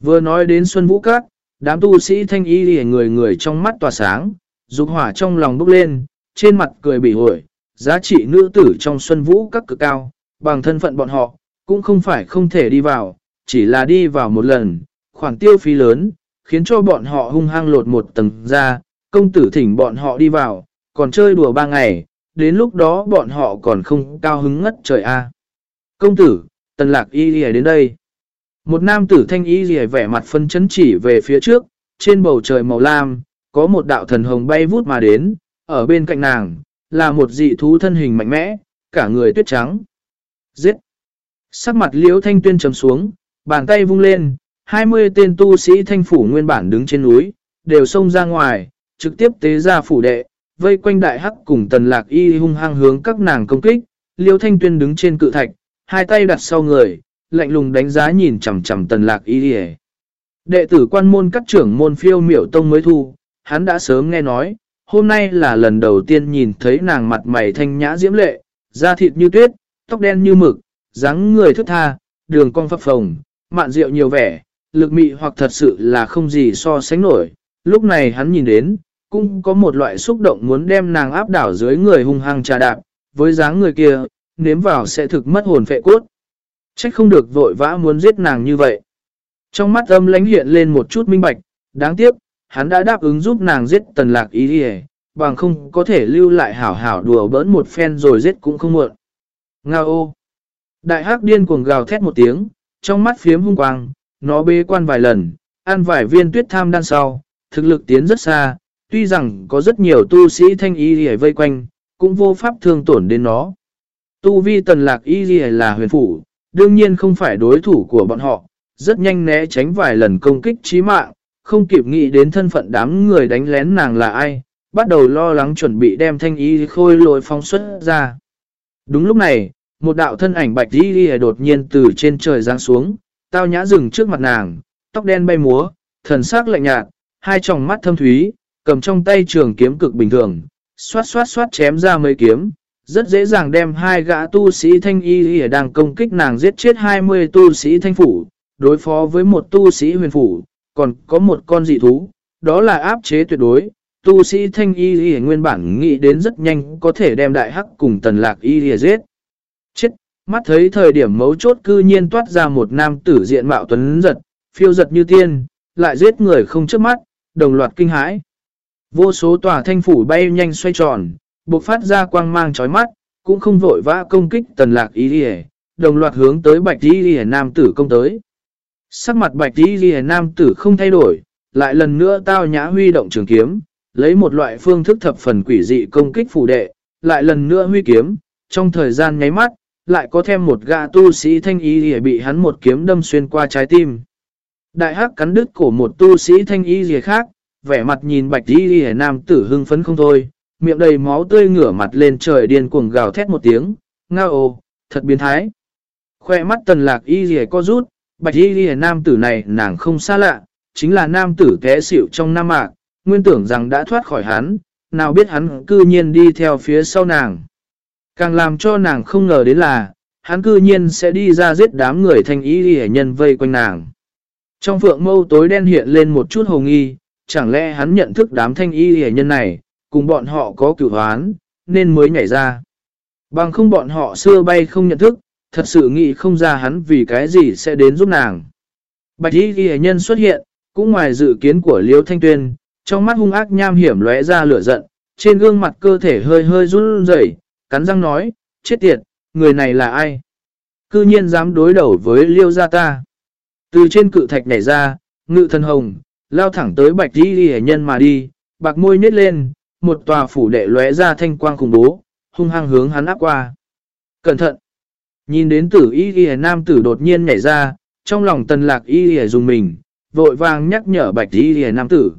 Vừa nói đến Xuân Vũ Các, đám tu sĩ thanh y lìa người người trong mắt tỏa sáng, dục hỏa trong lòng bốc lên, trên mặt cười bị hội, giá trị nữ tử trong xuân vũ các cực cao, bằng thân phận bọn họ, cũng không phải không thể đi vào, chỉ là đi vào một lần, khoản tiêu phí lớn, khiến cho bọn họ hung hăng lột một tầng ra, công tử thỉnh bọn họ đi vào, còn chơi đùa ba ngày, đến lúc đó bọn họ còn không cao hứng ngất trời a Công tử, tần lạc y lìa đến đây. Một nam tử thanh y lìa vẻ mặt phân chấn chỉ về phía trước, trên bầu trời màu lam, có một đạo thần hồng bay vút mà đến, ở bên cạnh nàng, là một dị thú thân hình mạnh mẽ, cả người tuyết trắng. Giết! Sắc mặt liễu thanh tuyên trầm xuống, bàn tay vung lên, 20 tên tu sĩ thanh phủ nguyên bản đứng trên núi, đều xông ra ngoài, trực tiếp tế ra phủ đệ, vây quanh đại hắc cùng tần lạc y hung hăng hướng các nàng công kích, liêu thanh tuyên đứng trên cự thạch, hai tay đặt sau người, lạnh lùng đánh giá nhìn chầm chầm tần lạc y đi Đệ tử quan môn các trưởng môn phiêu miểu tông mới thu, hắn đã sớm nghe nói, hôm nay là lần đầu tiên nhìn thấy nàng mặt mày thanh nhã diễm lệ, da thịt như tuyết, tóc đen như mực, dáng người thức tha, đường cong phập phồng, mạn rượu nhiều vẻ, lực mị hoặc thật sự là không gì so sánh nổi. Lúc này hắn nhìn đến, cũng có một loại xúc động muốn đem nàng áp đảo dưới người hung hăng trà đạp, với dáng người kia, nếm vào sẽ thực mất hồn phệ cốt. Trách không được vội vã muốn giết nàng như vậy. Trong mắt âm lánh hiện lên một chút minh bạch, đáng tiếc, hắn đã đáp ứng giúp nàng giết tần lạc ý đi bằng không có thể lưu lại hảo hảo đùa bỡn một phen rồi giết cũng không muộn. Nga ô! Đại hắc điên cuồng gào thét một tiếng, trong mắt phiếm hung quang, nó bê quan vài lần, ăn vài viên tuyết tham đan sau, thực lực tiến rất xa, tuy rằng có rất nhiều tu sĩ thanh y hề vây quanh, cũng vô pháp thương tổn đến nó. Tu vi tần lạc y hề là huyền phủ, đương nhiên không phải đối thủ của bọn họ, rất nhanh né tránh vài lần công kích chí mạng, không kịp nghĩ đến thân phận đám người đánh lén nàng là ai, bắt đầu lo lắng chuẩn bị đem thanh y khôi lội phong xuất ra. Đúng lúc này, một đạo thân ảnh bạch y đột nhiên từ trên trời giáng xuống, tao nhã rừng trước mặt nàng, tóc đen bay múa, thần sắc lạnh nhạt, hai tròng mắt thâm thúy, cầm trong tay trường kiếm cực bình thường, xoát xoát xoát chém ra mấy kiếm, rất dễ dàng đem hai gã tu sĩ thanh y đang công kích nàng giết chết 20 tu sĩ thanh phủ, đối phó với một tu sĩ huyền phủ, còn có một con dị thú, đó là áp chế tuyệt đối. Tu sĩ thanh y y nguyên bản nghĩ đến rất nhanh có thể đem đại hắc cùng tần lạc y y giết. Chết, mắt thấy thời điểm mấu chốt cư nhiên toát ra một nam tử diện mạo tuấn giật, phiêu giật như tiên, lại giết người không trước mắt, đồng loạt kinh hãi. Vô số tòa thanh phủ bay nhanh xoay tròn, bộc phát ra quang mang chói mắt, cũng không vội vã công kích tần lạc y y đồng loạt hướng tới bạch y y nam tử công tới. Sắc mặt bạch đi ghi nam tử không thay đổi, lại lần nữa tao nhã huy động trường kiếm, lấy một loại phương thức thập phần quỷ dị công kích phủ đệ, lại lần nữa huy kiếm, trong thời gian nháy mắt, lại có thêm một gã tu sĩ thanh y để bị hắn một kiếm đâm xuyên qua trái tim. Đại hắc cắn đứt cổ một tu sĩ thanh y gì khác, vẻ mặt nhìn bạch đi ghi nam tử hưng phấn không thôi, miệng đầy máu tươi ngửa mặt lên trời điên cuồng gào thét một tiếng, ngao ồ, thật biến thái. Khoe mắt tần lạc y gì co rút, Bạch y ghi nam tử này nàng không xa lạ, chính là nam tử té xỉu trong nam mạc, nguyên tưởng rằng đã thoát khỏi hắn, nào biết hắn cư nhiên đi theo phía sau nàng. Càng làm cho nàng không ngờ đến là, hắn cư nhiên sẽ đi ra giết đám người thanh y ghi nhân vây quanh nàng. Trong phượng mâu tối đen hiện lên một chút hồ nghi, chẳng lẽ hắn nhận thức đám thanh y ghi nhân này, cùng bọn họ có cửu hoán, nên mới nhảy ra. Bằng không bọn họ xưa bay không nhận thức, thật sự nghĩ không ra hắn vì cái gì sẽ đến giúp nàng. Bạch y ghi nhân xuất hiện, cũng ngoài dự kiến của Liêu Thanh Tuyên, trong mắt hung ác nham hiểm lóe ra lửa giận, trên gương mặt cơ thể hơi hơi run rẩy, cắn răng nói, chết tiệt, người này là ai? Cư nhiên dám đối đầu với Liêu gia ta. Từ trên cự thạch nhảy ra, ngự thân hồng, lao thẳng tới bạch y ghi nhân mà đi, bạc môi nhét lên, một tòa phủ đệ lóe ra thanh quang khủng bố, hung hăng hướng hắn áp qua. Cẩn thận! Nhìn đến tử y ghi nam tử đột nhiên nhảy ra, trong lòng tần lạc y ghi dùng mình, vội vàng nhắc nhở bạch y ghi nam tử.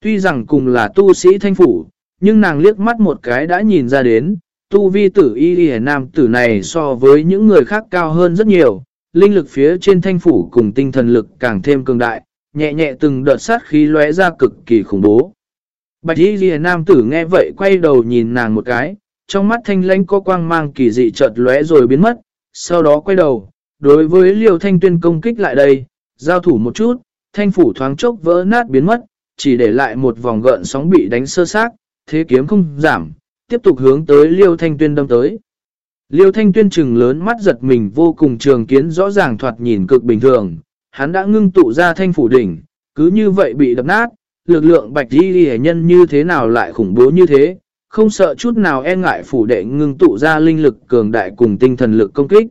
Tuy rằng cùng là tu sĩ thanh phủ, nhưng nàng liếc mắt một cái đã nhìn ra đến, tu vi tử y ghi nam tử này so với những người khác cao hơn rất nhiều, linh lực phía trên thanh phủ cùng tinh thần lực càng thêm cường đại, nhẹ nhẹ từng đợt sát khí lóe ra cực kỳ khủng bố. Bạch y ghi nam tử nghe vậy quay đầu nhìn nàng một cái, trong mắt thanh lãnh có quang mang kỳ dị chợt lóe rồi biến mất, sau đó quay đầu, đối với liều thanh tuyên công kích lại đây, giao thủ một chút, thanh phủ thoáng chốc vỡ nát biến mất, chỉ để lại một vòng gợn sóng bị đánh sơ xác, thế kiếm không giảm, tiếp tục hướng tới liêu thanh tuyên đâm tới. Liêu thanh tuyên trừng lớn mắt giật mình vô cùng trường kiến rõ ràng thoạt nhìn cực bình thường, hắn đã ngưng tụ ra thanh phủ đỉnh, cứ như vậy bị đập nát, lực lượng bạch đi hề nhân như thế nào lại khủng bố như thế, không sợ chút nào e ngại phủ đệ ngưng tụ ra linh lực cường đại cùng tinh thần lực công kích.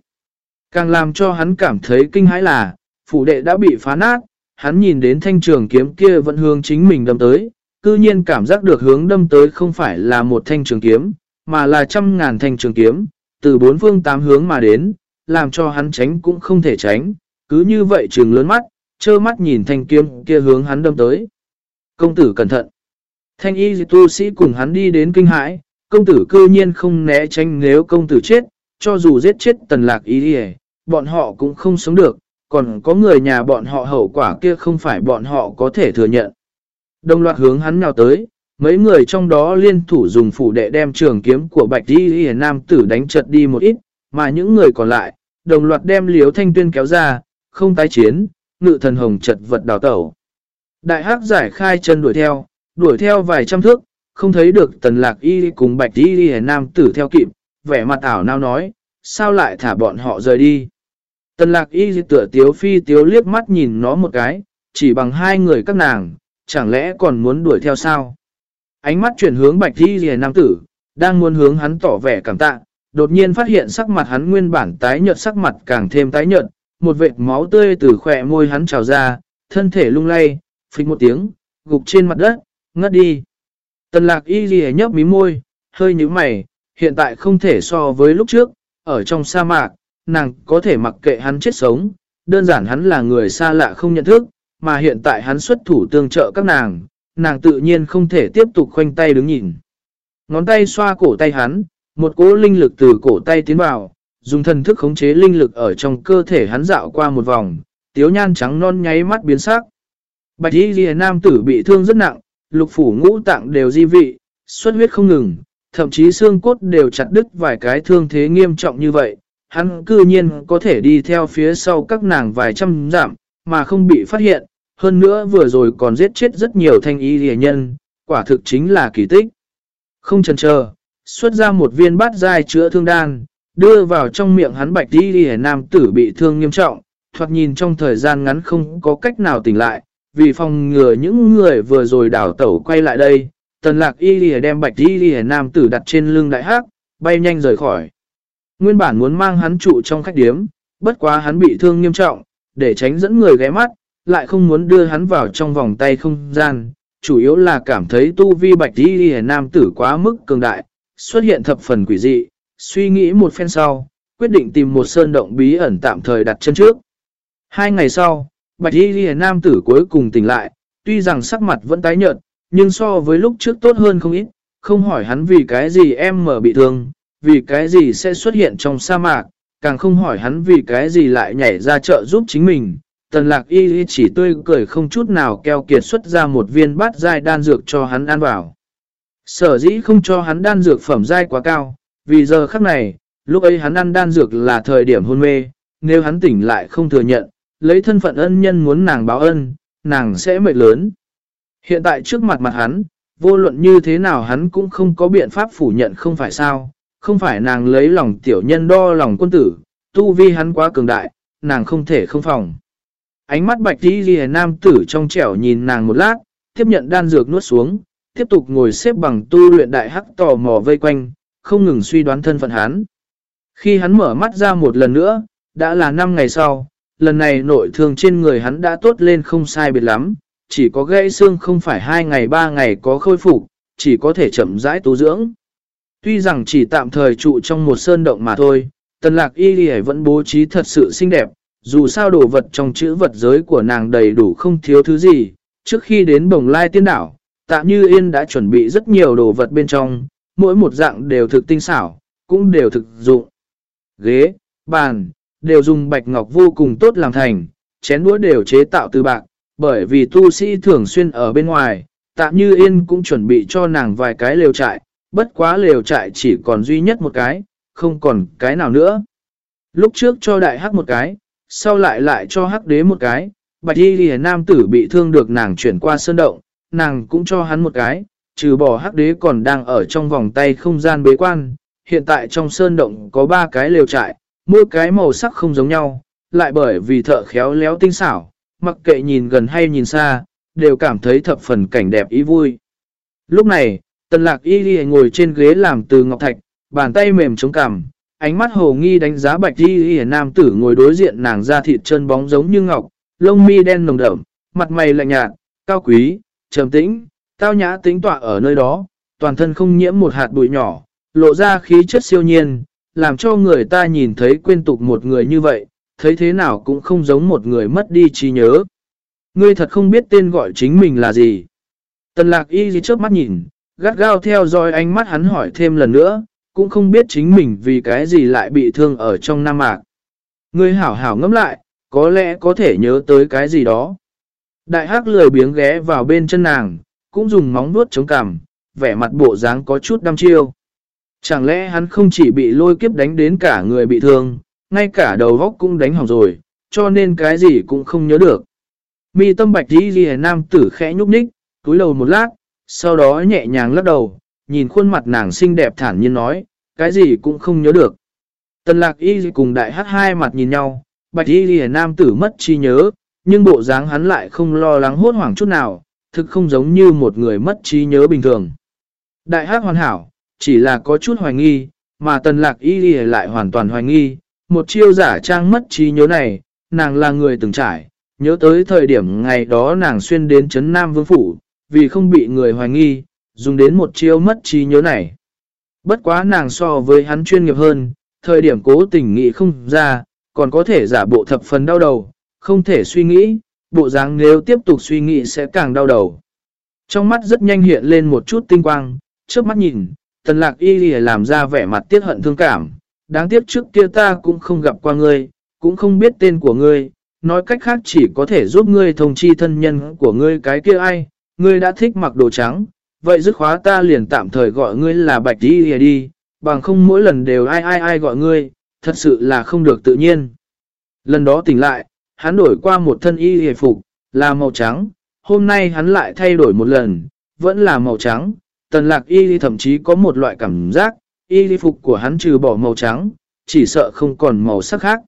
Càng làm cho hắn cảm thấy kinh hãi là, phủ đệ đã bị phá nát, hắn nhìn đến thanh trường kiếm kia vẫn hướng chính mình đâm tới, cư nhiên cảm giác được hướng đâm tới không phải là một thanh trường kiếm, mà là trăm ngàn thanh trường kiếm, từ bốn phương tám hướng mà đến, làm cho hắn tránh cũng không thể tránh, cứ như vậy trường lớn mắt, trơ mắt nhìn thanh kiếm kia hướng hắn đâm tới. Công tử cẩn thận. Thanh y tu sĩ cùng hắn đi đến kinh hãi, công tử cư nhiên không né tránh nếu công tử chết, cho dù giết chết tần lạc y đi bọn họ cũng không sống được, còn có người nhà bọn họ hậu quả kia không phải bọn họ có thể thừa nhận. Đồng loạt hướng hắn nhào tới, mấy người trong đó liên thủ dùng phủ đệ đem trường kiếm của bạch y y nam tử đánh chật đi một ít, mà những người còn lại, đồng loạt đem liếu thanh tuyên kéo ra, không tái chiến, ngự thần hồng chật vật đào tẩu. Đại hắc giải khai chân đuổi theo, đuổi theo vài trăm thước, không thấy được tần lạc y cùng bạch y y nam tử theo kịp, vẻ mặt ảo nào nói, sao lại thả bọn họ rời đi. Tần lạc y tựa tiếu phi tiếu liếc mắt nhìn nó một cái, chỉ bằng hai người các nàng, chẳng lẽ còn muốn đuổi theo sao? Ánh mắt chuyển hướng bạch y y nam tử, đang muốn hướng hắn tỏ vẻ cảm tạ, đột nhiên phát hiện sắc mặt hắn nguyên bản tái nhợt sắc mặt càng thêm tái nhợt, một vệt máu tươi từ khỏe môi hắn trào ra, thân thể lung lay, phịch một tiếng, gục trên mặt đất, ngất đi. Tần lạc y ghi nhấp mí môi, hơi như mày, hiện tại không thể so với lúc trước, ở trong sa mạc, nàng có thể mặc kệ hắn chết sống, đơn giản hắn là người xa lạ không nhận thức, mà hiện tại hắn xuất thủ tương trợ các nàng, nàng tự nhiên không thể tiếp tục khoanh tay đứng nhìn. Ngón tay xoa cổ tay hắn, một cỗ linh lực từ cổ tay tiến vào, dùng thần thức khống chế linh lực ở trong cơ thể hắn dạo qua một vòng, tiếu nhan trắng non nháy mắt biến sắc. Bạch y ghi nam tử bị thương rất nặng, lục phủ ngũ tạng đều di vị, xuất huyết không ngừng, thậm chí xương cốt đều chặt đứt vài cái thương thế nghiêm trọng như vậy. Hắn cư nhiên có thể đi theo phía sau các nàng vài trăm giảm, mà không bị phát hiện. Hơn nữa vừa rồi còn giết chết rất nhiều thanh y rẻ nhân, quả thực chính là kỳ tích. Không chần chờ, xuất ra một viên bát dai chữa thương đan, đưa vào trong miệng hắn bạch đi rẻ nam tử bị thương nghiêm trọng, thoạt nhìn trong thời gian ngắn không có cách nào tỉnh lại, vì phòng ngừa những người vừa rồi đảo tẩu quay lại đây, tần lạc y lìa đem bạch y lìa nam tử đặt trên lưng đại hắc, bay nhanh rời khỏi. Nguyên bản muốn mang hắn trụ trong khách điếm, bất quá hắn bị thương nghiêm trọng, để tránh dẫn người ghé mắt, lại không muốn đưa hắn vào trong vòng tay không gian, chủ yếu là cảm thấy tu vi bạch y lìa nam tử quá mức cường đại, xuất hiện thập phần quỷ dị, suy nghĩ một phen sau, quyết định tìm một sơn động bí ẩn tạm thời đặt chân trước. Hai ngày sau, Bạch Y Ghi Nam tử cuối cùng tỉnh lại, tuy rằng sắc mặt vẫn tái nhợt, nhưng so với lúc trước tốt hơn không ít, không hỏi hắn vì cái gì em mở bị thương, vì cái gì sẽ xuất hiện trong sa mạc, càng không hỏi hắn vì cái gì lại nhảy ra chợ giúp chính mình. Tần lạc y chỉ tươi cười không chút nào keo kiệt xuất ra một viên bát dai đan dược cho hắn ăn vào. Sở dĩ không cho hắn đan dược phẩm dai quá cao, vì giờ khắc này, lúc ấy hắn ăn đan dược là thời điểm hôn mê, nếu hắn tỉnh lại không thừa nhận, lấy thân phận ân nhân muốn nàng báo ân, nàng sẽ mệt lớn. Hiện tại trước mặt mặt hắn, vô luận như thế nào hắn cũng không có biện pháp phủ nhận không phải sao, không phải nàng lấy lòng tiểu nhân đo lòng quân tử, tu vi hắn quá cường đại, nàng không thể không phòng. Ánh mắt bạch tí ghi nam tử trong trẻo nhìn nàng một lát, tiếp nhận đan dược nuốt xuống, tiếp tục ngồi xếp bằng tu luyện đại hắc tò mò vây quanh, không ngừng suy đoán thân phận hắn. Khi hắn mở mắt ra một lần nữa, đã là 5 ngày sau, lần này nội thương trên người hắn đã tốt lên không sai biệt lắm, chỉ có gãy xương không phải 2 ngày 3 ngày có khôi phục, chỉ có thể chậm rãi tu dưỡng. Tuy rằng chỉ tạm thời trụ trong một sơn động mà thôi, tần lạc y lì vẫn bố trí thật sự xinh đẹp, dù sao đồ vật trong chữ vật giới của nàng đầy đủ không thiếu thứ gì, trước khi đến bồng lai tiên đảo, tạm như yên đã chuẩn bị rất nhiều đồ vật bên trong, mỗi một dạng đều thực tinh xảo, cũng đều thực dụng. Ghế, bàn, đều dùng bạch ngọc vô cùng tốt làm thành, chén đũa đều chế tạo từ bạc, bởi vì tu sĩ thường xuyên ở bên ngoài, tạm như yên cũng chuẩn bị cho nàng vài cái lều trại, bất quá lều trại chỉ còn duy nhất một cái, không còn cái nào nữa. Lúc trước cho đại hắc một cái, sau lại lại cho hắc đế một cái, bạch y lìa nam tử bị thương được nàng chuyển qua sơn động, nàng cũng cho hắn một cái, trừ bỏ hắc đế còn đang ở trong vòng tay không gian bế quan, hiện tại trong sơn động có ba cái lều trại, mỗi cái màu sắc không giống nhau, lại bởi vì thợ khéo léo tinh xảo, mặc kệ nhìn gần hay nhìn xa, đều cảm thấy thập phần cảnh đẹp ý vui. Lúc này, tần lạc y ghi ngồi trên ghế làm từ ngọc thạch, bàn tay mềm chống cằm, ánh mắt hồ nghi đánh giá bạch y ghi nam tử ngồi đối diện nàng da thịt chân bóng giống như ngọc, lông mi đen nồng đậm, mặt mày lạnh nhạt, cao quý, trầm tĩnh, tao nhã tính tọa ở nơi đó, toàn thân không nhiễm một hạt bụi nhỏ, lộ ra khí chất siêu nhiên, làm cho người ta nhìn thấy quên tục một người như vậy, thấy thế nào cũng không giống một người mất đi trí nhớ. Ngươi thật không biết tên gọi chính mình là gì. Tần lạc y gì trước mắt nhìn, gắt gao theo dõi ánh mắt hắn hỏi thêm lần nữa, cũng không biết chính mình vì cái gì lại bị thương ở trong nam mạc. Ngươi hảo hảo ngẫm lại, có lẽ có thể nhớ tới cái gì đó. Đại hắc lười biếng ghé vào bên chân nàng, cũng dùng móng vuốt chống cằm, vẻ mặt bộ dáng có chút đăm chiêu. Chẳng lẽ hắn không chỉ bị lôi kiếp đánh đến cả người bị thương, ngay cả đầu góc cũng đánh hỏng rồi, cho nên cái gì cũng không nhớ được. Mi tâm bạch đi ghi nam tử khẽ nhúc nhích, túi đầu một lát, sau đó nhẹ nhàng lắc đầu, nhìn khuôn mặt nàng xinh đẹp thản nhiên nói, cái gì cũng không nhớ được. Tần lạc y cùng đại hát hai mặt nhìn nhau, bạch y ghi nam tử mất trí nhớ, nhưng bộ dáng hắn lại không lo lắng hốt hoảng chút nào, thực không giống như một người mất trí nhớ bình thường. Đại hát hoàn hảo, chỉ là có chút hoài nghi, mà tần lạc y ghi lại hoàn toàn hoài nghi, một chiêu giả trang mất trí nhớ này, nàng là người từng trải, nhớ tới thời điểm ngày đó nàng xuyên đến Trấn Nam Vương Phủ, vì không bị người hoài nghi, dùng đến một chiêu mất trí nhớ này. Bất quá nàng so với hắn chuyên nghiệp hơn, thời điểm cố tình nghĩ không ra, còn có thể giả bộ thập phần đau đầu, không thể suy nghĩ, bộ dáng nếu tiếp tục suy nghĩ sẽ càng đau đầu. Trong mắt rất nhanh hiện lên một chút tinh quang, trước mắt nhìn, tần lạc y lìa làm ra vẻ mặt tiếc hận thương cảm, đáng tiếc trước kia ta cũng không gặp qua ngươi, cũng không biết tên của ngươi, nói cách khác chỉ có thể giúp ngươi thông chi thân nhân của ngươi cái kia ai, ngươi đã thích mặc đồ trắng, vậy dứt khóa ta liền tạm thời gọi ngươi là bạch y lìa đi, bằng không mỗi lần đều ai ai ai gọi ngươi, thật sự là không được tự nhiên. Lần đó tỉnh lại, hắn đổi qua một thân y hề phục, là màu trắng, hôm nay hắn lại thay đổi một lần, vẫn là màu trắng, tần lạc y thậm chí có một loại cảm giác, y phục của hắn trừ bỏ màu trắng, chỉ sợ không còn màu sắc khác.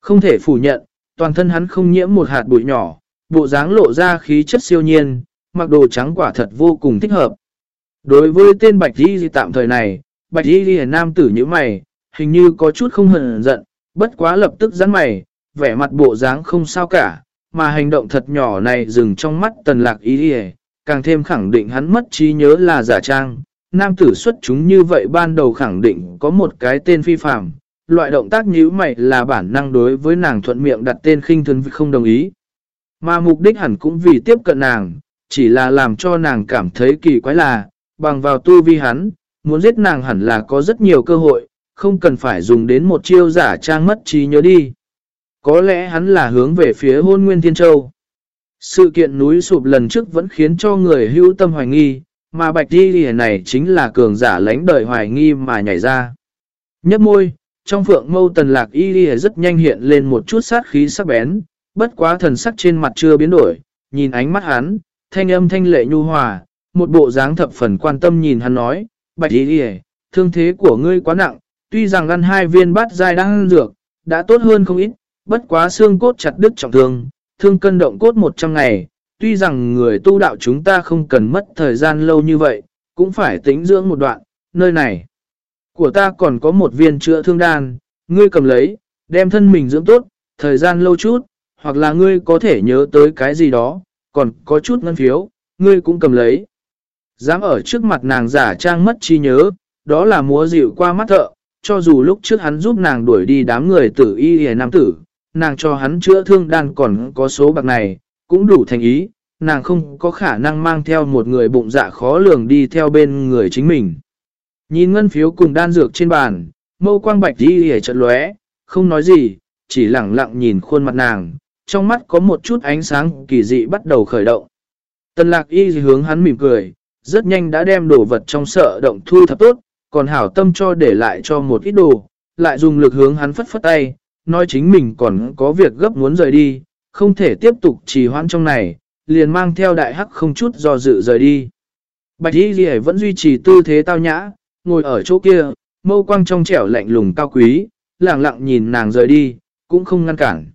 Không thể phủ nhận, toàn thân hắn không nhiễm một hạt bụi nhỏ, bộ dáng lộ ra khí chất siêu nhiên, mặc đồ trắng quả thật vô cùng thích hợp. Đối với tên Bạch Di tạm thời này, Bạch Di nam tử như mày, hình như có chút không hận giận, bất quá lập tức rắn mày, vẻ mặt bộ dáng không sao cả, mà hành động thật nhỏ này dừng trong mắt tần lạc y đi càng thêm khẳng định hắn mất trí nhớ là giả trang. Nam tử xuất chúng như vậy ban đầu khẳng định có một cái tên phi phạm, loại động tác nhíu mày là bản năng đối với nàng thuận miệng đặt tên khinh thân không đồng ý. Mà mục đích hẳn cũng vì tiếp cận nàng, chỉ là làm cho nàng cảm thấy kỳ quái là, bằng vào tu vi hắn, muốn giết nàng hẳn là có rất nhiều cơ hội, không cần phải dùng đến một chiêu giả trang mất trí nhớ đi. Có lẽ hắn là hướng về phía hôn nguyên thiên châu. Sự kiện núi sụp lần trước vẫn khiến cho người hữu tâm hoài nghi, mà bạch đi này chính là cường giả lãnh đời hoài nghi mà nhảy ra. Nhấp môi, trong phượng mâu tần lạc y lìa rất nhanh hiện lên một chút sát khí sắc bén, bất quá thần sắc trên mặt chưa biến đổi, nhìn ánh mắt hắn, thanh âm thanh lệ nhu hòa, một bộ dáng thập phần quan tâm nhìn hắn nói, bạch y lìa thương thế của ngươi quá nặng, tuy rằng ăn hai viên bát dai đang dược, đã tốt hơn không ít, bất quá xương cốt chặt đứt trọng thương, thương cân động cốt 100 ngày, tuy rằng người tu đạo chúng ta không cần mất thời gian lâu như vậy, cũng phải tính dưỡng một đoạn, nơi này. Của ta còn có một viên chữa thương đan, ngươi cầm lấy, đem thân mình dưỡng tốt, thời gian lâu chút, hoặc là ngươi có thể nhớ tới cái gì đó, còn có chút ngân phiếu, ngươi cũng cầm lấy. Dám ở trước mặt nàng giả trang mất trí nhớ, đó là múa dịu qua mắt thợ, cho dù lúc trước hắn giúp nàng đuổi đi đám người tử y hề nam tử, nàng cho hắn chữa thương đan còn có số bạc này, cũng đủ thành ý, nàng không có khả năng mang theo một người bụng dạ khó lường đi theo bên người chính mình. Nhìn ngân phiếu cùng đan dược trên bàn, mâu quang bạch đi hề trận lóe, không nói gì, chỉ lặng lặng nhìn khuôn mặt nàng, trong mắt có một chút ánh sáng kỳ dị bắt đầu khởi động. Tần lạc y hướng hắn mỉm cười, rất nhanh đã đem đồ vật trong sợ động thu thập tốt, còn hảo tâm cho để lại cho một ít đồ, lại dùng lực hướng hắn phất phất tay, nói chính mình còn có việc gấp muốn rời đi, không thể tiếp tục trì hoãn trong này, liền mang theo đại hắc không chút do dự rời đi. Bạch Y Ghi vẫn duy trì tư thế tao nhã, ngồi ở chỗ kia, mâu quang trong trẻo lạnh lùng cao quý, lặng lặng nhìn nàng rời đi, cũng không ngăn cản.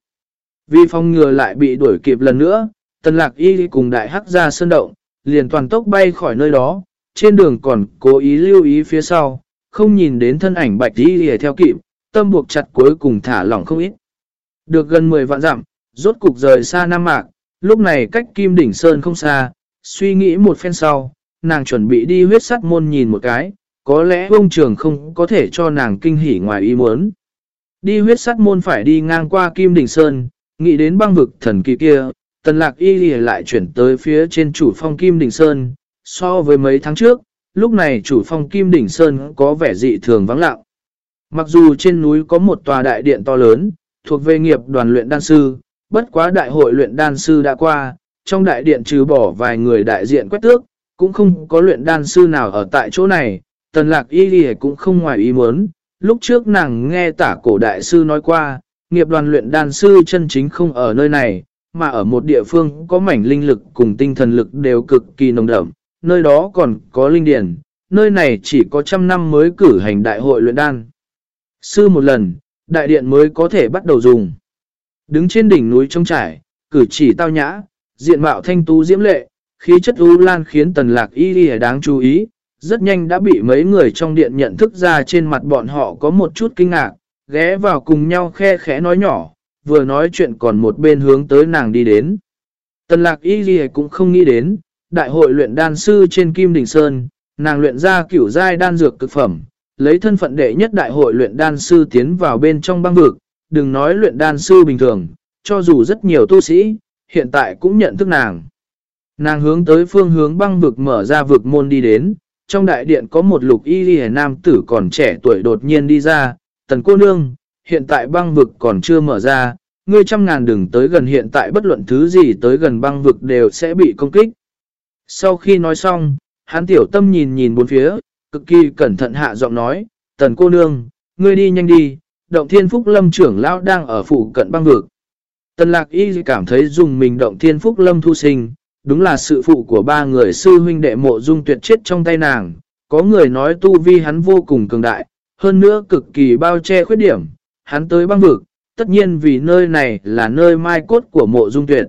Vì phong ngừa lại bị đuổi kịp lần nữa, tần lạc y cùng đại hắc ra sơn động, liền toàn tốc bay khỏi nơi đó, trên đường còn cố ý lưu ý phía sau, không nhìn đến thân ảnh bạch y theo kịp, tâm buộc chặt cuối cùng thả lỏng không ít. Được gần 10 vạn dặm, rốt cục rời xa Nam Mạc, lúc này cách Kim Đỉnh Sơn không xa, suy nghĩ một phen sau, nàng chuẩn bị đi huyết sắt môn nhìn một cái, có lẽ ông trường không có thể cho nàng kinh hỉ ngoài ý muốn. Đi huyết sắt môn phải đi ngang qua Kim Đỉnh Sơn, nghĩ đến băng vực thần kỳ kia, tần lạc y lại chuyển tới phía trên chủ phong Kim Đỉnh Sơn, so với mấy tháng trước, lúc này chủ phong Kim Đỉnh Sơn có vẻ dị thường vắng lặng. Mặc dù trên núi có một tòa đại điện to lớn, thuộc về nghiệp đoàn luyện đan sư, bất quá đại hội luyện đan sư đã qua, trong đại điện trừ bỏ vài người đại diện quét tước, cũng không có luyện đan sư nào ở tại chỗ này, tần lạc y đi cũng không ngoài ý muốn. Lúc trước nàng nghe tả cổ đại sư nói qua, nghiệp đoàn luyện đan sư chân chính không ở nơi này, mà ở một địa phương có mảnh linh lực cùng tinh thần lực đều cực kỳ nồng đậm, nơi đó còn có linh điển, nơi này chỉ có trăm năm mới cử hành đại hội luyện đan. Sư một lần, đại điện mới có thể bắt đầu dùng. Đứng trên đỉnh núi trông trải, cử chỉ tao nhã, diện mạo thanh tú diễm lệ, khí chất u lan khiến tần lạc y y đáng chú ý, rất nhanh đã bị mấy người trong điện nhận thức ra trên mặt bọn họ có một chút kinh ngạc, ghé vào cùng nhau khe khẽ nói nhỏ, vừa nói chuyện còn một bên hướng tới nàng đi đến. Tần lạc y y cũng không nghĩ đến, đại hội luyện đan sư trên Kim Đình Sơn, nàng luyện ra kiểu giai đan dược cực phẩm, lấy thân phận đệ nhất đại hội luyện đan sư tiến vào bên trong băng vực, đừng nói luyện đan sư bình thường, cho dù rất nhiều tu sĩ, hiện tại cũng nhận thức nàng. Nàng hướng tới phương hướng băng vực mở ra vực môn đi đến, trong đại điện có một lục y ghi nam tử còn trẻ tuổi đột nhiên đi ra, tần cô nương, hiện tại băng vực còn chưa mở ra, ngươi trăm ngàn đừng tới gần hiện tại bất luận thứ gì tới gần băng vực đều sẽ bị công kích. Sau khi nói xong, hắn tiểu tâm nhìn nhìn bốn phía, cực kỳ cẩn thận hạ giọng nói, tần cô nương, ngươi đi nhanh đi, động thiên phúc lâm trưởng lão đang ở phủ cận băng vực. Tần lạc y cảm thấy dùng mình động thiên phúc lâm thu sinh, đúng là sự phụ của ba người sư huynh đệ mộ dung tuyệt chết trong tay nàng. Có người nói tu vi hắn vô cùng cường đại, hơn nữa cực kỳ bao che khuyết điểm, hắn tới băng vực, tất nhiên vì nơi này là nơi mai cốt của mộ dung tuyệt.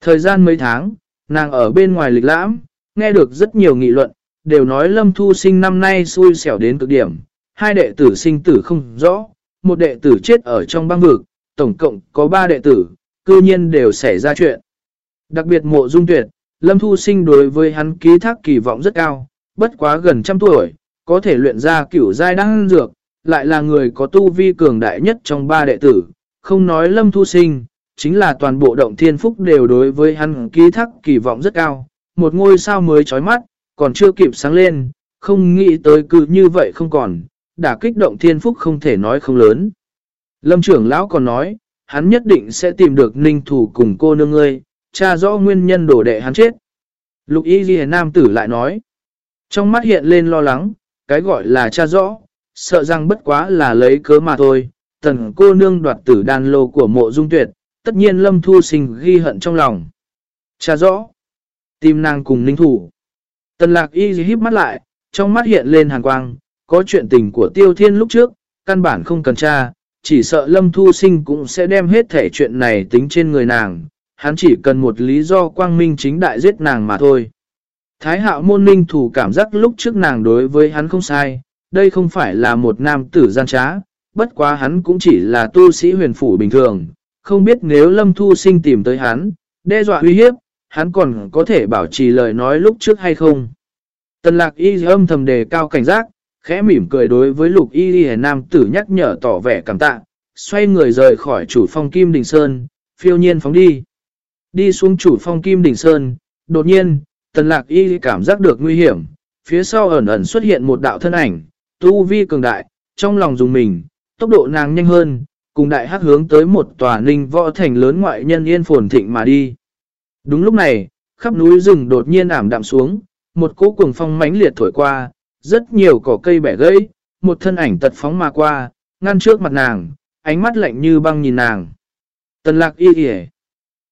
Thời gian mấy tháng, nàng ở bên ngoài lịch lãm, nghe được rất nhiều nghị luận, đều nói lâm thu sinh năm nay xui xẻo đến cực điểm, hai đệ tử sinh tử không rõ, một đệ tử chết ở trong băng vực, tổng cộng có ba đệ tử, cư nhiên đều xảy ra chuyện. Đặc biệt mộ dung tuyệt, lâm thu sinh đối với hắn ký thác kỳ vọng rất cao, bất quá gần trăm tuổi, có thể luyện ra kiểu giai đăng dược, lại là người có tu vi cường đại nhất trong ba đệ tử, không nói lâm thu sinh, chính là toàn bộ động thiên phúc đều đối với hắn ký thác kỳ vọng rất cao, một ngôi sao mới chói mắt, còn chưa kịp sáng lên, không nghĩ tới cứ như vậy không còn, đã kích động thiên phúc không thể nói không lớn. Lâm trưởng lão còn nói, hắn nhất định sẽ tìm được ninh thủ cùng cô nương ngươi, cha rõ nguyên nhân đổ đệ hắn chết. Lục y ghi nam tử lại nói, trong mắt hiện lên lo lắng, cái gọi là cha rõ, sợ rằng bất quá là lấy cớ mà thôi. Tần cô nương đoạt tử đàn lô của mộ dung tuyệt, tất nhiên lâm thu sinh ghi hận trong lòng. Cha rõ, tìm nàng cùng ninh thủ. Tần lạc y híp mắt lại, trong mắt hiện lên hàn quang, có chuyện tình của tiêu thiên lúc trước, căn bản không cần tra, chỉ sợ lâm thu sinh cũng sẽ đem hết thể chuyện này tính trên người nàng, hắn chỉ cần một lý do quang minh chính đại giết nàng mà thôi. Thái hạo môn ninh thủ cảm giác lúc trước nàng đối với hắn không sai, đây không phải là một nam tử gian trá, bất quá hắn cũng chỉ là tu sĩ huyền phủ bình thường, không biết nếu lâm thu sinh tìm tới hắn, đe dọa uy hiếp, hắn còn có thể bảo trì lời nói lúc trước hay không. Tần lạc y âm thầm đề cao cảnh giác, khẽ mỉm cười đối với lục y y nam tử nhắc nhở tỏ vẻ cảm tạ, xoay người rời khỏi chủ phong Kim Đình Sơn, phiêu nhiên phóng đi. Đi xuống chủ phong Kim Đình Sơn, đột nhiên, tần lạc y cảm giác được nguy hiểm, phía sau ẩn ẩn xuất hiện một đạo thân ảnh, tu vi cường đại, trong lòng dùng mình, tốc độ nàng nhanh hơn, cùng đại hắc hướng tới một tòa ninh võ thành lớn ngoại nhân yên phồn thịnh mà đi. Đúng lúc này, khắp núi rừng đột nhiên ảm đạm xuống, một cỗ cuồng phong mãnh liệt thổi qua, rất nhiều cỏ cây bẻ gãy, một thân ảnh tật phóng mà qua, ngăn trước mặt nàng, ánh mắt lạnh như băng nhìn nàng. Tần lạc y kìa.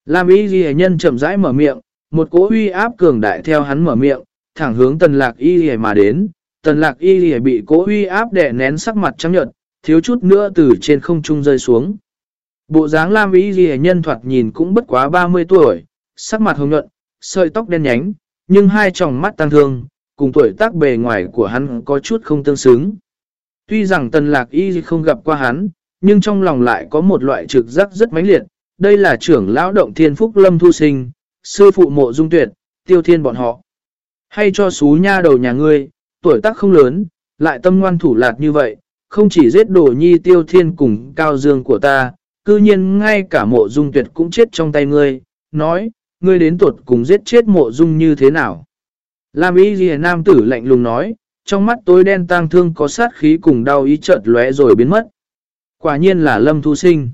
Lam y ghi nhân chậm rãi mở miệng, một cỗ uy áp cường đại theo hắn mở miệng, thẳng hướng tần lạc y ghi mà đến. Tần lạc y ghi bị cỗ uy áp đè nén sắc mặt trắng nhợt, thiếu chút nữa từ trên không trung rơi xuống. Bộ dáng Lam y ghi nhân thoạt nhìn cũng bất quá 30 tuổi, sắc mặt hồng nhuận, sợi tóc đen nhánh, nhưng hai tròng mắt tăng thương, cùng tuổi tác bề ngoài của hắn có chút không tương xứng. Tuy rằng tần lạc y không gặp qua hắn, nhưng trong lòng lại có một loại trực giác rất mãnh liệt, đây là trưởng lão động thiên phúc lâm thu sinh, sư phụ mộ dung tuyệt, tiêu thiên bọn họ. Hay cho xú nha đầu nhà ngươi, tuổi tác không lớn, lại tâm ngoan thủ lạt như vậy, không chỉ giết đổ nhi tiêu thiên cùng cao dương của ta, cư nhiên ngay cả mộ dung tuyệt cũng chết trong tay ngươi, nói, ngươi đến tuột cùng giết chết mộ dung như thế nào. Lam y ghi nam tử lạnh lùng nói, trong mắt tối đen tang thương có sát khí cùng đau ý chợt lóe rồi biến mất. Quả nhiên là lâm thu sinh.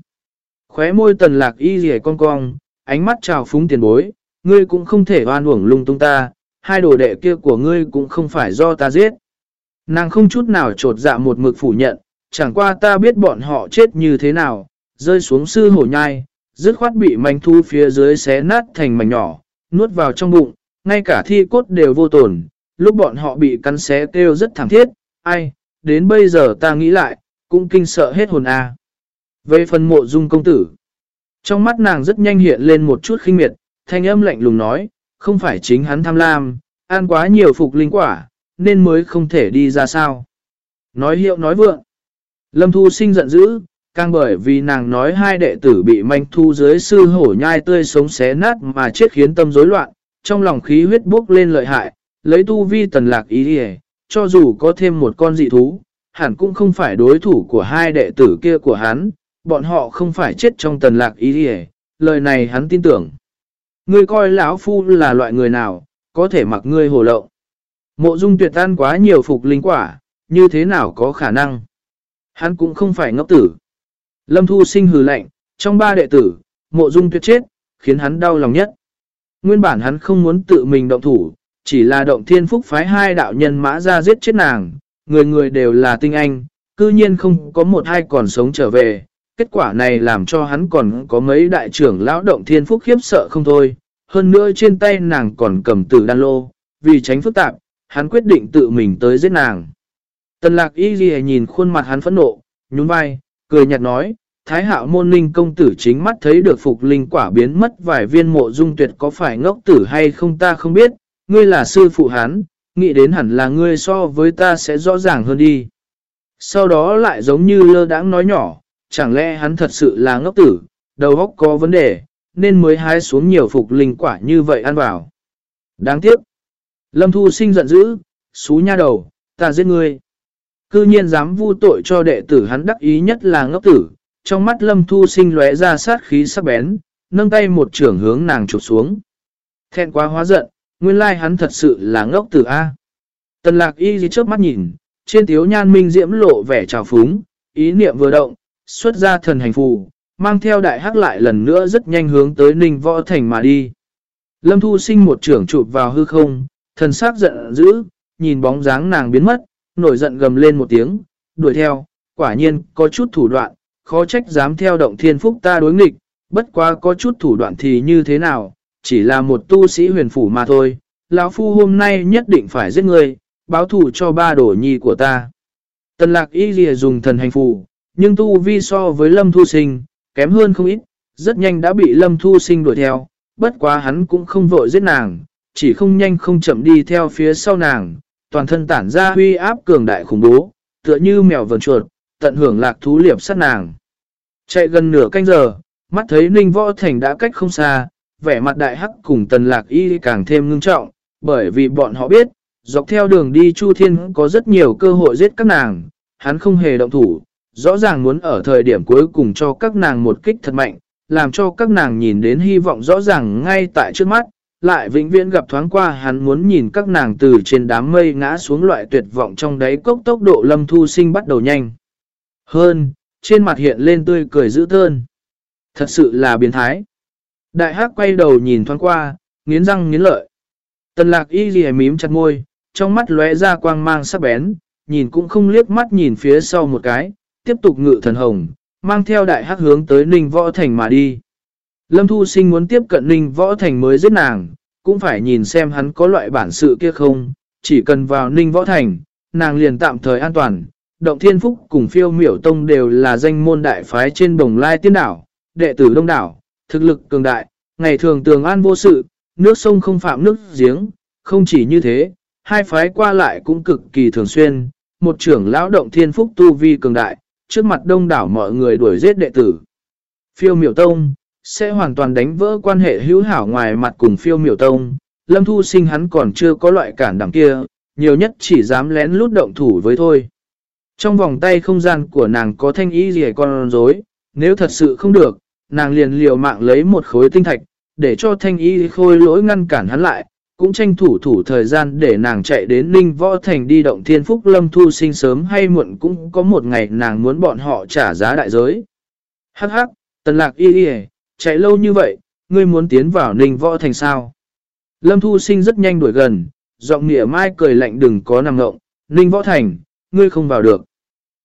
Khóe môi tần lạc y ghi con cong, ánh mắt trào phúng tiền bối, ngươi cũng không thể oan uổng lung tung ta, hai đồ đệ kia của ngươi cũng không phải do ta giết. Nàng không chút nào trột dạ một mực phủ nhận, chẳng qua ta biết bọn họ chết như thế nào, rơi xuống sư hổ nhai, dứt khoát bị manh thu phía dưới xé nát thành mảnh nhỏ, nuốt vào trong bụng, ngay cả thi cốt đều vô tổn, lúc bọn họ bị cắn xé kêu rất thảm thiết, ai, đến bây giờ ta nghĩ lại, cũng kinh sợ hết hồn a. À. Về phần mộ dung công tử, trong mắt nàng rất nhanh hiện lên một chút khinh miệt, thanh âm lạnh lùng nói, không phải chính hắn tham lam, ăn quá nhiều phục linh quả, nên mới không thể đi ra sao. Nói hiệu nói vượng. Lâm Thu sinh giận dữ, càng bởi vì nàng nói hai đệ tử bị manh thu dưới sư hổ nhai tươi sống xé nát mà chết khiến tâm rối loạn, trong lòng khí huyết bốc lên lợi hại, lấy tu vi tần lạc ý đi cho dù có thêm một con dị thú, hẳn cũng không phải đối thủ của hai đệ tử kia của hắn, bọn họ không phải chết trong tần lạc ý đi lời này hắn tin tưởng. Ngươi coi lão phu là loại người nào, có thể mặc ngươi hồ lộng. Mộ dung tuyệt tan quá nhiều phục linh quả, như thế nào có khả năng? Hắn cũng không phải ngốc tử. Lâm Thu sinh hừ lạnh, trong ba đệ tử, mộ dung tuyệt chết, khiến hắn đau lòng nhất. Nguyên bản hắn không muốn tự mình động thủ, chỉ là động thiên phúc phái hai đạo nhân mã ra giết chết nàng, người người đều là tinh anh, cư nhiên không có một hai còn sống trở về. Kết quả này làm cho hắn còn có mấy đại trưởng lão động thiên phúc khiếp sợ không thôi. Hơn nữa trên tay nàng còn cầm tử đan lô, vì tránh phức tạp, hắn quyết định tự mình tới giết nàng. Tần lạc y ghi nhìn khuôn mặt hắn phẫn nộ, nhún vai, cười nhạt nói, Thái hạo môn ninh công tử chính mắt thấy được phục linh quả biến mất vài viên mộ dung tuyệt có phải ngốc tử hay không ta không biết, ngươi là sư phụ hắn, nghĩ đến hẳn là ngươi so với ta sẽ rõ ràng hơn đi. Sau đó lại giống như lơ đãng nói nhỏ, chẳng lẽ hắn thật sự là ngốc tử, đầu óc có vấn đề, nên mới hái xuống nhiều phục linh quả như vậy ăn vào. Đáng tiếc. Lâm Thu sinh giận dữ, xú nha đầu, ta giết ngươi. Cư nhiên dám vu tội cho đệ tử hắn đắc ý nhất là ngốc tử, trong mắt lâm thu sinh lóe ra sát khí sắc bén, nâng tay một trưởng hướng nàng chụp xuống. Thẹn quá hóa giận, nguyên lai hắn thật sự là ngốc tử A. Tần lạc y gì trước mắt nhìn, trên tiếu nhan minh diễm lộ vẻ trào phúng, ý niệm vừa động, xuất ra thần hành phù, mang theo đại hắc lại lần nữa rất nhanh hướng tới ninh võ thành mà đi. Lâm thu sinh một trưởng chụp vào hư không, thần sắc giận dữ, nhìn bóng dáng nàng biến mất, nổi giận gầm lên một tiếng, đuổi theo, quả nhiên có chút thủ đoạn, khó trách dám theo động thiên phúc ta đối nghịch, bất quá có chút thủ đoạn thì như thế nào, chỉ là một tu sĩ huyền phủ mà thôi, lão phu hôm nay nhất định phải giết người, báo thủ cho ba đổ nhi của ta. Tần lạc y lìa dùng thần hành phủ, nhưng tu vi so với lâm thu sinh, kém hơn không ít, rất nhanh đã bị lâm thu sinh đuổi theo, bất quá hắn cũng không vội giết nàng, chỉ không nhanh không chậm đi theo phía sau nàng, toàn thân tản ra huy áp cường đại khủng bố, tựa như mèo vờn chuột, tận hưởng lạc thú liệp sát nàng. Chạy gần nửa canh giờ, mắt thấy Ninh Võ Thành đã cách không xa, vẻ mặt đại hắc cùng tần lạc y càng thêm ngưng trọng, bởi vì bọn họ biết, dọc theo đường đi Chu Thiên có rất nhiều cơ hội giết các nàng, hắn không hề động thủ, rõ ràng muốn ở thời điểm cuối cùng cho các nàng một kích thật mạnh, làm cho các nàng nhìn đến hy vọng rõ ràng ngay tại trước mắt, lại vĩnh viễn gặp thoáng qua hắn muốn nhìn các nàng từ trên đám mây ngã xuống loại tuyệt vọng trong đáy cốc tốc độ lâm thu sinh bắt đầu nhanh. Hơn, trên mặt hiện lên tươi cười dữ thơn. Thật sự là biến thái. Đại hắc quay đầu nhìn thoáng qua, nghiến răng nghiến lợi. Tần lạc y ghi mím chặt môi, trong mắt lóe ra quang mang sắc bén, nhìn cũng không liếc mắt nhìn phía sau một cái, tiếp tục ngự thần hồng, mang theo đại hắc hướng tới ninh võ thành mà đi. Lâm Thu Sinh muốn tiếp cận Ninh Võ Thành mới giết nàng, cũng phải nhìn xem hắn có loại bản sự kia không, chỉ cần vào Ninh Võ Thành, nàng liền tạm thời an toàn. Động Thiên Phúc cùng phiêu miểu tông đều là danh môn đại phái trên đồng lai tiên đảo, đệ tử đông đảo, thực lực cường đại, ngày thường tường an vô sự, nước sông không phạm nước giếng, không chỉ như thế, hai phái qua lại cũng cực kỳ thường xuyên, một trưởng lão động thiên phúc tu vi cường đại, trước mặt đông đảo mọi người đuổi giết đệ tử. Phiêu miểu tông, sẽ hoàn toàn đánh vỡ quan hệ hữu hảo ngoài mặt cùng phiêu miểu tông. Lâm Thu Sinh hắn còn chưa có loại cản đẳng kia, nhiều nhất chỉ dám lén lút động thủ với thôi. Trong vòng tay không gian của nàng có thanh ý gì con rối nếu thật sự không được, nàng liền liều mạng lấy một khối tinh thạch, để cho thanh ý khôi lỗi ngăn cản hắn lại, cũng tranh thủ thủ thời gian để nàng chạy đến Ninh Võ Thành đi động thiên phúc lâm thu sinh sớm hay muộn cũng có một ngày nàng muốn bọn họ trả giá đại giới. Hắc hắc, tần lạc y y chạy lâu như vậy, ngươi muốn tiến vào Ninh Võ Thành sao? Lâm thu sinh rất nhanh đuổi gần, giọng nghĩa mai cười lạnh đừng có nằm ngộng, Ninh Võ Thành, ngươi không vào được.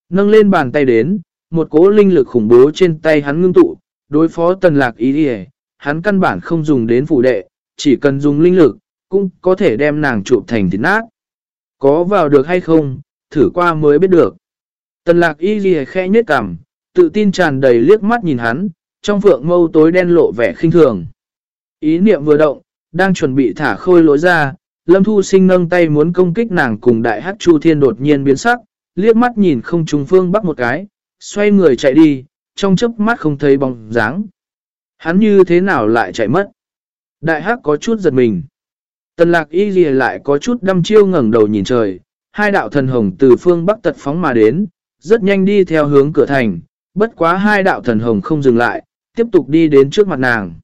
Nâng lên bàn tay đến, một cỗ linh lực khủng bố trên tay hắn ngưng tụ, đối phó tần lạc y đi hắn căn bản không dùng đến phụ đệ, chỉ cần dùng linh lực, cũng có thể đem nàng chụp thành thịt nát. Có vào được hay không, thử qua mới biết được. Tần lạc y ghi khẽ nhết cằm, tự tin tràn đầy liếc mắt nhìn hắn, trong vượng mâu tối đen lộ vẻ khinh thường. Ý niệm vừa động, đang chuẩn bị thả khôi lối ra, lâm thu sinh nâng tay muốn công kích nàng cùng đại hắc chu thiên đột nhiên biến sắc, liếc mắt nhìn không trùng phương bắt một cái, xoay người chạy đi, trong chớp mắt không thấy bóng dáng. Hắn như thế nào lại chạy mất? Đại hắc có chút giật mình. Tần lạc y gì lại có chút đăm chiêu ngẩng đầu nhìn trời, hai đạo thần hồng từ phương bắc tật phóng mà đến, rất nhanh đi theo hướng cửa thành, bất quá hai đạo thần hồng không dừng lại, tiếp tục đi đến trước mặt nàng.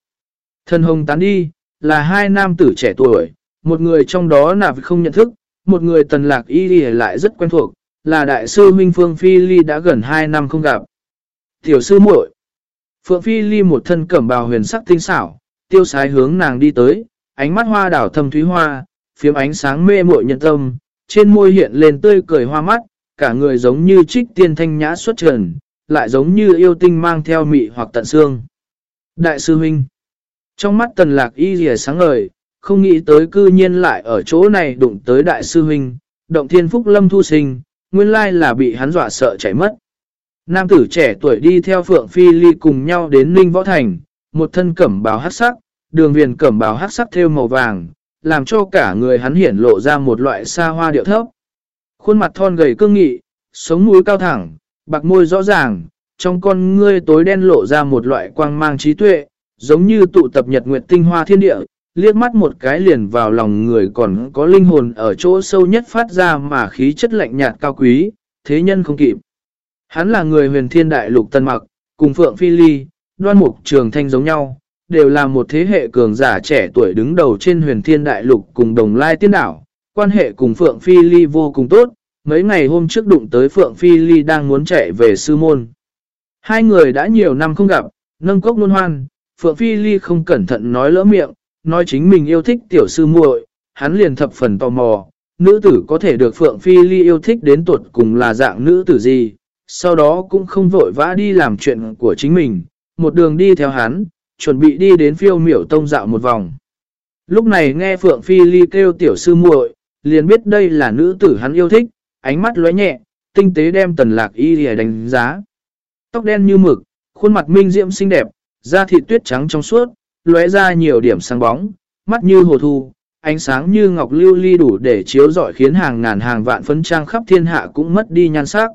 Thần hồng tán đi, là hai nam tử trẻ tuổi, một người trong đó nạp không nhận thức, một người tần lạc y đi lại rất quen thuộc, là đại sư Minh Phương Phi Ly đã gần hai năm không gặp. Tiểu sư muội Phượng Phi Ly một thân cẩm bào huyền sắc tinh xảo, tiêu sái hướng nàng đi tới, ánh mắt hoa đảo thâm thúy hoa, phiếm ánh sáng mê muội nhân tâm, trên môi hiện lên tươi cười hoa mắt, cả người giống như trích tiên thanh nhã xuất trần, lại giống như yêu tinh mang theo mị hoặc tận xương. Đại sư huynh Trong mắt tần lạc y rìa sáng ngời, không nghĩ tới cư nhiên lại ở chỗ này đụng tới đại sư huynh, động thiên phúc lâm thu sinh, nguyên lai là bị hắn dọa sợ chảy mất. Nam tử trẻ tuổi đi theo Phượng Phi Ly cùng nhau đến Ninh Võ Thành, một thân cẩm bào hát sắc, đường viền cẩm bào hát sắc theo màu vàng, làm cho cả người hắn hiển lộ ra một loại xa hoa điệu thấp. Khuôn mặt thon gầy cương nghị, sống mũi cao thẳng, bạc môi rõ ràng, trong con ngươi tối đen lộ ra một loại quang mang trí tuệ, giống như tụ tập nhật nguyệt tinh hoa thiên địa, liếc mắt một cái liền vào lòng người còn có linh hồn ở chỗ sâu nhất phát ra mà khí chất lạnh nhạt cao quý, thế nhân không kịp. Hắn là người huyền thiên đại lục tân mặc, cùng Phượng Phi Ly, đoan mục trường thanh giống nhau, đều là một thế hệ cường giả trẻ tuổi đứng đầu trên huyền thiên đại lục cùng đồng lai tiên đảo. Quan hệ cùng Phượng Phi Ly vô cùng tốt, mấy ngày hôm trước đụng tới Phượng Phi Ly đang muốn chạy về sư môn. Hai người đã nhiều năm không gặp, nâng cốc luôn hoan, Phượng Phi Ly không cẩn thận nói lỡ miệng, nói chính mình yêu thích tiểu sư muội, hắn liền thập phần tò mò, nữ tử có thể được Phượng Phi Ly yêu thích đến tuột cùng là dạng nữ tử gì, sau đó cũng không vội vã đi làm chuyện của chính mình, một đường đi theo hắn, chuẩn bị đi đến phiêu miểu tông dạo một vòng. Lúc này nghe Phượng Phi Ly kêu tiểu sư muội, liền biết đây là nữ tử hắn yêu thích, ánh mắt lóe nhẹ, tinh tế đem tần lạc y lìa đánh giá. Tóc đen như mực, khuôn mặt minh diễm xinh đẹp, da thịt tuyết trắng trong suốt, lóe ra nhiều điểm sáng bóng, mắt như hồ thu, ánh sáng như ngọc lưu ly đủ để chiếu rọi khiến hàng ngàn hàng vạn phấn trang khắp thiên hạ cũng mất đi nhan sắc.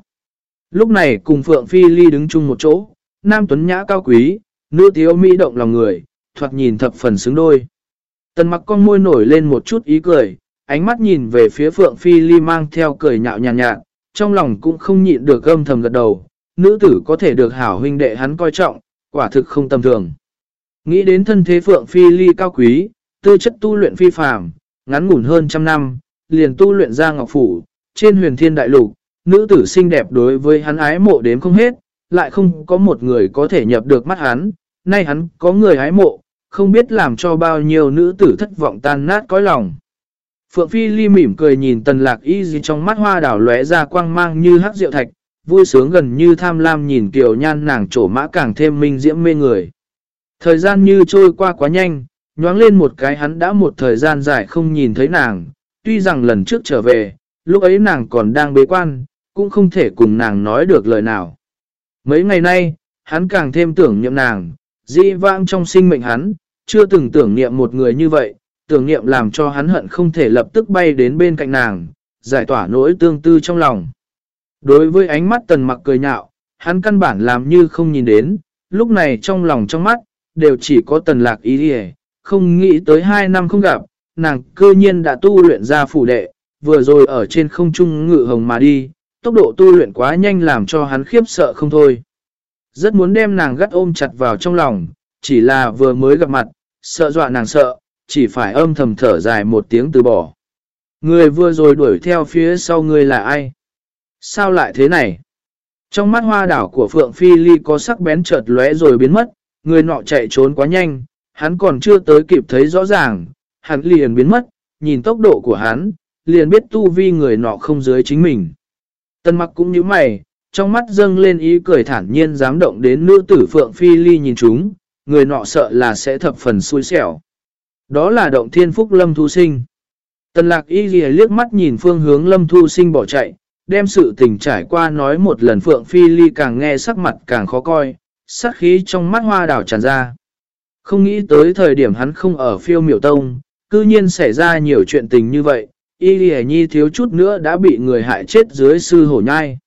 Lúc này cùng Phượng Phi Ly đứng chung một chỗ, nam tuấn nhã cao quý, nữ thiếu mỹ động lòng người, thoạt nhìn thập phần xứng đôi. Tần mặc con môi nổi lên một chút ý cười, ánh mắt nhìn về phía Phượng Phi Ly mang theo cười nhạo nhàn nhạt, nhạt, trong lòng cũng không nhịn được gâm thầm gật đầu, nữ tử có thể được hảo huynh đệ hắn coi trọng, quả thực không tầm thường. Nghĩ đến thân thế Phượng Phi Ly cao quý, tư chất tu luyện phi phàm, ngắn ngủn hơn trăm năm, liền tu luyện ra ngọc phủ, trên huyền thiên đại lục, nữ tử xinh đẹp đối với hắn ái mộ đếm không hết, lại không có một người có thể nhập được mắt hắn, nay hắn có người ái mộ, không biết làm cho bao nhiêu nữ tử thất vọng tan nát cõi lòng. Phượng Phi Ly mỉm cười nhìn tần lạc y gì trong mắt hoa đảo lóe ra quang mang như hắc rượu thạch, vui sướng gần như tham lam nhìn kiều nhan nàng trổ mã càng thêm minh diễm mê người. Thời gian như trôi qua quá nhanh, nhoáng lên một cái hắn đã một thời gian dài không nhìn thấy nàng, tuy rằng lần trước trở về, lúc ấy nàng còn đang bế quan, cũng không thể cùng nàng nói được lời nào. Mấy ngày nay, hắn càng thêm tưởng niệm nàng, dĩ vãng trong sinh mệnh hắn, chưa từng tưởng niệm một người như vậy, tưởng niệm làm cho hắn hận không thể lập tức bay đến bên cạnh nàng, giải tỏa nỗi tương tư trong lòng. Đối với ánh mắt tần mặc cười nhạo, hắn căn bản làm như không nhìn đến, lúc này trong lòng trong mắt, đều chỉ có tần lạc ý đi không nghĩ tới hai năm không gặp, nàng cơ nhiên đã tu luyện ra phủ đệ, vừa rồi ở trên không trung ngự hồng mà đi, tốc độ tu luyện quá nhanh làm cho hắn khiếp sợ không thôi. Rất muốn đem nàng gắt ôm chặt vào trong lòng, chỉ là vừa mới gặp mặt, sợ dọa nàng sợ, chỉ phải âm thầm thở dài một tiếng từ bỏ. Người vừa rồi đuổi theo phía sau người là ai? Sao lại thế này? Trong mắt hoa đảo của Phượng Phi Ly có sắc bén chợt lóe rồi biến mất, người nọ chạy trốn quá nhanh, hắn còn chưa tới kịp thấy rõ ràng, hắn liền biến mất, nhìn tốc độ của hắn, liền biết tu vi người nọ không dưới chính mình. Tân mặc cũng như mày, trong mắt dâng lên ý cười thản nhiên dám động đến nữ tử Phượng Phi Ly nhìn chúng, người nọ sợ là sẽ thập phần xui xẻo. Đó là động thiên phúc Lâm Thu Sinh. Tần lạc y ghi liếc mắt nhìn phương hướng Lâm Thu Sinh bỏ chạy, đem sự tình trải qua nói một lần Phượng Phi Ly càng nghe sắc mặt càng khó coi, sát khí trong mắt hoa đảo tràn ra. Không nghĩ tới thời điểm hắn không ở phiêu miểu tông, cư nhiên xảy ra nhiều chuyện tình như vậy, y ghi nhi thiếu chút nữa đã bị người hại chết dưới sư hổ nhai.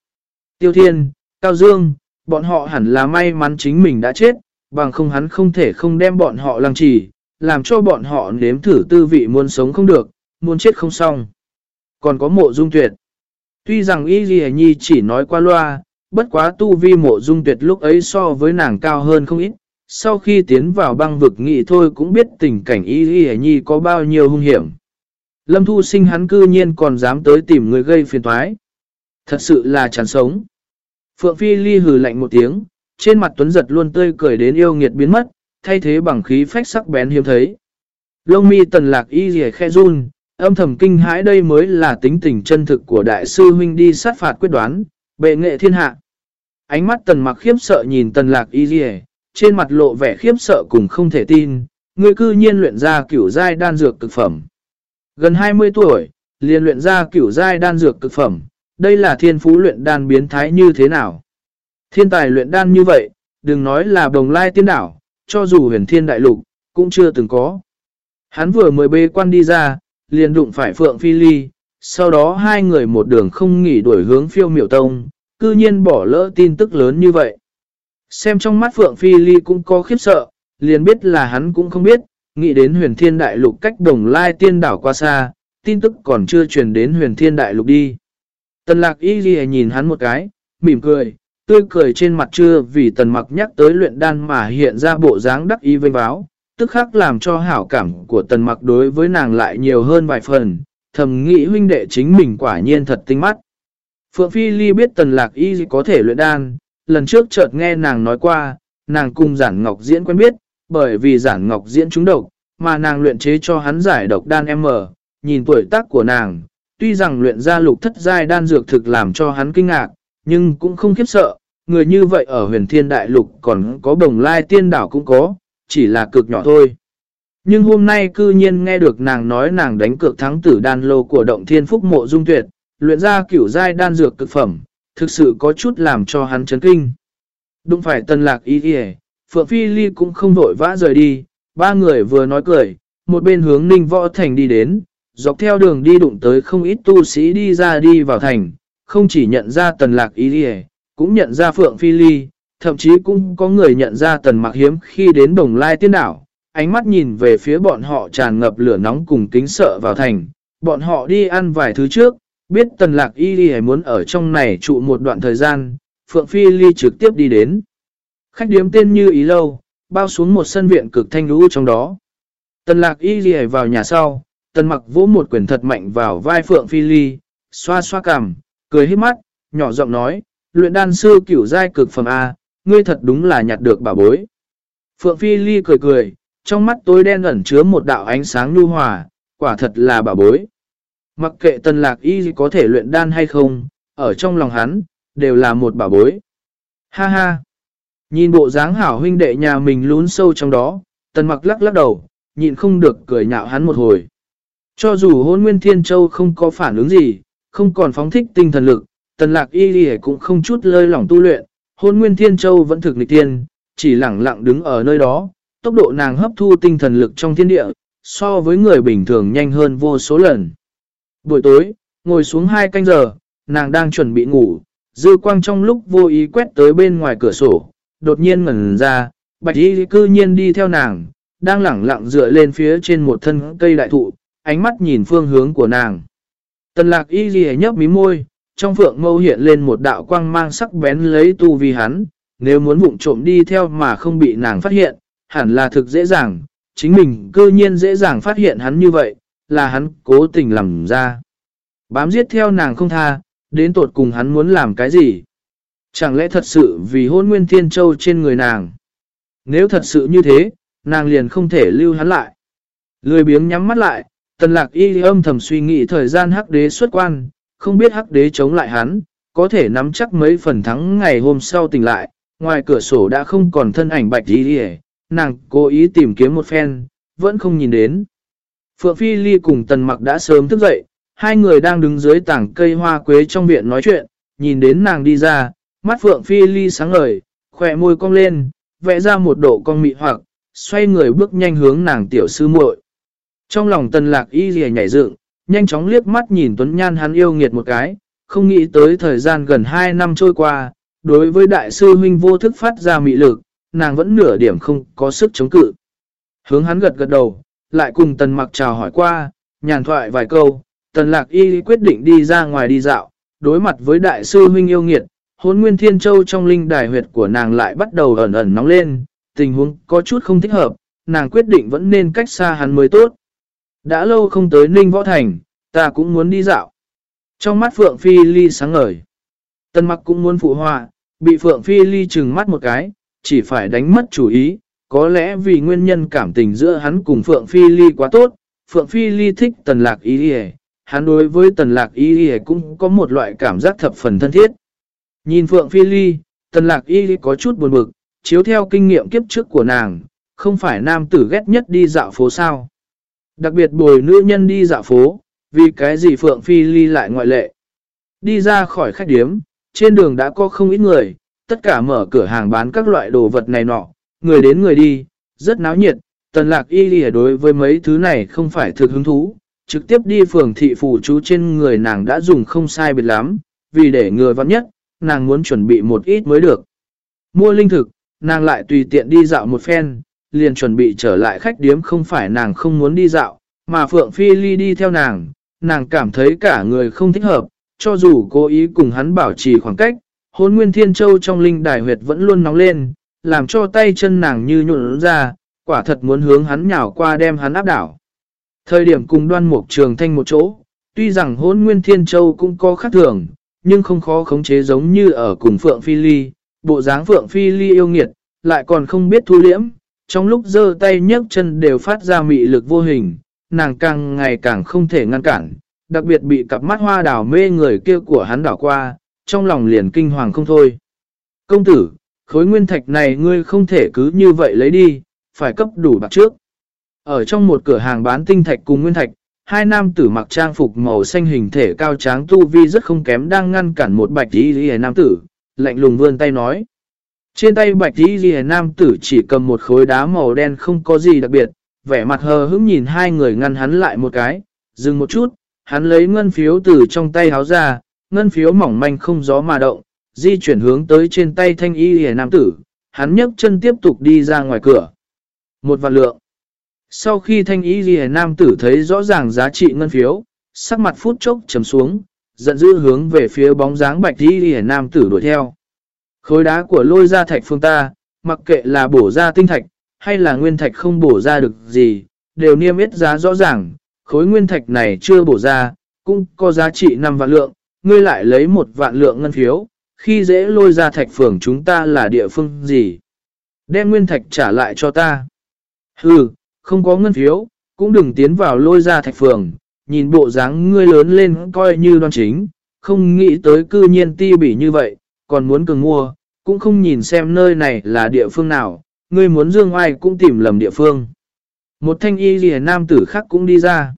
Tiêu Thiên, Cao Dương, bọn họ hẳn là may mắn chính mình đã chết, bằng không hắn không thể không đem bọn họ lăng trì, làm cho bọn họ nếm thử tư vị muốn sống không được, muốn chết không xong. Còn có mộ dung tuyệt. Tuy rằng Y Ghi Nhi chỉ nói qua loa, bất quá tu vi mộ dung tuyệt lúc ấy so với nàng cao hơn không ít. Sau khi tiến vào băng vực nghị thôi cũng biết tình cảnh Y Ghi Nhi có bao nhiêu hung hiểm. Lâm Thu Sinh hắn cư nhiên còn dám tới tìm người gây phiền toái. Thật sự là chán sống. Phượng Phi Ly hừ lạnh một tiếng, trên mặt Tuấn giật luôn tươi cười đến yêu nghiệt biến mất, thay thế bằng khí phách sắc bén hiếm thấy. Lông mi tần lạc y rìa khe run, âm thầm kinh hãi đây mới là tính tình chân thực của đại sư huynh đi sát phạt quyết đoán, bệ nghệ thiên hạ. Ánh mắt tần mặc khiếp sợ nhìn tần lạc y rìa, trên mặt lộ vẻ khiếp sợ cùng không thể tin, người cư nhiên luyện ra kiểu giai đan dược cực phẩm. Gần 20 tuổi, liền luyện ra kiểu giai đan dược cực phẩm, đây là thiên phú luyện đan biến thái như thế nào? Thiên tài luyện đan như vậy, đừng nói là đồng lai tiên đảo, cho dù huyền thiên đại lục, cũng chưa từng có. Hắn vừa mới bê quan đi ra, liền đụng phải Phượng Phi Ly, sau đó hai người một đường không nghỉ đuổi hướng phiêu miểu tông, cư nhiên bỏ lỡ tin tức lớn như vậy. Xem trong mắt Phượng Phi Ly cũng có khiếp sợ, liền biết là hắn cũng không biết, nghĩ đến huyền thiên đại lục cách đồng lai tiên đảo qua xa, tin tức còn chưa truyền đến huyền thiên đại lục đi. Tần lạc y ghi nhìn hắn một cái, mỉm cười, tươi cười trên mặt chưa vì tần mặc nhắc tới luyện đan mà hiện ra bộ dáng đắc y vênh báo, tức khắc làm cho hảo cảm của tần mặc đối với nàng lại nhiều hơn vài phần, thầm nghĩ huynh đệ chính mình quả nhiên thật tinh mắt. Phượng Phi Ly biết tần lạc y có thể luyện đan, lần trước chợt nghe nàng nói qua, nàng cùng giản ngọc diễn quen biết, bởi vì giản ngọc diễn trúng độc, mà nàng luyện chế cho hắn giải độc đan M, nhìn tuổi tác của nàng, tuy rằng luyện ra lục thất giai đan dược thực làm cho hắn kinh ngạc, nhưng cũng không khiếp sợ, người như vậy ở huyền thiên đại lục còn có bồng lai tiên đảo cũng có, chỉ là cực nhỏ thôi. Nhưng hôm nay cư nhiên nghe được nàng nói nàng đánh cược thắng tử đan lô của động thiên phúc mộ dung tuyệt, luyện ra kiểu giai đan dược cực phẩm, thực sự có chút làm cho hắn chấn kinh. Đúng phải tân lạc ý kìa, Phượng Phi Ly cũng không vội vã rời đi, ba người vừa nói cười, một bên hướng ninh võ thành đi đến, dọc theo đường đi đụng tới không ít tu sĩ đi ra đi vào thành, không chỉ nhận ra tần lạc ý đi cũng nhận ra Phượng Phi Ly, thậm chí cũng có người nhận ra tần mặc hiếm khi đến đồng lai tiên đảo, ánh mắt nhìn về phía bọn họ tràn ngập lửa nóng cùng kính sợ vào thành, bọn họ đi ăn vài thứ trước, biết tần lạc y đi muốn ở trong này trụ một đoạn thời gian, Phượng Phi Ly trực tiếp đi đến. Khách điếm tên như ý lâu, bao xuống một sân viện cực thanh lũ trong đó. Tần lạc y đi vào nhà sau, tần mặc vỗ một quyển thật mạnh vào vai Phượng Phi Ly, xoa xoa cằm, cười hết mắt, nhỏ giọng nói, luyện đan sư kiểu giai cực phẩm A, ngươi thật đúng là nhặt được bảo bối. Phượng Phi Ly cười cười, trong mắt tối đen ẩn chứa một đạo ánh sáng nhu hòa, quả thật là bảo bối. Mặc kệ tần lạc y có thể luyện đan hay không, ở trong lòng hắn, đều là một bảo bối. Ha ha! Nhìn bộ dáng hảo huynh đệ nhà mình lún sâu trong đó, tần mặc lắc lắc đầu, nhịn không được cười nhạo hắn một hồi. Cho dù hôn nguyên thiên châu không có phản ứng gì, không còn phóng thích tinh thần lực, tần lạc y cũng không chút lơi lỏng tu luyện, hôn nguyên thiên châu vẫn thực nịch tiên, chỉ lặng lặng đứng ở nơi đó, tốc độ nàng hấp thu tinh thần lực trong thiên địa, so với người bình thường nhanh hơn vô số lần. Buổi tối, ngồi xuống hai canh giờ, nàng đang chuẩn bị ngủ, dư quang trong lúc vô ý quét tới bên ngoài cửa sổ, đột nhiên ngẩn ra, bạch y cư nhiên đi theo nàng, đang lẳng lặng dựa lên phía trên một thân cây đại thụ, ánh mắt nhìn phương hướng của nàng. Tần lạc y ghi nhấp mí môi, trong phượng mâu hiện lên một đạo quang mang sắc bén lấy tu vi hắn, nếu muốn vụng trộm đi theo mà không bị nàng phát hiện, hẳn là thực dễ dàng, chính mình cư nhiên dễ dàng phát hiện hắn như vậy, là hắn cố tình làm ra. Bám giết theo nàng không tha, đến tột cùng hắn muốn làm cái gì? Chẳng lẽ thật sự vì hôn nguyên thiên châu trên người nàng? Nếu thật sự như thế, nàng liền không thể lưu hắn lại. Lười biếng nhắm mắt lại, tần lạc y âm thầm suy nghĩ thời gian hắc đế xuất quan, không biết hắc đế chống lại hắn, có thể nắm chắc mấy phần thắng ngày hôm sau tỉnh lại, ngoài cửa sổ đã không còn thân ảnh bạch y nàng cố ý tìm kiếm một phen, vẫn không nhìn đến. Phượng Phi Ly cùng tần mặc đã sớm thức dậy, hai người đang đứng dưới tảng cây hoa quế trong viện nói chuyện, nhìn đến nàng đi ra, mắt Phượng Phi Ly sáng ngời, khỏe môi cong lên, vẽ ra một độ cong mị hoặc, xoay người bước nhanh hướng nàng tiểu sư muội. Trong lòng tần lạc y rìa nhảy dựng, nhanh chóng liếc mắt nhìn Tuấn Nhan hắn yêu nghiệt một cái, không nghĩ tới thời gian gần 2 năm trôi qua, đối với đại sư huynh vô thức phát ra mị lực, nàng vẫn nửa điểm không có sức chống cự. Hướng hắn gật gật đầu, lại cùng tần mặc chào hỏi qua, nhàn thoại vài câu, tần lạc y quyết định đi ra ngoài đi dạo, đối mặt với đại sư huynh yêu nghiệt, hốn nguyên thiên châu trong linh đài huyệt của nàng lại bắt đầu ẩn ẩn nóng lên, tình huống có chút không thích hợp, nàng quyết định vẫn nên cách xa hắn mới tốt. Đã lâu không tới Ninh Võ Thành, ta cũng muốn đi dạo. Trong mắt Phượng Phi Ly sáng ngời. Tân mặc cũng muốn phụ họa, bị Phượng Phi Ly chừng mắt một cái, chỉ phải đánh mất chủ ý. Có lẽ vì nguyên nhân cảm tình giữa hắn cùng Phượng Phi Ly quá tốt, Phượng Phi Ly thích tần lạc ý đi hắn đối với tần lạc ý đi cũng có một loại cảm giác thập phần thân thiết. Nhìn Phượng Phi Ly, tần lạc ý có chút buồn bực, chiếu theo kinh nghiệm kiếp trước của nàng, không phải nam tử ghét nhất đi dạo phố sao. Đặc biệt bồi nữ nhân đi dạo phố, vì cái gì Phượng Phi Ly lại ngoại lệ. Đi ra khỏi khách điếm, trên đường đã có không ít người, tất cả mở cửa hàng bán các loại đồ vật này nọ, người đến người đi, rất náo nhiệt. Tần lạc y lìa đối với mấy thứ này không phải thực hứng thú, trực tiếp đi phường thị phủ chú trên người nàng đã dùng không sai biệt lắm, vì để người vắng nhất, nàng muốn chuẩn bị một ít mới được. Mua linh thực, nàng lại tùy tiện đi dạo một phen, liền chuẩn bị trở lại khách điếm không phải nàng không muốn đi dạo, mà Phượng Phi Ly đi theo nàng, nàng cảm thấy cả người không thích hợp, cho dù cố ý cùng hắn bảo trì khoảng cách, hôn nguyên thiên châu trong linh đài huyệt vẫn luôn nóng lên, làm cho tay chân nàng như nhuộn ra, quả thật muốn hướng hắn nhào qua đem hắn áp đảo. Thời điểm cùng đoan mục trường thanh một chỗ, tuy rằng hôn nguyên thiên châu cũng có khác thường, nhưng không khó khống chế giống như ở cùng Phượng Phi Ly, bộ dáng Phượng Phi Ly yêu nghiệt, lại còn không biết thu liễm, trong lúc giơ tay nhấc chân đều phát ra mị lực vô hình, nàng càng ngày càng không thể ngăn cản, đặc biệt bị cặp mắt hoa đảo mê người kia của hắn đảo qua, trong lòng liền kinh hoàng không thôi. Công tử, khối nguyên thạch này ngươi không thể cứ như vậy lấy đi, phải cấp đủ bạc trước. Ở trong một cửa hàng bán tinh thạch cùng nguyên thạch, hai nam tử mặc trang phục màu xanh hình thể cao tráng tu vi rất không kém đang ngăn cản một bạch tí ghi nam tử, lạnh lùng vươn tay nói. Trên tay bạch đi ghi nam tử chỉ cầm một khối đá màu đen không có gì đặc biệt, vẻ mặt hờ hững nhìn hai người ngăn hắn lại một cái, dừng một chút, hắn lấy ngân phiếu từ trong tay háo ra, ngân phiếu mỏng manh không gió mà động, di chuyển hướng tới trên tay thanh y hề nam tử, hắn nhấc chân tiếp tục đi ra ngoài cửa. Một vạn lượng. Sau khi thanh y ghi nam tử thấy rõ ràng giá trị ngân phiếu, sắc mặt phút chốc chấm xuống, giận dữ hướng về phía bóng dáng bạch y ghi nam tử đuổi theo. Khối đá của lôi ra thạch phương ta, mặc kệ là bổ ra tinh thạch, hay là nguyên thạch không bổ ra được gì, đều niêm yết giá rõ ràng, khối nguyên thạch này chưa bổ ra, cũng có giá trị 5 vạn lượng, ngươi lại lấy một vạn lượng ngân phiếu, khi dễ lôi ra thạch phường chúng ta là địa phương gì? Đem nguyên thạch trả lại cho ta. Hừ, không có ngân phiếu, cũng đừng tiến vào lôi ra thạch phường, nhìn bộ dáng ngươi lớn lên coi như đoan chính, không nghĩ tới cư nhiên ti bỉ như vậy, còn muốn cường mua, cũng không nhìn xem nơi này là địa phương nào, ngươi muốn dương ai cũng tìm lầm địa phương. Một thanh y rìa nam tử khác cũng đi ra.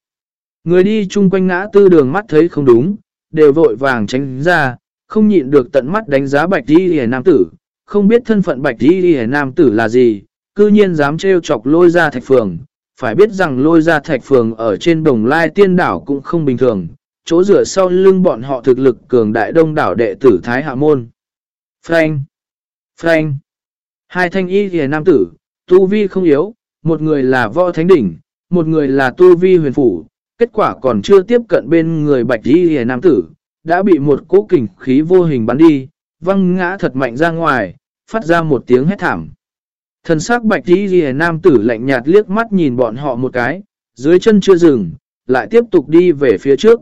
Người đi chung quanh ngã tư đường mắt thấy không đúng, đều vội vàng tránh ra, không nhịn được tận mắt đánh giá bạch y rìa nam tử, không biết thân phận bạch y rìa nam tử là gì, cư nhiên dám trêu chọc lôi ra thạch phường. Phải biết rằng lôi ra thạch phường ở trên đồng lai tiên đảo cũng không bình thường, chỗ rửa sau lưng bọn họ thực lực cường đại đông đảo đệ tử Thái Hạ Môn. Frank! Frank! Hai thanh y thì nam tử, tu vi không yếu, một người là võ thánh đỉnh, một người là tu vi huyền phủ, kết quả còn chưa tiếp cận bên người bạch y thì nam tử, đã bị một cỗ kình khí vô hình bắn đi, văng ngã thật mạnh ra ngoài, phát ra một tiếng hét thảm. Thần sắc bạch y thì nam tử lạnh nhạt liếc mắt nhìn bọn họ một cái, dưới chân chưa dừng, lại tiếp tục đi về phía trước.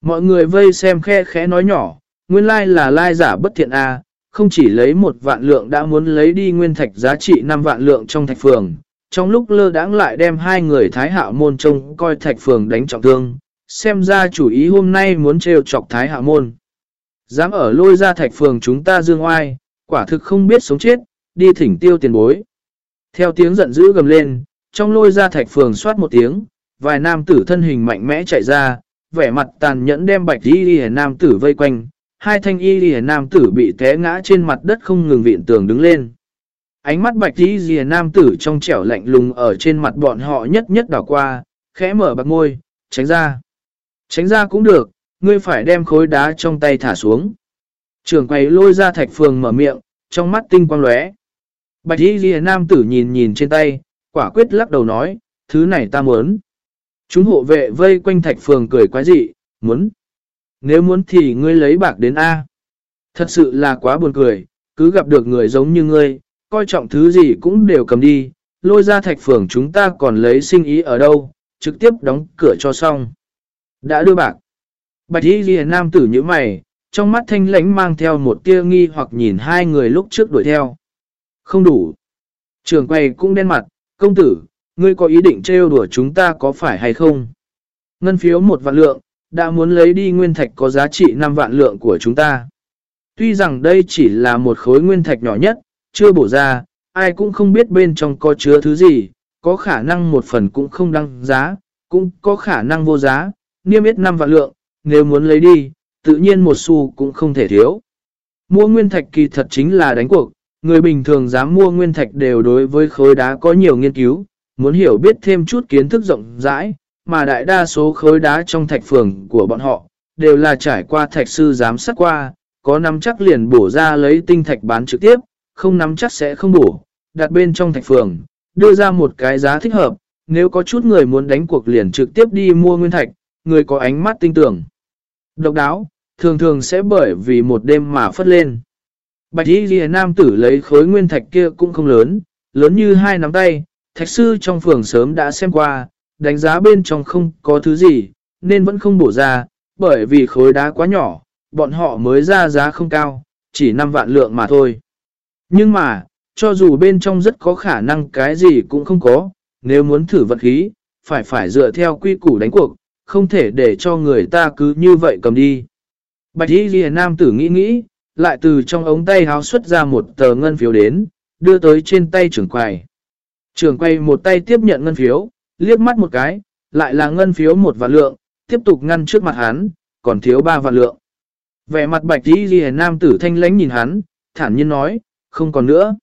Mọi người vây xem khe khẽ nói nhỏ, nguyên lai là lai giả bất thiện A, không chỉ lấy một vạn lượng đã muốn lấy đi nguyên thạch giá trị 5 vạn lượng trong thạch phường. Trong lúc lơ đãng lại đem hai người thái hạ môn trông coi thạch phường đánh trọng thương, xem ra chủ ý hôm nay muốn trêu chọc thái hạ môn. Dám ở lôi ra thạch phường chúng ta dương oai, quả thực không biết sống chết, đi thỉnh tiêu tiền bối. Theo tiếng giận dữ gầm lên, trong lôi ra thạch phường soát một tiếng, vài nam tử thân hình mạnh mẽ chạy ra, vẻ mặt tàn nhẫn đem bạch y đi nam tử vây quanh, hai thanh y rìa nam tử bị té ngã trên mặt đất không ngừng viện tường đứng lên. Ánh mắt bạch y rìa nam tử trong trẻo lạnh lùng ở trên mặt bọn họ nhất nhất đảo qua, khẽ mở bạc môi, tránh ra. Tránh ra cũng được, ngươi phải đem khối đá trong tay thả xuống. Trường quầy lôi ra thạch phường mở miệng, trong mắt tinh quang lóe. Bạch y rìa nam tử nhìn nhìn trên tay, quả quyết lắc đầu nói, thứ này ta muốn. Chúng hộ vệ vây quanh thạch phường cười quái dị, muốn. Nếu muốn thì ngươi lấy bạc đến A. Thật sự là quá buồn cười, cứ gặp được người giống như ngươi, coi trọng thứ gì cũng đều cầm đi, lôi ra thạch phường chúng ta còn lấy sinh ý ở đâu, trực tiếp đóng cửa cho xong. Đã đưa bạc. Bạch y ghi nam tử như mày, trong mắt thanh lãnh mang theo một tia nghi hoặc nhìn hai người lúc trước đuổi theo. Không đủ. Trường quay cũng đen mặt, công tử, ngươi có ý định trêu đùa chúng ta có phải hay không? Ngân phiếu một vạn lượng, đã muốn lấy đi nguyên thạch có giá trị 5 vạn lượng của chúng ta. Tuy rằng đây chỉ là một khối nguyên thạch nhỏ nhất, chưa bổ ra, ai cũng không biết bên trong có chứa thứ gì, có khả năng một phần cũng không đăng giá, cũng có khả năng vô giá, niêm yết 5 vạn lượng, nếu muốn lấy đi, tự nhiên một xu cũng không thể thiếu. Mua nguyên thạch kỳ thật chính là đánh cuộc, người bình thường dám mua nguyên thạch đều đối với khối đá có nhiều nghiên cứu, muốn hiểu biết thêm chút kiến thức rộng rãi, mà đại đa số khối đá trong thạch phường của bọn họ, đều là trải qua thạch sư giám sát qua, có nắm chắc liền bổ ra lấy tinh thạch bán trực tiếp, không nắm chắc sẽ không bổ, đặt bên trong thạch phường, đưa ra một cái giá thích hợp, nếu có chút người muốn đánh cuộc liền trực tiếp đi mua nguyên thạch, người có ánh mắt tinh tưởng. Độc đáo, thường thường sẽ bởi vì một đêm mà phất lên. Bạch y ghi nam tử lấy khối nguyên thạch kia cũng không lớn, lớn như hai nắm tay, thạch sư trong phường sớm đã xem qua, đánh giá bên trong không có thứ gì, nên vẫn không bổ ra, bởi vì khối đá quá nhỏ, bọn họ mới ra giá không cao, chỉ 5 vạn lượng mà thôi. Nhưng mà, cho dù bên trong rất có khả năng cái gì cũng không có, nếu muốn thử vật khí, phải phải dựa theo quy củ đánh cuộc, không thể để cho người ta cứ như vậy cầm đi. Bạch y ghi nam tử nghĩ nghĩ, lại từ trong ống tay háo xuất ra một tờ ngân phiếu đến, đưa tới trên tay trưởng quầy. Trưởng quầy một tay tiếp nhận ngân phiếu, liếc mắt một cái, lại là ngân phiếu một vạn lượng, tiếp tục ngăn trước mặt hắn, còn thiếu ba vạn lượng. Vẻ mặt bạch tí ghi nam tử thanh lánh nhìn hắn, thản nhiên nói, không còn nữa.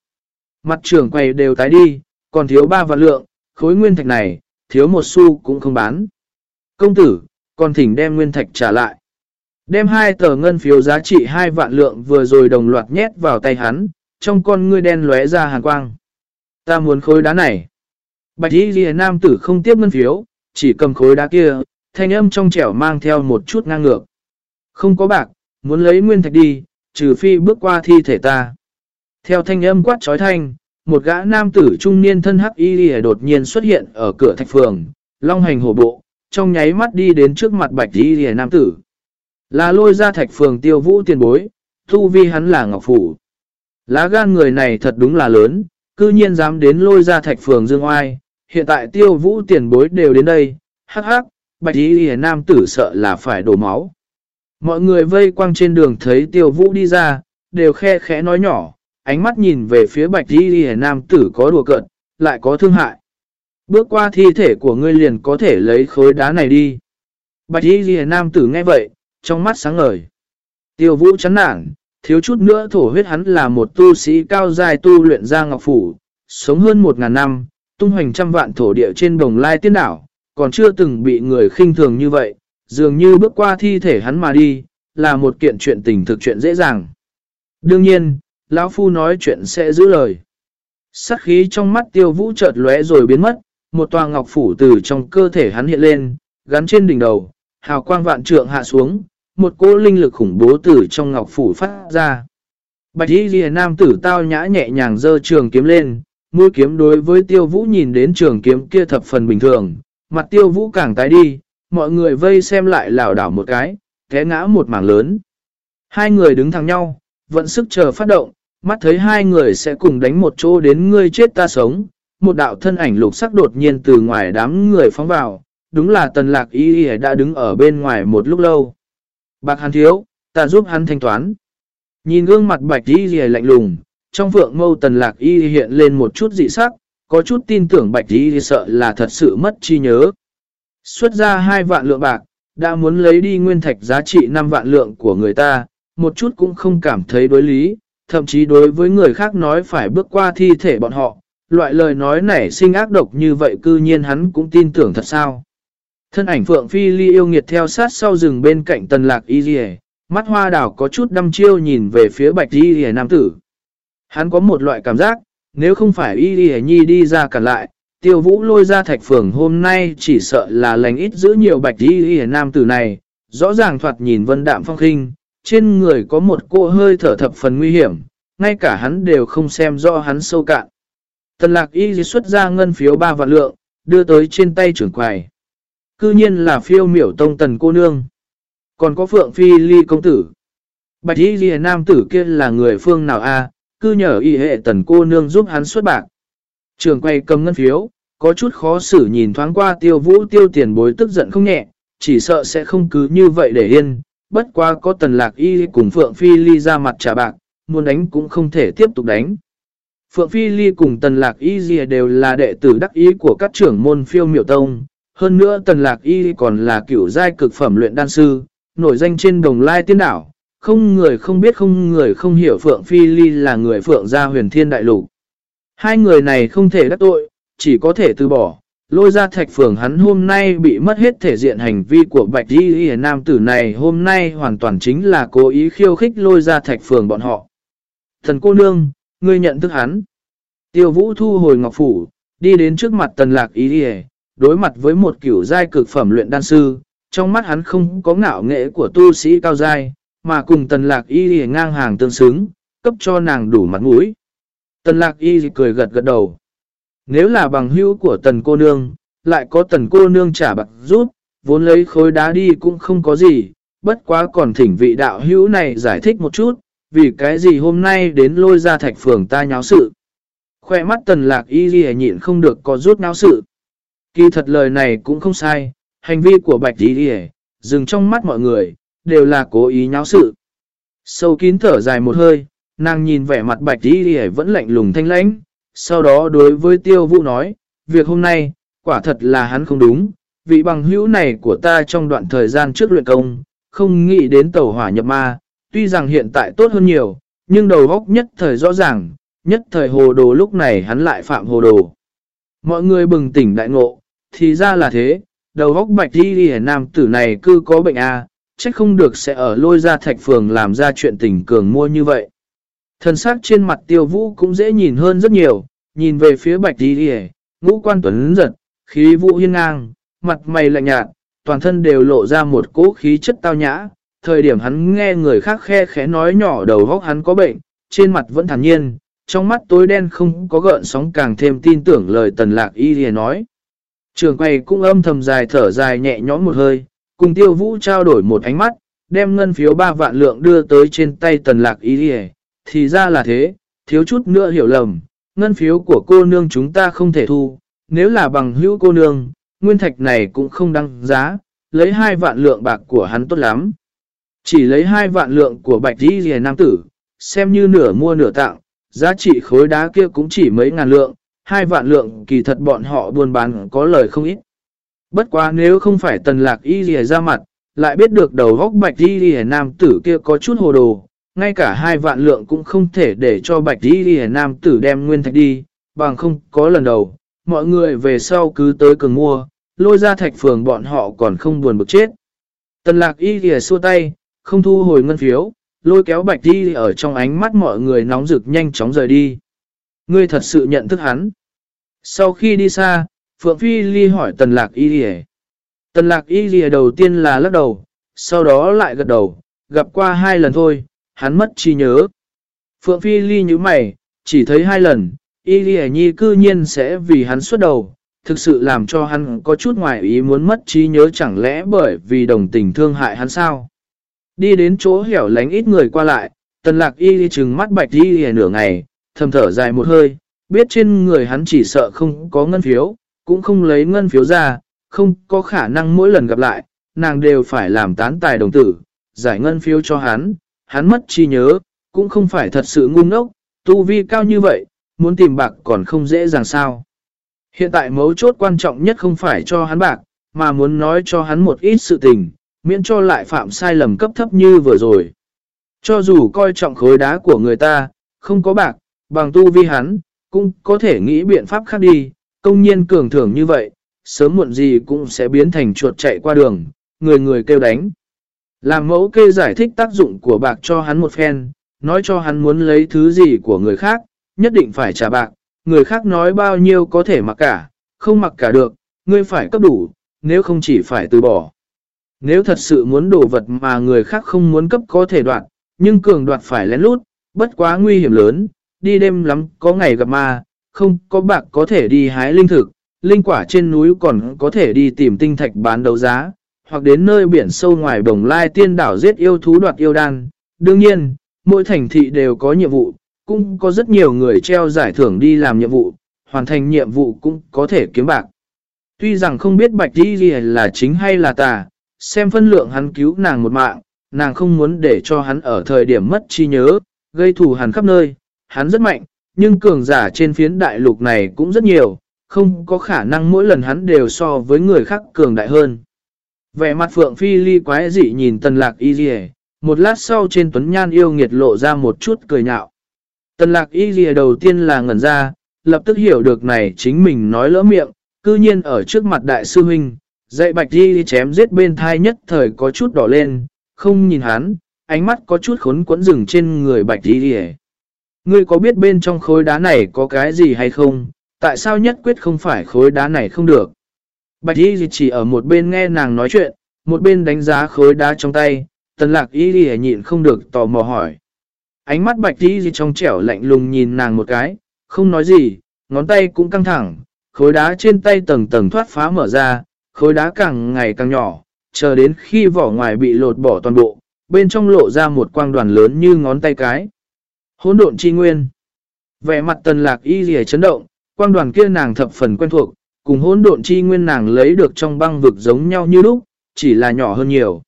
Mặt trưởng quầy đều tái đi, còn thiếu ba vạn lượng, khối nguyên thạch này, thiếu một xu cũng không bán. Công tử, còn thỉnh đem nguyên thạch trả lại. Đem hai tờ ngân phiếu giá trị hai vạn lượng vừa rồi đồng loạt nhét vào tay hắn, trong con ngươi đen lóe ra hàn quang. Ta muốn khối đá này. Bạch y ghi nam tử không tiếp ngân phiếu, chỉ cầm khối đá kia, thanh âm trong trẻo mang theo một chút ngang ngược. Không có bạc, muốn lấy nguyên thạch đi, trừ phi bước qua thi thể ta. Theo thanh âm quát trói thanh, một gã nam tử trung niên thân hắc y ghi đột nhiên xuất hiện ở cửa thạch phường, long hành hổ bộ, trong nháy mắt đi đến trước mặt bạch y ghi nam tử. Là lôi ra thạch phường tiêu vũ tiền bối, thu vi hắn là ngọc phủ. Lá gan người này thật đúng là lớn, cư nhiên dám đến lôi ra thạch phường dương oai, hiện tại tiêu vũ tiền bối đều đến đây, hắc hắc, bạch y hề nam tử sợ là phải đổ máu. Mọi người vây quanh trên đường thấy tiêu vũ đi ra, đều khe khẽ nói nhỏ, ánh mắt nhìn về phía bạch y hề nam tử có đùa cợt, lại có thương hại. Bước qua thi thể của ngươi liền có thể lấy khối đá này đi. Bạch y hề nam tử nghe vậy, trong mắt sáng ngời. Tiêu vũ chán nản, thiếu chút nữa thổ huyết hắn là một tu sĩ cao dài tu luyện ra ngọc phủ, sống hơn một ngàn năm, tung hoành trăm vạn thổ địa trên đồng lai tiên đảo, còn chưa từng bị người khinh thường như vậy, dường như bước qua thi thể hắn mà đi, là một kiện chuyện tình thực chuyện dễ dàng. Đương nhiên, lão Phu nói chuyện sẽ giữ lời. Sắc khí trong mắt tiêu vũ chợt lóe rồi biến mất, một tòa ngọc phủ từ trong cơ thể hắn hiện lên, gắn trên đỉnh đầu, hào quang vạn trượng hạ xuống, một cỗ linh lực khủng bố từ trong ngọc phủ phát ra. Bạch y ghi nam tử tao nhã nhẹ nhàng dơ trường kiếm lên, Mũi kiếm đối với tiêu vũ nhìn đến trường kiếm kia thập phần bình thường, mặt tiêu vũ càng tái đi, mọi người vây xem lại lảo đảo một cái, té ngã một mảng lớn. Hai người đứng thẳng nhau, vận sức chờ phát động, mắt thấy hai người sẽ cùng đánh một chỗ đến ngươi chết ta sống. Một đạo thân ảnh lục sắc đột nhiên từ ngoài đám người phóng vào, đúng là tần lạc y y đã đứng ở bên ngoài một lúc lâu. Bạc hắn thiếu, ta giúp hắn thanh toán. Nhìn gương mặt bạch y y lạnh lùng, trong vượng mâu tần lạc y hiện lên một chút dị sắc, có chút tin tưởng bạch y sợ là thật sự mất chi nhớ. Xuất ra hai vạn lượng bạc, đã muốn lấy đi nguyên thạch giá trị 5 vạn lượng của người ta, một chút cũng không cảm thấy đối lý, thậm chí đối với người khác nói phải bước qua thi thể bọn họ, loại lời nói nảy sinh ác độc như vậy cư nhiên hắn cũng tin tưởng thật sao. Thân ảnh Phượng Phi Ly yêu nghiệt theo sát sau rừng bên cạnh tần lạc y mắt hoa đảo có chút đăm chiêu nhìn về phía bạch y nam tử. Hắn có một loại cảm giác, nếu không phải y y nhi đi ra cản lại, tiêu vũ lôi ra thạch phường hôm nay chỉ sợ là lành ít giữ nhiều bạch y y nam tử này, rõ ràng thoạt nhìn vân đạm phong khinh, trên người có một cô hơi thở thập phần nguy hiểm, ngay cả hắn đều không xem rõ hắn sâu cạn. Tần lạc y xuất ra ngân phiếu 3 vạn lượng, đưa tới trên tay trưởng quài. Cư nhiên là phiêu miểu tông tần cô nương. Còn có phượng phi ly công tử. Bạch y ghi nam tử kia là người phương nào a cư nhờ y hệ tần cô nương giúp hắn xuất bạc. Trường quay cầm ngân phiếu, có chút khó xử nhìn thoáng qua tiêu vũ tiêu tiền bối tức giận không nhẹ, chỉ sợ sẽ không cứ như vậy để yên, bất qua có tần lạc y cùng Phượng Phi Ly ra mặt trả bạc, muốn đánh cũng không thể tiếp tục đánh. Phượng Phi Ly cùng tần lạc y đều là đệ tử đắc ý của các trưởng môn phiêu miệu tông, hơn nữa tần lạc y còn là cửu giai cực phẩm luyện đan sư, nổi danh trên đồng lai tiên đảo, không người không biết không người không hiểu Phượng Phi Ly là người Phượng gia huyền thiên đại lục. Hai người này không thể đắc tội, chỉ có thể từ bỏ, lôi ra thạch phường hắn hôm nay bị mất hết thể diện hành vi của bạch y y nam tử này hôm nay hoàn toàn chính là cố ý khiêu khích lôi ra thạch phường bọn họ. Thần cô nương, ngươi nhận thức hắn. Tiêu vũ thu hồi ngọc phủ, đi đến trước mặt tần lạc y y đối mặt với một kiểu giai cực phẩm luyện đan sư, trong mắt hắn không có ngạo nghệ của tu sĩ cao giai, mà cùng tần lạc y y ngang hàng tương xứng, cấp cho nàng đủ mặt mũi. Tần lạc y cười gật gật đầu. Nếu là bằng hữu của tần cô nương, lại có tần cô nương trả bạc giúp, vốn lấy khối đá đi cũng không có gì, bất quá còn thỉnh vị đạo hữu này giải thích một chút, vì cái gì hôm nay đến lôi ra thạch phường ta nháo sự. Khoe mắt tần lạc y ghi nhịn không được có rút nháo sự. Kỳ thật lời này cũng không sai, hành vi của bạch y ghi dừng trong mắt mọi người, đều là cố ý nháo sự. Sâu kín thở dài một hơi, nàng nhìn vẻ mặt bạch đi vẫn lạnh lùng thanh lãnh, sau đó đối với tiêu vũ nói, việc hôm nay, quả thật là hắn không đúng, vị bằng hữu này của ta trong đoạn thời gian trước luyện công, không nghĩ đến tàu hỏa nhập ma, tuy rằng hiện tại tốt hơn nhiều, nhưng đầu góc nhất thời rõ ràng, nhất thời hồ đồ lúc này hắn lại phạm hồ đồ. Mọi người bừng tỉnh đại ngộ, thì ra là thế, đầu góc bạch đi đi nam tử này cứ có bệnh A, à, chắc không được sẽ ở lôi ra thạch phường làm ra chuyện tình cường mua như vậy. Thần sắc trên mặt tiêu vũ cũng dễ nhìn hơn rất nhiều, nhìn về phía bạch đi đi ngũ quan tuấn giật, khí vũ hiên ngang, mặt mày lạnh nhạt, toàn thân đều lộ ra một cỗ khí chất tao nhã. Thời điểm hắn nghe người khác khe khẽ nói nhỏ đầu góc hắn có bệnh, trên mặt vẫn thản nhiên, trong mắt tối đen không có gợn sóng càng thêm tin tưởng lời tần lạc y lìa nói. Trường quay cũng âm thầm dài thở dài nhẹ nhõm một hơi, cùng tiêu vũ trao đổi một ánh mắt, đem ngân phiếu 3 vạn lượng đưa tới trên tay tần lạc ý lìa, thì ra là thế, thiếu chút nữa hiểu lầm, ngân phiếu của cô nương chúng ta không thể thu, nếu là bằng hữu cô nương, nguyên thạch này cũng không đăng giá, lấy hai vạn lượng bạc của hắn tốt lắm. Chỉ lấy hai vạn lượng của bạch đi rìa nam tử, xem như nửa mua nửa tặng, giá trị khối đá kia cũng chỉ mấy ngàn lượng, hai vạn lượng kỳ thật bọn họ buôn bán có lời không ít. Bất quá nếu không phải tần lạc y rìa ra mặt, lại biết được đầu góc bạch y rìa nam tử kia có chút hồ đồ, ngay cả hai vạn lượng cũng không thể để cho bạch y đi nam tử đem nguyên thạch đi, bằng không có lần đầu, mọi người về sau cứ tới cường mua, lôi ra thạch phường bọn họ còn không buồn bực chết. Tần lạc y kìa xua tay, không thu hồi ngân phiếu, lôi kéo bạch đi ở trong ánh mắt mọi người nóng rực nhanh chóng rời đi. Ngươi thật sự nhận thức hắn. Sau khi đi xa, Phượng Phi Ly hỏi tần lạc y Lìa. Tần lạc y Lìa đầu tiên là lắc đầu, sau đó lại gật đầu, gặp qua hai lần thôi, hắn mất trí nhớ. Phượng Phi Ly như mày, chỉ thấy hai lần, Y Lìa Nhi cư nhiên sẽ vì hắn xuất đầu, thực sự làm cho hắn có chút ngoài ý muốn mất trí nhớ chẳng lẽ bởi vì đồng tình thương hại hắn sao. Đi đến chỗ hẻo lánh ít người qua lại, tần lạc y Lìa trừng mắt bạch Y Lìa nửa ngày, thầm thở dài một hơi, biết trên người hắn chỉ sợ không có ngân phiếu, cũng không lấy ngân phiếu ra, không có khả năng mỗi lần gặp lại, nàng đều phải làm tán tài đồng tử, giải ngân phiếu cho hắn, hắn mất chi nhớ, cũng không phải thật sự ngu ngốc, tu vi cao như vậy, muốn tìm bạc còn không dễ dàng sao. Hiện tại mấu chốt quan trọng nhất không phải cho hắn bạc, mà muốn nói cho hắn một ít sự tình, miễn cho lại phạm sai lầm cấp thấp như vừa rồi. Cho dù coi trọng khối đá của người ta, không có bạc, bằng tu vi hắn, cũng có thể nghĩ biện pháp khác đi, công nhiên cường thưởng như vậy, sớm muộn gì cũng sẽ biến thành chuột chạy qua đường, người người kêu đánh. Làm mẫu kê giải thích tác dụng của bạc cho hắn một phen, nói cho hắn muốn lấy thứ gì của người khác, nhất định phải trả bạc, người khác nói bao nhiêu có thể mặc cả, không mặc cả được, ngươi phải cấp đủ, nếu không chỉ phải từ bỏ. Nếu thật sự muốn đồ vật mà người khác không muốn cấp có thể đoạt, nhưng cường đoạt phải lén lút, bất quá nguy hiểm lớn, đi đêm lắm có ngày gặp ma, không có bạc có thể đi hái linh thực, linh quả trên núi còn có thể đi tìm tinh thạch bán đấu giá, hoặc đến nơi biển sâu ngoài đồng lai tiên đảo giết yêu thú đoạt yêu đan. Đương nhiên, mỗi thành thị đều có nhiệm vụ, cũng có rất nhiều người treo giải thưởng đi làm nhiệm vụ, hoàn thành nhiệm vụ cũng có thể kiếm bạc. Tuy rằng không biết bạch đi là chính hay là tà, xem phân lượng hắn cứu nàng một mạng, nàng không muốn để cho hắn ở thời điểm mất trí nhớ, gây thù hắn khắp nơi, hắn rất mạnh, nhưng cường giả trên phiến đại lục này cũng rất nhiều, không có khả năng mỗi lần hắn đều so với người khác cường đại hơn. Vẻ mặt Phượng Phi Ly quái dị nhìn tần lạc y dì một lát sau trên tuấn nhan yêu nghiệt lộ ra một chút cười nhạo. Tần lạc y dì đầu tiên là ngẩn ra, lập tức hiểu được này chính mình nói lỡ miệng, cư nhiên ở trước mặt đại sư huynh, dạy bạch đi chém giết bên thai nhất thời có chút đỏ lên, không nhìn hắn, ánh mắt có chút khốn quẫn rừng trên người bạch đi Ngươi có biết bên trong khối đá này có cái gì hay không? Tại sao nhất quyết không phải khối đá này không được? Bạch y chỉ ở một bên nghe nàng nói chuyện, một bên đánh giá khối đá trong tay, tần lạc y nhịn không được tò mò hỏi. Ánh mắt bạch y trong trẻo lạnh lùng nhìn nàng một cái, không nói gì, ngón tay cũng căng thẳng, khối đá trên tay tầng tầng thoát phá mở ra, khối đá càng ngày càng nhỏ, chờ đến khi vỏ ngoài bị lột bỏ toàn bộ, bên trong lộ ra một quang đoàn lớn như ngón tay cái. Hỗn độn chi nguyên. Vẻ mặt tần lạc y rìa chấn động, quang đoàn kia nàng thập phần quen thuộc, cùng hỗn độn chi nguyên nàng lấy được trong băng vực giống nhau như lúc, chỉ là nhỏ hơn nhiều.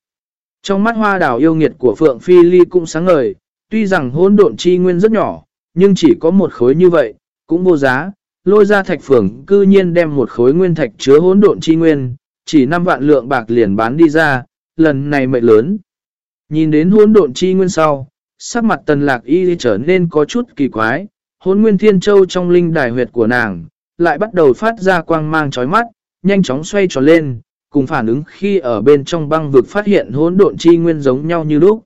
Trong mắt hoa đào yêu nghiệt của Phượng Phi Ly cũng sáng ngời, tuy rằng hỗn độn chi nguyên rất nhỏ, nhưng chỉ có một khối như vậy, cũng vô giá. Lôi ra thạch phường cư nhiên đem một khối nguyên thạch chứa hỗn độn chi nguyên, chỉ 5 vạn lượng bạc liền bán đi ra, lần này mệnh lớn. Nhìn đến hỗn độn chi nguyên sau, sắc mặt tần lạc y trở nên có chút kỳ quái, hỗn nguyên thiên châu trong linh đài huyệt của nàng, lại bắt đầu phát ra quang mang chói mắt, nhanh chóng xoay tròn lên, cùng phản ứng khi ở bên trong băng vực phát hiện hỗn độn chi nguyên giống nhau như lúc.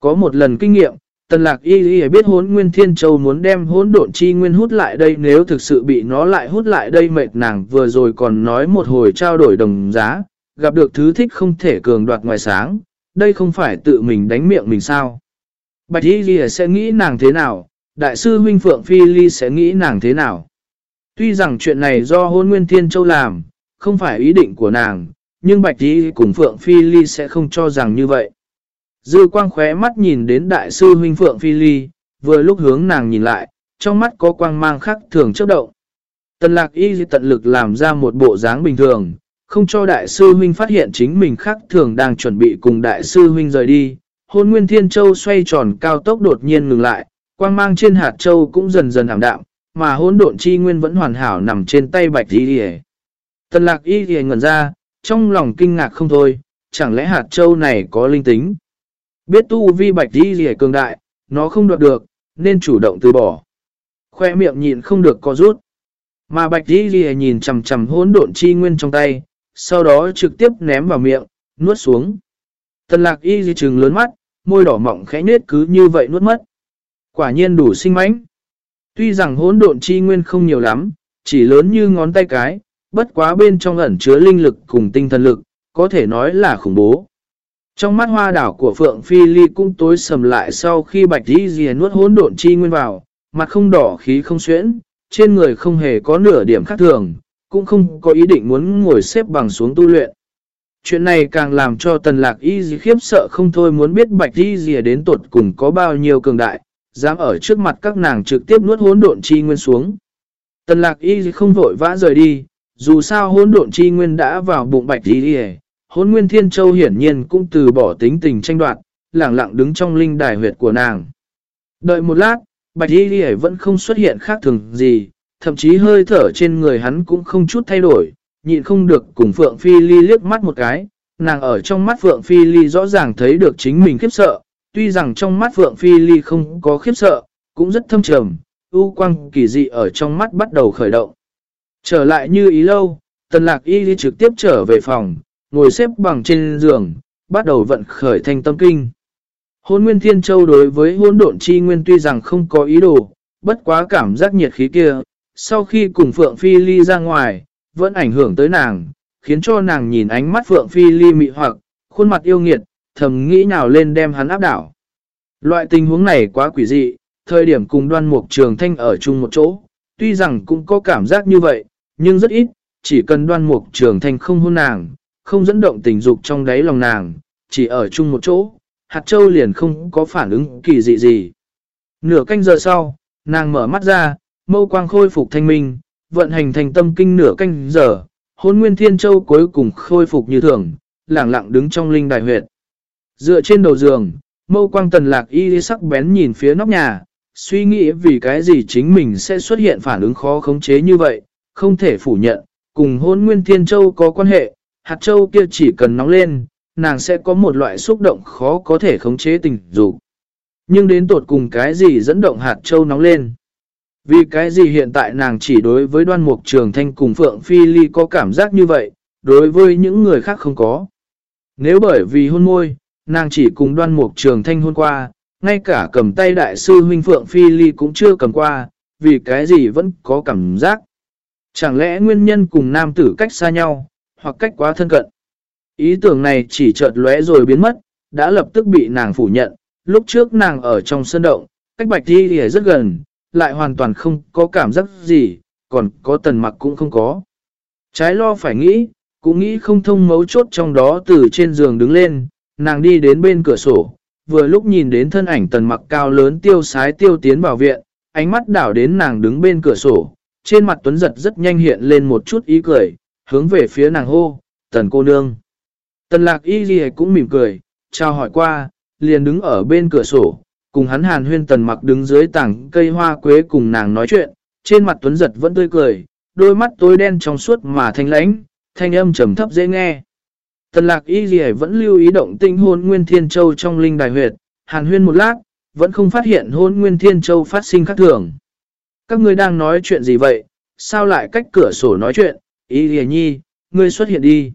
Có một lần kinh nghiệm, tần lạc y y biết hỗn nguyên thiên châu muốn đem hỗn độn chi nguyên hút lại đây nếu thực sự bị nó lại hút lại đây mệt nàng vừa rồi còn nói một hồi trao đổi đồng giá, gặp được thứ thích không thể cường đoạt ngoài sáng, đây không phải tự mình đánh miệng mình sao. Bạch y Ghi sẽ nghĩ nàng thế nào, đại sư huynh Phượng Phi Ly sẽ nghĩ nàng thế nào. Tuy rằng chuyện này do hôn nguyên thiên châu làm, không phải ý định của nàng, nhưng Bạch Y cùng Phượng Phi Ly sẽ không cho rằng như vậy. Dư quang khóe mắt nhìn đến đại sư huynh Phượng Phi Ly, vừa lúc hướng nàng nhìn lại, trong mắt có quang mang khác thường chấp động. Tần lạc y tận lực làm ra một bộ dáng bình thường, không cho đại sư huynh phát hiện chính mình khác thường đang chuẩn bị cùng đại sư huynh rời đi. Hôn Nguyên Thiên Châu xoay tròn cao tốc đột nhiên ngừng lại, quang mang trên hạt châu cũng dần dần ảm đạm, mà hôn độn chi nguyên vẫn hoàn hảo nằm trên tay bạch y đi Tần lạc y đi ngẩn ra, trong lòng kinh ngạc không thôi, chẳng lẽ hạt châu này có linh tính. Biết tu vi bạch y đi cường đại, nó không đoạt được, nên chủ động từ bỏ. Khoe miệng nhịn không được có rút. Mà bạch y đi nhìn chầm chầm hôn độn chi nguyên trong tay, sau đó trực tiếp ném vào miệng, nuốt xuống. Tần lạc y di trừng lớn mắt, môi đỏ mọng khẽ nết cứ như vậy nuốt mất. Quả nhiên đủ sinh mãnh. Tuy rằng hỗn độn chi nguyên không nhiều lắm, chỉ lớn như ngón tay cái, bất quá bên trong ẩn chứa linh lực cùng tinh thần lực, có thể nói là khủng bố. Trong mắt hoa đảo của Phượng Phi Ly cũng tối sầm lại sau khi bạch di dìa nuốt hỗn độn chi nguyên vào, mặt không đỏ khí không xuyễn, trên người không hề có nửa điểm khác thường, cũng không có ý định muốn ngồi xếp bằng xuống tu luyện. Chuyện này càng làm cho tần lạc y gì khiếp sợ không thôi muốn biết bạch y gì đến tột cùng có bao nhiêu cường đại, dám ở trước mặt các nàng trực tiếp nuốt hỗn độn chi nguyên xuống. Tần lạc y gì không vội vã rời đi, dù sao hỗn độn chi nguyên đã vào bụng bạch y gì hỗn nguyên thiên châu hiển nhiên cũng từ bỏ tính tình tranh đoạt, lặng lặng đứng trong linh đài huyệt của nàng. Đợi một lát, bạch y gì vẫn không xuất hiện khác thường gì, thậm chí hơi thở trên người hắn cũng không chút thay đổi, nhịn không được cùng Phượng Phi Ly liếc mắt một cái, nàng ở trong mắt Phượng Phi Ly rõ ràng thấy được chính mình khiếp sợ, tuy rằng trong mắt Phượng Phi Ly không có khiếp sợ, cũng rất thâm trầm, u quang kỳ dị ở trong mắt bắt đầu khởi động. Trở lại như ý lâu, tần lạc y Ly trực tiếp trở về phòng, ngồi xếp bằng trên giường, bắt đầu vận khởi thanh tâm kinh. Hôn Nguyên Thiên Châu đối với hôn độn chi nguyên tuy rằng không có ý đồ, bất quá cảm giác nhiệt khí kia, sau khi cùng Phượng Phi Ly ra ngoài, vẫn ảnh hưởng tới nàng, khiến cho nàng nhìn ánh mắt Phượng Phi Ly mị hoặc, khuôn mặt yêu nghiệt, thầm nghĩ nào lên đem hắn áp đảo. Loại tình huống này quá quỷ dị, thời điểm cùng đoan mục trường thanh ở chung một chỗ, tuy rằng cũng có cảm giác như vậy, nhưng rất ít, chỉ cần đoan mục trường thanh không hôn nàng, không dẫn động tình dục trong đáy lòng nàng, chỉ ở chung một chỗ, hạt châu liền không có phản ứng kỳ dị gì. Nửa canh giờ sau, nàng mở mắt ra, mâu quang khôi phục thanh minh, vận hành thành tâm kinh nửa canh giờ, hôn nguyên thiên châu cuối cùng khôi phục như thường, lặng lặng đứng trong linh đài huyệt. Dựa trên đầu giường, mâu quang tần lạc y sắc bén nhìn phía nóc nhà, suy nghĩ vì cái gì chính mình sẽ xuất hiện phản ứng khó khống chế như vậy, không thể phủ nhận, cùng hôn nguyên thiên châu có quan hệ, hạt châu kia chỉ cần nóng lên, nàng sẽ có một loại xúc động khó có thể khống chế tình dục. Nhưng đến tột cùng cái gì dẫn động hạt châu nóng lên? Vì cái gì hiện tại nàng chỉ đối với đoan mục trường thanh cùng Phượng Phi Ly có cảm giác như vậy, đối với những người khác không có. Nếu bởi vì hôn môi, nàng chỉ cùng đoan mục trường thanh hôn qua, ngay cả cầm tay đại sư huynh Phượng Phi Ly cũng chưa cầm qua, vì cái gì vẫn có cảm giác. Chẳng lẽ nguyên nhân cùng nam tử cách xa nhau, hoặc cách quá thân cận. Ý tưởng này chỉ chợt lóe rồi biến mất, đã lập tức bị nàng phủ nhận. Lúc trước nàng ở trong sân động, cách bạch thi thì rất gần, lại hoàn toàn không có cảm giác gì, còn có tần mặc cũng không có. Trái lo phải nghĩ, cũng nghĩ không thông mấu chốt trong đó từ trên giường đứng lên, nàng đi đến bên cửa sổ, vừa lúc nhìn đến thân ảnh tần mặc cao lớn tiêu sái tiêu tiến vào viện, ánh mắt đảo đến nàng đứng bên cửa sổ, trên mặt tuấn giật rất nhanh hiện lên một chút ý cười, hướng về phía nàng hô, tần cô nương. Tần lạc y gì cũng mỉm cười, chào hỏi qua, liền đứng ở bên cửa sổ, cùng hắn hàn huyên tần mặc đứng dưới tảng cây hoa quế cùng nàng nói chuyện, trên mặt tuấn giật vẫn tươi cười, đôi mắt tối đen trong suốt mà thanh lãnh, thanh âm trầm thấp dễ nghe. Tần lạc y gì vẫn lưu ý động tinh hôn Nguyên Thiên Châu trong linh đài huyệt, hàn huyên một lát, vẫn không phát hiện hôn Nguyên Thiên Châu phát sinh khác thường. Các ngươi đang nói chuyện gì vậy, sao lại cách cửa sổ nói chuyện, y gì nhi, ngươi xuất hiện đi.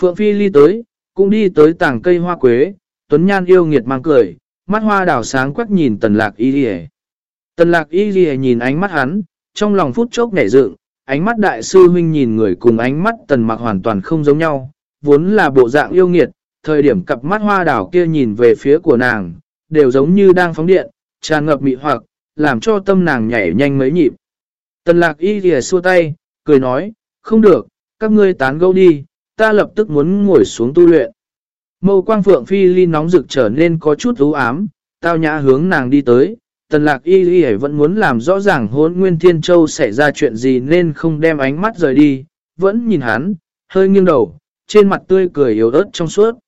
Phượng Phi ly tới, cũng đi tới tảng cây hoa quế, Tuấn Nhan yêu nghiệt mang cười, mắt hoa đào sáng quắc nhìn tần lạc y rìa. Tần lạc y rìa nhìn ánh mắt hắn, trong lòng phút chốc nảy dựng, ánh mắt đại sư huynh nhìn người cùng ánh mắt tần mặc hoàn toàn không giống nhau, vốn là bộ dạng yêu nghiệt, thời điểm cặp mắt hoa đào kia nhìn về phía của nàng, đều giống như đang phóng điện, tràn ngập mị hoặc, làm cho tâm nàng nhảy nhanh mấy nhịp. Tần lạc y rìa xua tay, cười nói, không được, các ngươi tán gẫu đi, ta lập tức muốn ngồi xuống tu luyện. Mâu quang phượng phi ly nóng rực trở nên có chút ưu ám, tao nhã hướng nàng đi tới. Tần lạc y y vẫn muốn làm rõ ràng hốn nguyên thiên châu xảy ra chuyện gì nên không đem ánh mắt rời đi, vẫn nhìn hắn, hơi nghiêng đầu, trên mặt tươi cười yếu ớt trong suốt.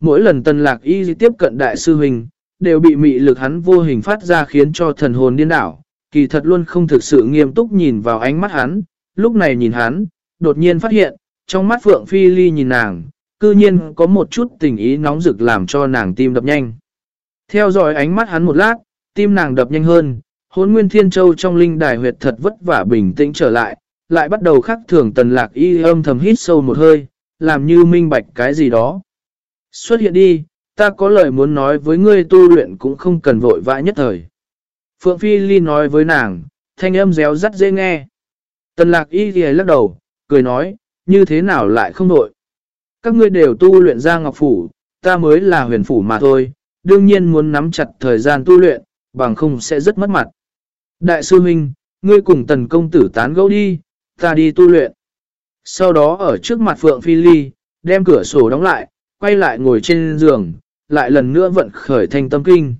Mỗi lần tần lạc y tiếp cận đại sư huynh, đều bị mị lực hắn vô hình phát ra khiến cho thần hồn điên đảo, kỳ thật luôn không thực sự nghiêm túc nhìn vào ánh mắt hắn, lúc này nhìn hắn, đột nhiên phát hiện, trong mắt Phượng Phi Ly nhìn nàng, cư nhiên có một chút tình ý nóng rực làm cho nàng tim đập nhanh. Theo dõi ánh mắt hắn một lát, tim nàng đập nhanh hơn, hốn nguyên thiên châu trong linh đài huyệt thật vất vả bình tĩnh trở lại, lại bắt đầu khắc thường tần lạc y âm thầm hít sâu một hơi, làm như minh bạch cái gì đó. Xuất hiện đi, ta có lời muốn nói với ngươi tu luyện cũng không cần vội vã nhất thời. Phượng Phi Ly nói với nàng, thanh âm réo rắt dễ nghe. Tần lạc y thì lắc đầu, cười nói, như thế nào lại không nội. Các ngươi đều tu luyện ra ngọc phủ, ta mới là huyền phủ mà thôi, đương nhiên muốn nắm chặt thời gian tu luyện, bằng không sẽ rất mất mặt. Đại sư Minh, ngươi cùng tần công tử tán gẫu đi, ta đi tu luyện. Sau đó ở trước mặt Phượng Phi Ly, đem cửa sổ đóng lại, quay lại ngồi trên giường, lại lần nữa vận khởi thanh tâm kinh.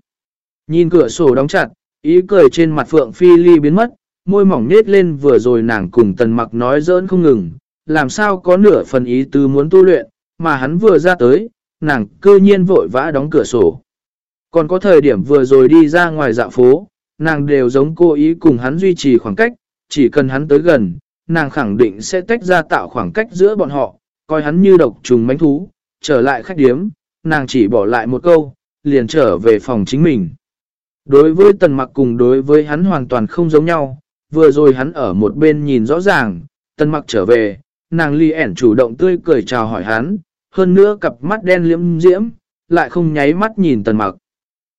Nhìn cửa sổ đóng chặt, ý cười trên mặt Phượng Phi Ly biến mất, môi mỏng nết lên vừa rồi nàng cùng tần mặc nói dỡn không ngừng, làm sao có nửa phần ý tứ muốn tu luyện, mà hắn vừa ra tới, nàng cơ nhiên vội vã đóng cửa sổ. Còn có thời điểm vừa rồi đi ra ngoài dạ phố, nàng đều giống cô ý cùng hắn duy trì khoảng cách, chỉ cần hắn tới gần, nàng khẳng định sẽ tách ra tạo khoảng cách giữa bọn họ, coi hắn như độc trùng mánh thú, trở lại khách điếm, nàng chỉ bỏ lại một câu, liền trở về phòng chính mình. Đối với tần mặc cùng đối với hắn hoàn toàn không giống nhau, vừa rồi hắn ở một bên nhìn rõ ràng, tần mặc trở về, nàng ly ẻn chủ động tươi cười chào hỏi hắn, hơn nữa cặp mắt đen liễm diễm, lại không nháy mắt nhìn tần mặc.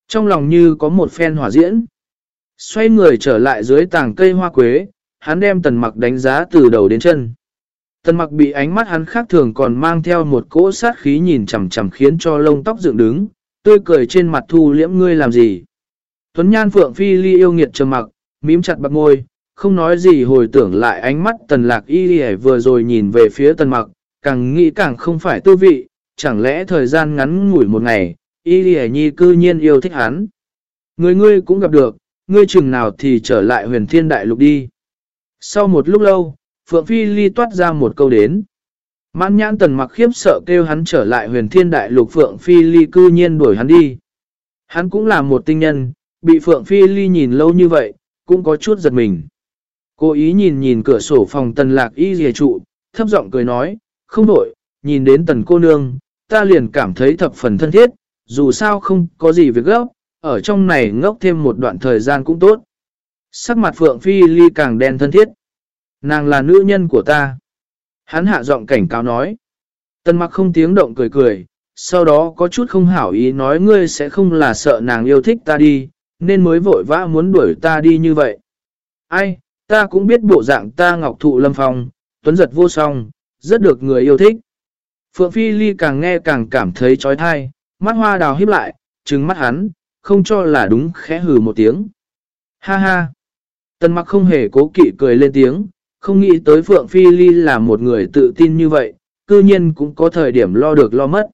Trong lòng như có một phen hỏa diễn. Xoay người trở lại dưới tàng cây hoa quế, hắn đem tần mặc đánh giá từ đầu đến chân. Tần mặc bị ánh mắt hắn khác thường còn mang theo một cỗ sát khí nhìn chằm chằm khiến cho lông tóc dựng đứng, tươi cười trên mặt thu liễm ngươi làm gì. Tuấn Nhan Phượng Phi Ly yêu nghiệt trầm mặc, mím chặt bạc môi, không nói gì hồi tưởng lại ánh mắt tần lạc y vừa rồi nhìn về phía tần mặc, càng nghĩ càng không phải tư vị, chẳng lẽ thời gian ngắn ngủi một ngày, y nhi cư nhiên yêu thích hắn. Người ngươi cũng gặp được, ngươi chừng nào thì trở lại huyền thiên đại lục đi. Sau một lúc lâu, Phượng Phi Ly toát ra một câu đến. Mãn nhãn tần mặc khiếp sợ kêu hắn trở lại huyền thiên đại lục Phượng Phi Ly cư nhiên đuổi hắn đi. Hắn cũng là một tinh nhân, bị Phượng Phi Ly nhìn lâu như vậy, cũng có chút giật mình. Cô ý nhìn nhìn cửa sổ phòng tần lạc y dìa trụ, thấp giọng cười nói, không đổi, nhìn đến tần cô nương, ta liền cảm thấy thập phần thân thiết, dù sao không có gì việc gấp, ở trong này ngốc thêm một đoạn thời gian cũng tốt. Sắc mặt Phượng Phi Ly càng đen thân thiết. Nàng là nữ nhân của ta. Hắn hạ giọng cảnh cáo nói. Tần mặc không tiếng động cười cười, sau đó có chút không hảo ý nói ngươi sẽ không là sợ nàng yêu thích ta đi, nên mới vội vã muốn đuổi ta đi như vậy. Ai, ta cũng biết bộ dạng ta ngọc thụ lâm phong, tuấn giật vô song, rất được người yêu thích. Phượng Phi Ly càng nghe càng cảm thấy trói thai, mắt hoa đào híp lại, trừng mắt hắn, không cho là đúng khẽ hừ một tiếng. Ha ha! Tần mặc không hề cố kỵ cười lên tiếng, không nghĩ tới Phượng Phi Ly là một người tự tin như vậy, cư nhiên cũng có thời điểm lo được lo mất.